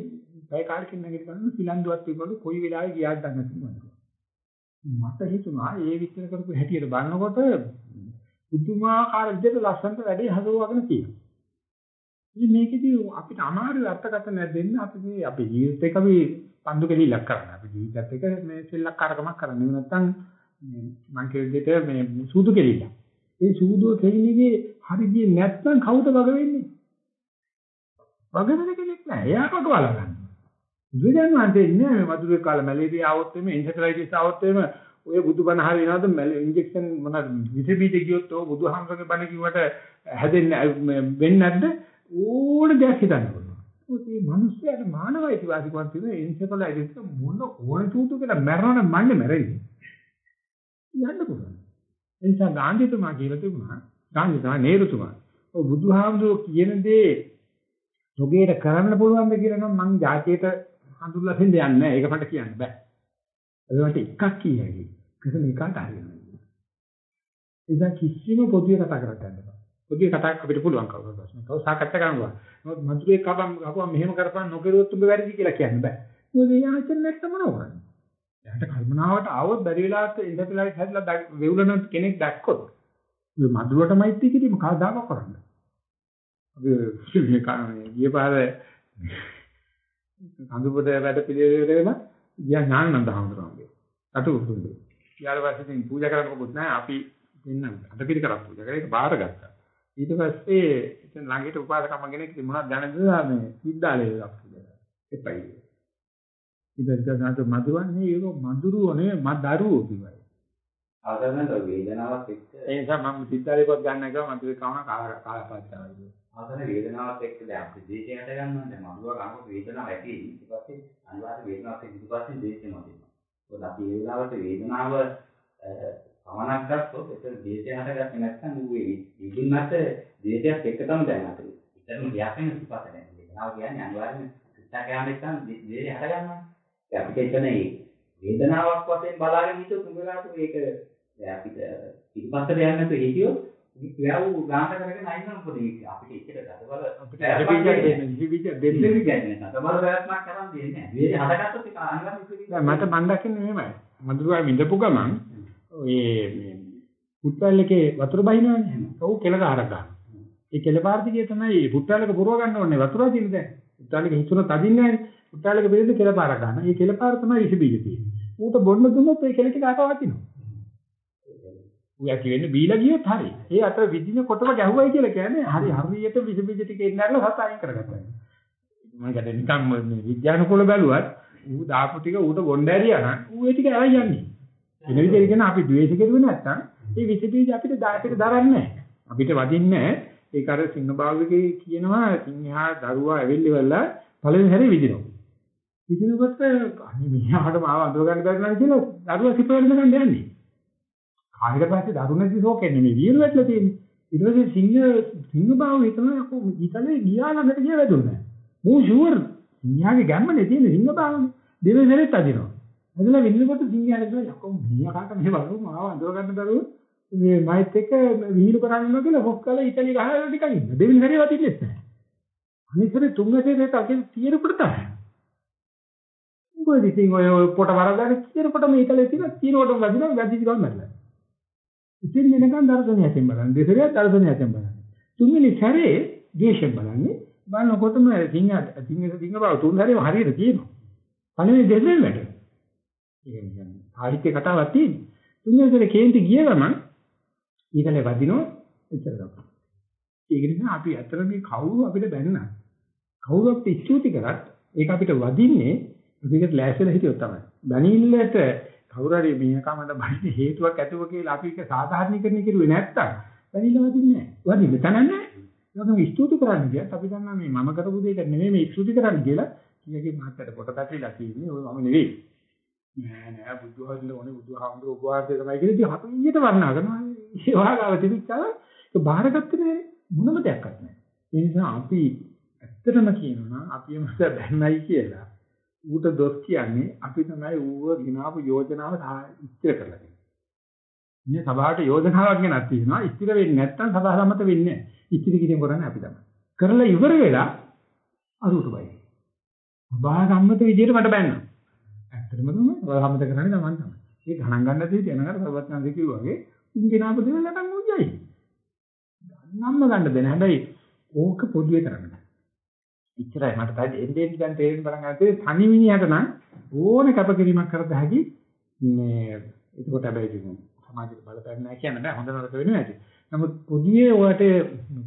පැය කාලෙකින් නැගිට බලන්න සිලන්දුවක් තිබුණලු කොයි වෙලාවෙ ගියාද දන්නේ නැතිව. මට හිතුණා ඒ විස්තර කරපු හැටියට බලනකොට පුදුමාකාර විදිහට ලස්සනට වැඩේ හදවගෙන තියෙනවා. ඉතින් මේකෙදී අපිට අමාරු අර්ථකථනයක් දෙන්න අපි මේ අපේ ජීවිතේක අපි පන්දු කෙලිලක් කරන්න. අපි ජීවිතයත් එක මේ සෙල්ලක්කාරකමක් කරන්නේ නැත්නම් මං කියන විදිහට මේ සූදු කෙලිල්ල. ඒ සූදුව කෙලින්නේ හරි ගියේ නැත්නම් කවුද වග වෙන්නේ? වග වෙන කෙනෙක් නෑ. එයා කොට බුදුන් වහන්සේ නෑ මේ වතුරේ කාලා මැලේරියා આવොත් එමේ එන්සෙෆලයිටිස් આવොත් එමේ ඔය බුදුබණ හරි වෙනවද මැලේ ඉන්ජෙක්ෂන් මොනවාද විස බීජ ගියොත් ඔය බුදුහාමරගේ බණ කිව්වට හැදෙන්නේ වෙන්නේ නැද්ද ඕන දෙයක් හිතන්න පුළුවන්. මේ මිනිස්යාට මානවයිති වාසිකමක් තියෙන එන්සෙෆලයිටිස් මොන ඕන චූටු කියලා මැරෙනවනම් මන්නේ මැරෙන්නේ. යන්න පුළුවන්. ඒ නිසා ගාන්ධිතුමා කියලා තිබුණා ගාන්ධි තමයි නේරුතුමා. ඔය බුදුහාමුදුරුවෝ කියන දේ තොගේට කරන්න පුළුවන්ද කියලා නම් මං ජාතියේට හඳුල්ලා දෙන්න යන්නේ නැහැ. ඒක මට කියන්න බෑ. ඒකට එකක් කියයි. කරන එකට හරියනවා. එදා කිසිම පොදුවේ කතා කරන්න බෑ. පොදුවේ කතා අපිට පුළුවන් කවුරුත් ප්‍රශ්න. කවුරු සාකච්ඡා කරනවා. නමුත් මధుරේ කපම් කපම් මෙහෙම කරපන් නොකරුවොත් උඹ වැරදි කියලා කියන්න බෑ. මොකද යාචන නැත්නම් මොනව කරන්නේ? එයාට කල්පනාවට ආවොත් බැරි වෙලාවට ඉඳපිලාට හැදලා වෙවුලන කෙනෙක් දැක්කොත් මේ මధుරට මෛත්‍රී කිරීම කවදාක කරන්නේ. අපි මේ කන්නේ කඳුපොඩ වැඩ පිළිවෙලේම ගියා ඥානනන්ද හඳුනන්නේ. අට උතුම්දේ. ඊට පස්සේ ඉතින් පූජා කරන්න මොකුත් නැහැ. අපි දෙන්න අට පිළි කරා පූජා කරලා ඒක බාරගත්තා. ඊට පස්සේ ඉතින් ළඟට උපාසකම්ම කෙනෙක් ඉතින් මොනවද දැනද මේ විද්‍යාලයේ දෙනවා. එපයි. ඉතින් දැන් මధుරන්නේ ඒක මధుරෝ නෙවෙයි මදරුවෝ කිව්වයි. ආසන්නට වේදනාවක් එක්ක ඒ නිසා මම විද්‍යාලේපත් ගන්න එක මම කවන කාලපාච්චාවයි. ආසන වේදනාවක් එක්ක දැන් අපි දේශය හට ගන්නවා දැන් මනුව ගන්නකොට වේදනාව ඇති ඊට පස්සේ අනිවාර්ය වේදනාවක් එක්ක ඊට පස්සේ දේශය මතිනවා. මොකද අපි ඒ වෙලාවට වේදනාව සමනක් ගත්තොත් ඒක දේශය හටගත්තේ නැත්නම් ඌ විදින්නත් දේශයක් එක තමයි දැන් අපි. ඉතින් ගියක් වෙන ඉපත දැන් වේදනාව කියන්නේ අනිවාර්යයෙන්ම සිතාකයන් එක්කන් දේශය හට ගන්නවා. ඒ අපිට එතන වේදනාවක් වශයෙන් බලාගෙන හිටියොත් උඹලාට ඒක අපිට පිටපස්සට යන්නේ නැතුව හිටියොත් ඉතියාව ගාන කරගෙන අයින්නම් මොකද අපිට එච්චර ගතවල අපිට ඇවිල්ලා දෙන්න ඉහිවිද දෙන්න. සතබල ප්‍රයත්නක් කරන් දෙන්නේ නැහැ. වේද හදගත්තොත් ඒක අනිවාර්යයෙන් දැන් මට මන් දකින්නේ මෙහෙමයි. මధుරවා විඳපු ගමන් ඔය මේ පුත්වලකේ වතුර බහිනවනේ. ඔව් කෙල ගහරක් ගන්න. ඒ කෙල පාර්තිකේ තමයි පුත්වලක පුරව ගන්න ඕනේ වතුර තියෙන දැන්. පුත්වලක හිතුන තදින්නේ. පුත්වලක බෙදෙන්න කෙල පාරක් ගන්න. ඒ කෙල පාර තමයි විස බීජ තියෙන්නේ. ඌට බොන්න දුන්නොත් ඒ කෙල ටික අත වටිනවා. ඌ යකි වෙන්නේ බීලා ගියොත් හරි. ඒ අත විදිනකොටම ගැහුවයි කියලා කියන්නේ හරි හරියට විස බීජ ටික එන්න ඇරලා සත අයින් කරගත්තා. මම ගැට නිකන් මේ විද්‍යානුකූල බැලුවත් ඌ දාපු ටික ඌට බොණ්ඩ ඇරියා නම් ඌ ඒ ටික ඇරයි යන්නේ. වෙන විදිහට කියන අපි ද්වේෂ කෙරුවේ නැත්තම් ඒ විස බීජ අපිට දායකට දරන්නේ නැහැ. අපිට වදින්නේ නැහැ. ඒක අර සිංහභාවිකේ කියනවා සිංහා දරුවා ඇවිල්ලිවලා පළවෙනි හැරේ විදිනවා. විදිනකොට අනේ මෙයාට මාව අඳුර ගන්න බැරි නම් කියලා දරුවා සිප වෙන්න ගන්න යන්නේ. කායික පස්සේ දරුණේදී ෂෝකෙන්නේ නෙමෙයි වියල් වැටලා තියෙන්නේ. ඊට පස්සේ සිංහ සිංහභාව හිතන යකෝ ඊතලේ ගියා ළඟට ගිය වැදුන්නේ. මෝ ෂුවර් සිංහාගේ ගැම්මනේ තියෙන සිංහභාවනේ. දෙවෙනි සැරේත් අදිනවා. අදලා වින්නකොට සිංහයාට කියනවා යකෝ මෙයාට මේ වරු මාව අඳුර ගන්න දරුවෝ මේ මයිත් එක්ක විහිළු කරන්න ඉන්නවා කියලා හොක්කලා ඉතලි ගහලා ටිකක් ඉන්න. දෙවෙනි සැරේ වදින්නෙත් නැහැ. අනිත් සැරේ තුන්වෙනි සැරේට අකින් තියෙනකොට තමයි. මොකද ඉතින් ඔය පොට වරදාගෙන තියෙනකොට මේ ඉතලේ තියෙන තියෙනකොටම වදිනවා වැදිච්ච ගමන් මැරලා. ඉතින් වෙනකන් දර්ශනය ඇතෙන් බලන්නේ. දෙසරේ දර්ශනය ඇතෙන් බලන්නේ. තුන්වෙනි සැරේ දේශයෙන් බලන්නේ. බලනකොටම සිංහ සිංහ සිංහ බව තුන් සැරේම හරියට තියෙනවා. පළවෙනි දෙසෙන් වැඩ. ඒක කියන්නේ සාහිත්‍ය කතාවක් තියෙන්නේ. තුන්වෙනි සැරේ කේන්ති ගිය ගමන් ඊතලේ වදිනවා එච්චර තමයි. ඒක නිසා අපි අතර මේ කවුරු අපිට බැන්නා. කවුරු අපිට ස්තුති කරත් ඒක අපිට වදින්නේ අපිට ලෑස්තිලා හිටියොත් තමයි. බැනිල්ලට කවුරු හරි මේකමද බයින හේතුවක් ඇතුව කියලා අපි ඒක සාධාරණීකරණය කරුවේ නැත්තම් බැනිල්ල වදින්නේ නැහැ. වදින්න තන නැහැ. ඒකම ස්තුති කරන්න ගියත් අපි දන්නා මේ මම කරපු දෙයක නෙමෙයි මේ ස්තුති කරන්න කියලා කීයගේ මහත්තයට කොට පැටලිලා තියෙන්නේ ඔය මම නෙවෙයි. නෑ නෑ බුදුහාමුදුරුවෝ ඕනේ බුදුහාමුදුරුවෝ උපවාසය තමයි කියලා ඉතින් හරියට වර්ණනා කරනවා. ඒ වාගාව තිබිච්චා ඒක බාහිරගත්තේ මොනම දෙයක් නැහැ. ඒ නිසා අපි ඇත්තටම කියනවා අපි මත බැන්නයි කියලා ඌට දොස් කියන්නේ අපි තමයි ඌව ගිනාපු යෝජනාව ඉස්තිර කරලා තියෙන්නේ. මේ සභාවට යෝජනාවක් ගෙනත් තියෙනවා ඉස්තිර වෙන්නේ නැත්නම් සභාව සම්මත වෙන්නේ නැහැ. ඉස්තිර කිරීම කරන්නේ අපි තමයි. කරලා ඉවර වෙලා අරුවට බයි. සභාව සම්මත විදියට මට බැන්නා. ඇත්තටම තමයි සභාව සම්මත කරන්නේ Taman තමයි. ඒ ගණන් ගන්න දෙයක් යනකට සර්වඥාන්සේ කිව්වා වගේ උන් ගෙනාපු දේවල් නැතනම් උන්ජයි. ගන්නම්ම ගන්න දෙන හැබැයි ඕක පොදුවේ කරන්න. ඉච්චරයි මට තායි එන්නේ දැන් තේරෙන්න පටන් ගත්තේ තනි මිනිහට නම් ඕන කැපකිරීමක් කරත හැකි මේ ඒකට හැබැයි ඉතින් සමාජයට බලපෑම් නැහැ කියන්න බෑ හොඳ නරක වෙනවා ඇති. නමුත් පොදුවේ ඔයාට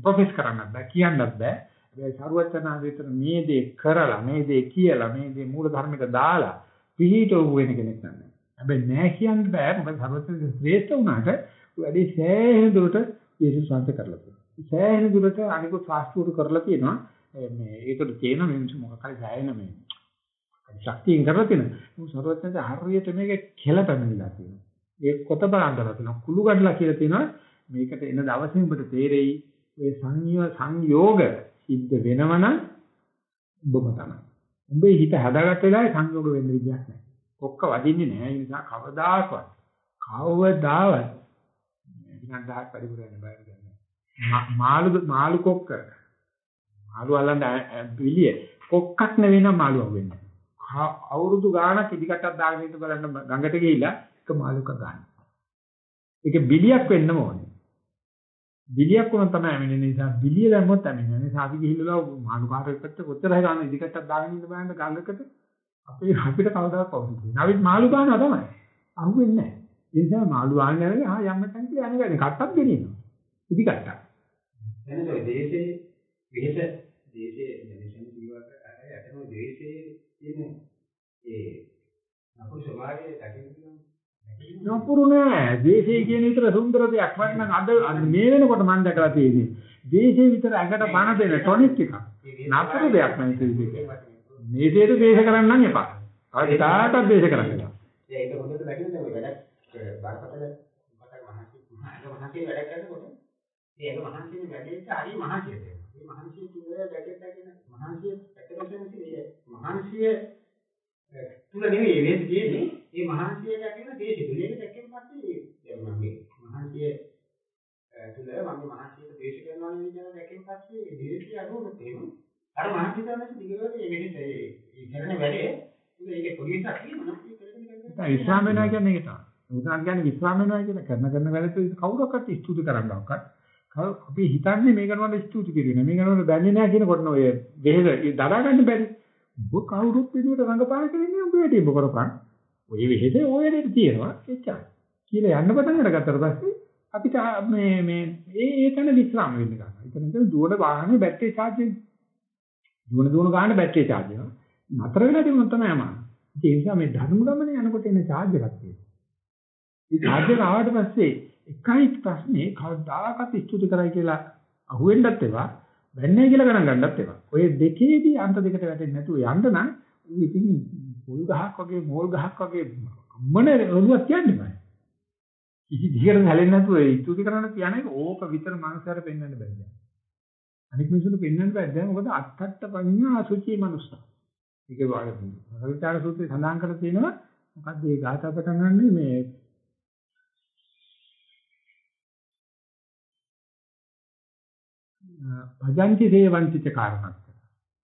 ප්‍රොෆෙස් කරන්නත් බෑ කියන්නත් බෑ. හැබැයි සරුවචනා විතර මේ දේ කරලා මේ දේ කියලා මේ දේ මූල ධර්මික දාලා පිළිහිටව වෙන කෙනෙක් නැහැ. හැබැයි නෑ කියන්න බෑ මොකද සරුවචනා ශ්‍රේෂ්ඨ වුණාට වැඩි සෑහෙන දුරට යේසුස් වහන්සේ කරලා තියෙනවා. සෑහෙන දුරට අනිකුත් ශාස්ත්‍රූරු කරලා තියෙනවා. මේ ඒකට තේන මේ මොකක් හරි සෑහෙන මේ ශක්තියෙන් කරලා තියෙනවා. මොකද සරුවචනා හරියට මේක කෙල පැමිණිලා තියෙනවා. ඒ කොත බලන්දලා තියෙනවා. කුළු ගඩලා කියලා තියෙනවා. මේකට එන දවසේ ඔබට තේරෙයි ඔය සංයෝග සංයෝග සිද්ධ වෙනවනම් ඔබම තමයි. උඹේ හිත හදාගත්ත වෙලාවේ සංයෝග වෙන්න විදියක් නැහැ. කොක්ක වදින්නේ නැහැ. ඒ නිසා කවදාකවත් කවදාවත් විනාඩි 10ක් පරිපූර්ණ වෙන්න බෑ කියන්නේ. මාළු මාළු කොක්ක මාළු අල්ලන්න පිළිය කොක්කක් නෙවෙයි නම් මාළු අහුවෙන්නේ. අවුරුදු ගාණක් ඉදිකටක් දාගෙන ඉඳ බලන්න ගඟට ගිහිල්ලා එක මාළුක ගන්න. ඒක බිලියක් වෙන්න ඕනේ. බිලියක් වුණා තමයි ඇමිනෙන නිසා බිලිය දැම්මොත් ඇමිනෙන නිසා අපි ගිහිල්ලා මාළුකාරයෙක්ට කොච්චර හරි ගන්න ඉදිකටක් දාගෙන ඉන්න බෑන්ද ගල්ලකට අපේ අපිට කවදාවත් පවුනේ නැහැ. නවිත් මාළු ගන්නවා තමයි. අහුවෙන්නේ නැහැ. ඒ නිසා මාළු ආන්න යනගේ ආ යන්න තැන් කියලා යන ගන්නේ කට්ටක් ගෙනියනවා. ඉදිකටක්. ඔය දේශේ විහෙත දේශේ මිනිසුන් ජීවත් ඇතම දේශේ තියෙන ඒ අපු සමාජයේ දකින්න නපුරු නෑ. දේශේ කියන විතර සුන්දර දෙයක් වටනම් අද මේ වෙනකොට මම දැකලා තියෙන්නේ. දේශේ විතර ඇඟට පණ දෙන ටොනික් එකක්. නපුරු දෙයක් නෑ ඒක. මේසේට දේශ කරන්න නම් එපා. අවදාටත් දේශ කරන්න එපා. ඒක හොඳට වැටෙන්නේ ඔය වැඩක් බරපතල මතක මහන්සි මහන්සි වැඩක් කරනකොට ඒක මහන්සියේ වැඩේට හරි මහන්සිය දෙනවා. මේ මහන්සිය කියන්නේ ගැටෙත් දැකගෙන මහන්සිය පැත්තකට තියෙන්නේ මහන්සිය තුල නෙවෙයි වේද කියන්නේ මේ මහන්සිය දැකගෙන දේශය තුල ඒක දැක්කෙන් පස්සේ දැන් මම මේ මහන්සිය තුල මම මහන්සියට දේශ කරනවා නෙවෙයි කියන දැක්කෙන් පස්සේ දේශය අනුවොත් එහෙම අර මහන්සිය තමයි දිගට මේ වෙහෙස ඒ කරන වැඩේ. ඒකේ පොඩි එකක් තියෙනවා නම් ඒක කරගෙන ඒක විස්රාම වෙනවා කියන්නේ ඒක තමයි. උදාහරණ කියන්නේ විස්රාම වෙනවා කියන කරන කරන වැඩේ කවුරක්වත් ස්තුති කරන්නවක්වත් අපි හිතන්නේ මේක නෝන ස්තුති කිරුවේ නෑ මේක නෝන බැන්නේ නෑ කියනකොට ඔය වෙහෙස දරා ගන්න බැරි. ඔබ කවුරුත් විදියට රංගපාන කරන්නේ ඔබ වැඩි ඔබ කරපන්. ඔය වෙහෙස ඔය වැඩේට තියෙනවා එච්චරයි. කියලා යන්න පටන් අරගත්තට පස්සේ අපිට මේ මේ ඒ ඒ තැන විස්රාම වෙන්න ගන්නවා. එතන ඉතින් දුවන වාහනේ බැටරි charge වෙන්නේ. දුවන දුවන ගාන බැටරි charge වෙනවා. නතර වෙලා තිබුණොත් තමයි අමාරු. ඒ නිසා මේ ධර්ම ගමනේ යනකොට එන charge එකක් තියෙනවා. මේ charge එක ආවට පස්සේ එකයි ප්‍රශ්නේ කවදාකවත් ස්තුති කරයි කියලා අහුවෙන්නත් ඒවා වෙන්නේ කියලා ගණන් ගන්නත් ඒවා. ඔය දෙකේදී අන්ත දෙකට වැටෙන්නේ නැතුව යන්න නම් ඌ ඉතින් පොල් ගහක් වගේ මෝල් ගහක් වගේ මොන ඔළුවක් කියන්නේ බෑ. කිසි දිගට හැලෙන්නේ නැතුව ඒ ස්තුති කරන්න කියන්නේ ඕක විතර මනසට පෙන්වන්න බෑ. අනික මිනිසුන්ට පෙන්වන්න බෑ. දැන් මොකද අත්තට්ට පඤ්ඤා අසුචි මනුස්සා. ඒක වාගේ රවිචාර සූත්‍රයේ සඳහන් කරලා තියෙනවා මොකද්ද මේ ගාථා පටන් ගන්නෙ මේ භජන්ති සේවන්ති ච කාරණක්.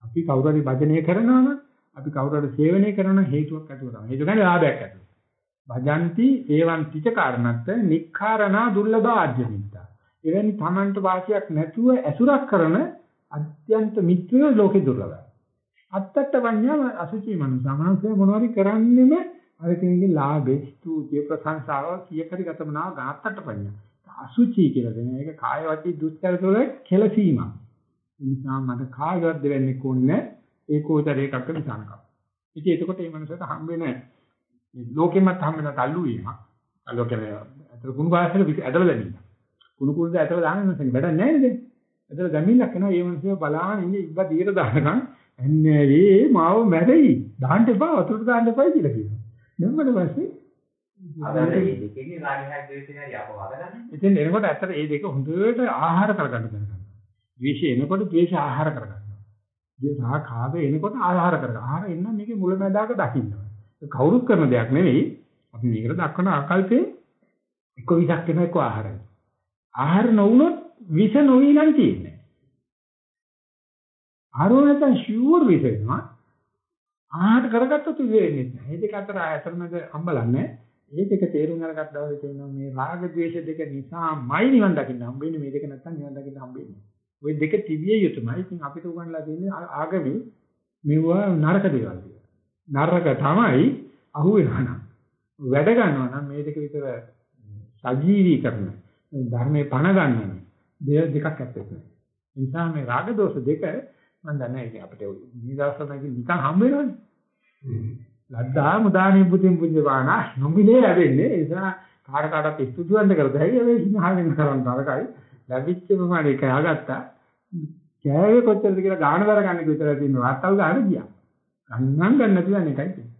අපි කවුරු හරි භජනය කරනවා නම් අපි කවුරු හරි සේවනය කරන හේතුවක් ඇතුව තමයි. හේතුව කියන්නේ ලාභයක් ඇතුව. භජන්ති සේවන්ති ච කාරණත් නික්ඛාරණා දුර්ලභ ආජ්‍යමිතා. එවැනි තමන්ට වාසියක් නැතුව ඇසුරක් කරන අත්‍යන්ත මිත්‍රයෝ ලෝකේ දුර්ලභයි. අත්තට වඤ්ඤා අසුචි මනුෂ්‍ය මනුෂ්‍ය මොනවාරි කරන්නෙම අර කෙනෙක්ගේ ලාභේ ස්තුතිය ප්‍රශංසාව කීයකරි ගතමනා ගාත්තට පඤ්ඤා. අසුචි කියලා දෙන එක කාය වචී දුස්තර තුළ කෙලසීමක්. ඒ නිසා මට කායවත් දෙවෙන්නේ කොන්නේ ඒකෝතරයකක විසංකම්. ඉතින් එතකොට මේ මනසට හම් වෙන මේ ලෝකෙමත් හම් වෙන තල්ලු වීමක්. අල්ලෝ කියන්නේ අතර කුණු පාසල ඇදලා දැමීම. කුණු කුරුද ඇදලා දාන මිනිස්සුන් වැඩක් නැහැ නේද? ඇදලා දැමීමක් වෙනවා මේ මිනිස්සු බලාගෙන ඉන්නේ ඉබ්බ දීර දානකම් එන්නේ ඒ මාව මැරෙයි. දාන්න එපා වතුරට දාන්න එපා කියලා කියනවා. දැම්මම පස්සේ ඉතින් එනකොට ඇත්තට මේ දෙක හොඳට ආහාර කරගන්න ගන්නවා. ද්වේෂය එනකොට ද්වේෂ ආහාර කරගන්නවා. ද්වේෂ ආහාර එනකොට ආහාර කරගන්න. ආහාර එන්න මේකේ මුලැමැදාක දකින්නවා. කවුරුත් කරන දෙයක් නෙවෙයි. අපි මේකට දක්වන ආකල්පේ එක්ක විසක් වෙන එක්ක ආහාරයි. ආහාර නොවුනොත් විස නොවි නම් තියෙන්නේ. ආරෝ නැත්නම් ෂුවර් විස වෙනවා. ආහාර කරගත්තොත් විස වෙන්නේ නැහැ. මේ දෙක අතර අතරමැද හම්බලන්නේ. මේ ඒක තේරුම් අරගත් දවසේ තේරෙනවා මේ රාග ద్వේෂ දෙක නිසාමයි නිවන් දකින්න හම්බෙන්නේ මේ දෙක නැත්තම් නිවන් දකින්න හම්බෙන්නේ. ওই දෙක තිබිය යුතුමයි. ඉතින් අපිට උගන්ලා තියෙන්නේ ආගමේ මෙවුවා නරක දේවල් කියලා. නරක තමයි අහුවෙනවා නම් වැඩ ගන්නවා නම් මේ දෙක විතර සජීවී කරන ධර්මයේ පණ ගන්න දෙය දෙකක් ඇත්තේ නැහැ. ඒ නිසා මේ රාග දෝෂ දෙක මම දන්නේ අපිට නිදාසනකින් නිකන් හම්බ වෙනවනේ. ලද්දා මුදානි පුතින් පුඤ්ජවානා නොමිලේ ලැබෙන්නේ. ඒ නිසා කාට කාටත් ස්තුතිවන්ත කරද හැකි ඒ හිමහාගෙන කරන් තරකයි. ලැබිච්ච ප්‍රමාණය කයාගත්තා කෑවේ කොච්චරද කියලා ගාන දර ගන්න විතර තියෙන වාර්තාව ගන්න ගියා. ගන්නන් ගන්න නැති දැන් එකයි තියෙන්නේ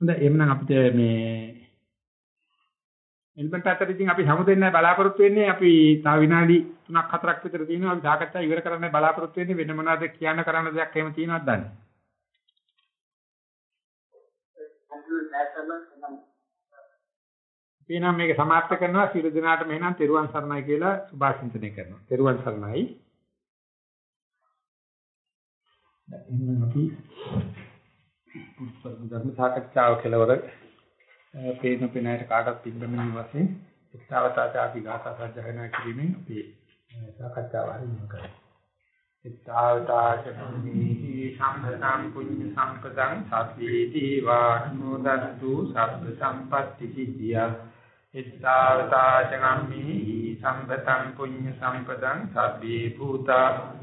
හොඳයි. එහෙනම් අපිට මේ එල්බන්ට අතර ඉතින් අපි හැමදෙන්න බලාපොරොත්තු වෙන්නේ. අපි තව විනාඩි 3ක් 4ක් විතර තියෙනවා. අපි සාකච්ඡා ඉවර කරන්න බලාපොරොත්තු වෙන්නේ. වෙන මොනවද කියන්න කරන්න දෙයක් එහෙම තියෙනවද දන්නේ? අපි නම් මේක සමාප්ත කරනවා. සියලු දෙනාට මෙහෙනම් තෙරුවන් සරණයි කියලා සුභාශිංසනය කරනවා. තෙරුවන් සරණයි. එහෙනම් අපි පුස්තක ධර්ම සාකච්ඡාව කෙලවර පේන පේනයට කාටත් පිළිබඳව වශයෙන් ඉස්තාවතාචාපි ගාථා සජ්ජහනා කිරීමෙන් අපි සාකච්ඡාව ආරම්භ කරමු. ඉස්තාවතාචනීති සම්පතං පුඤ්ඤ සම්පතං සබ්බේති වානුදත්තු සබ්බ සම්පත්ති සිද්ධියා ඉස්තාවතාචනම්මි සම්පතං පුඤ්ඤ සම්පතං සබ්බේ භූතා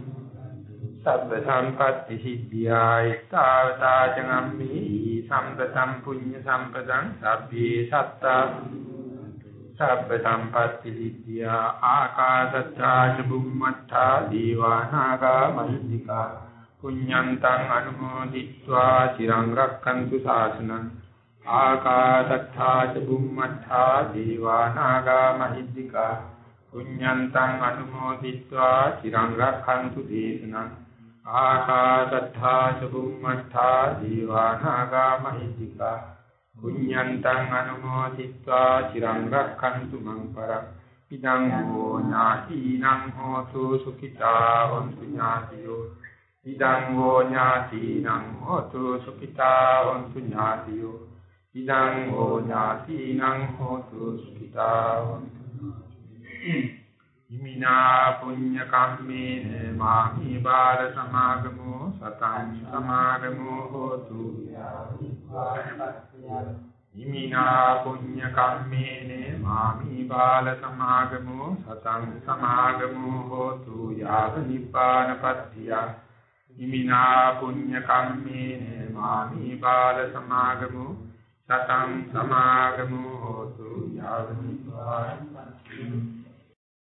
සබ්බ සම්පත්ති සිද්ධියා ඉස්තාවතාචනම්මි සම්පතම් පුඤ්ඤ සම්පතං සබ්බේ සත්තා සබ්බ සම්පatti විද්‍යා ආකාශත්තා ච බුම්මත්තා දීවානාගා මහිත්‍තිකා පුඤ්ඤන්තං අනුමෝදිත්වා চিරං රක්ඛන්තු ශාසනං ආකාශත්තා ච බුම්මත්තා දීවානාගා මහිත්‍තිකා පුඤ්ඤන්තං අනුමෝදිත්වා চিරං රක්ඛන්තු දේශනං ආකාශත්තා චුම්මත්තා දීවානාගා මහිත්‍තිකා පුඤ්ඤන්තං අනුමෝදිत्वा চিරං රක්ඛන්තු මං පරං ඉදං හෝ ඥාතිනං හෝතු සුඛිතා වന്തു ඥාතියෝ ඉදං හෝ ඥාතිනං හෝතු සුඛිතා වന്തു ඥාතියෝ ඉදං හෝ ඥාතිනං හෝතු සුඛිතා වന്തു ඥාතියෝ ඉමිනා පුඤ්ඤ කම්මේන මාහි බාල සමාගමෝ සතං සමාගමෝ හෝතු. ඉමිනා පුඤ්ඤ කම්මේන මාහි බාල සමාගමෝ සතං සමාගමෝ හෝතු. යාව නිපානපත්තිය ඉමිනා පුඤ්ඤ කම්මේන මාහි බාල සමාගමෝ සතං සමාගමෝ හෝතු. යාව නිපානපත්තිය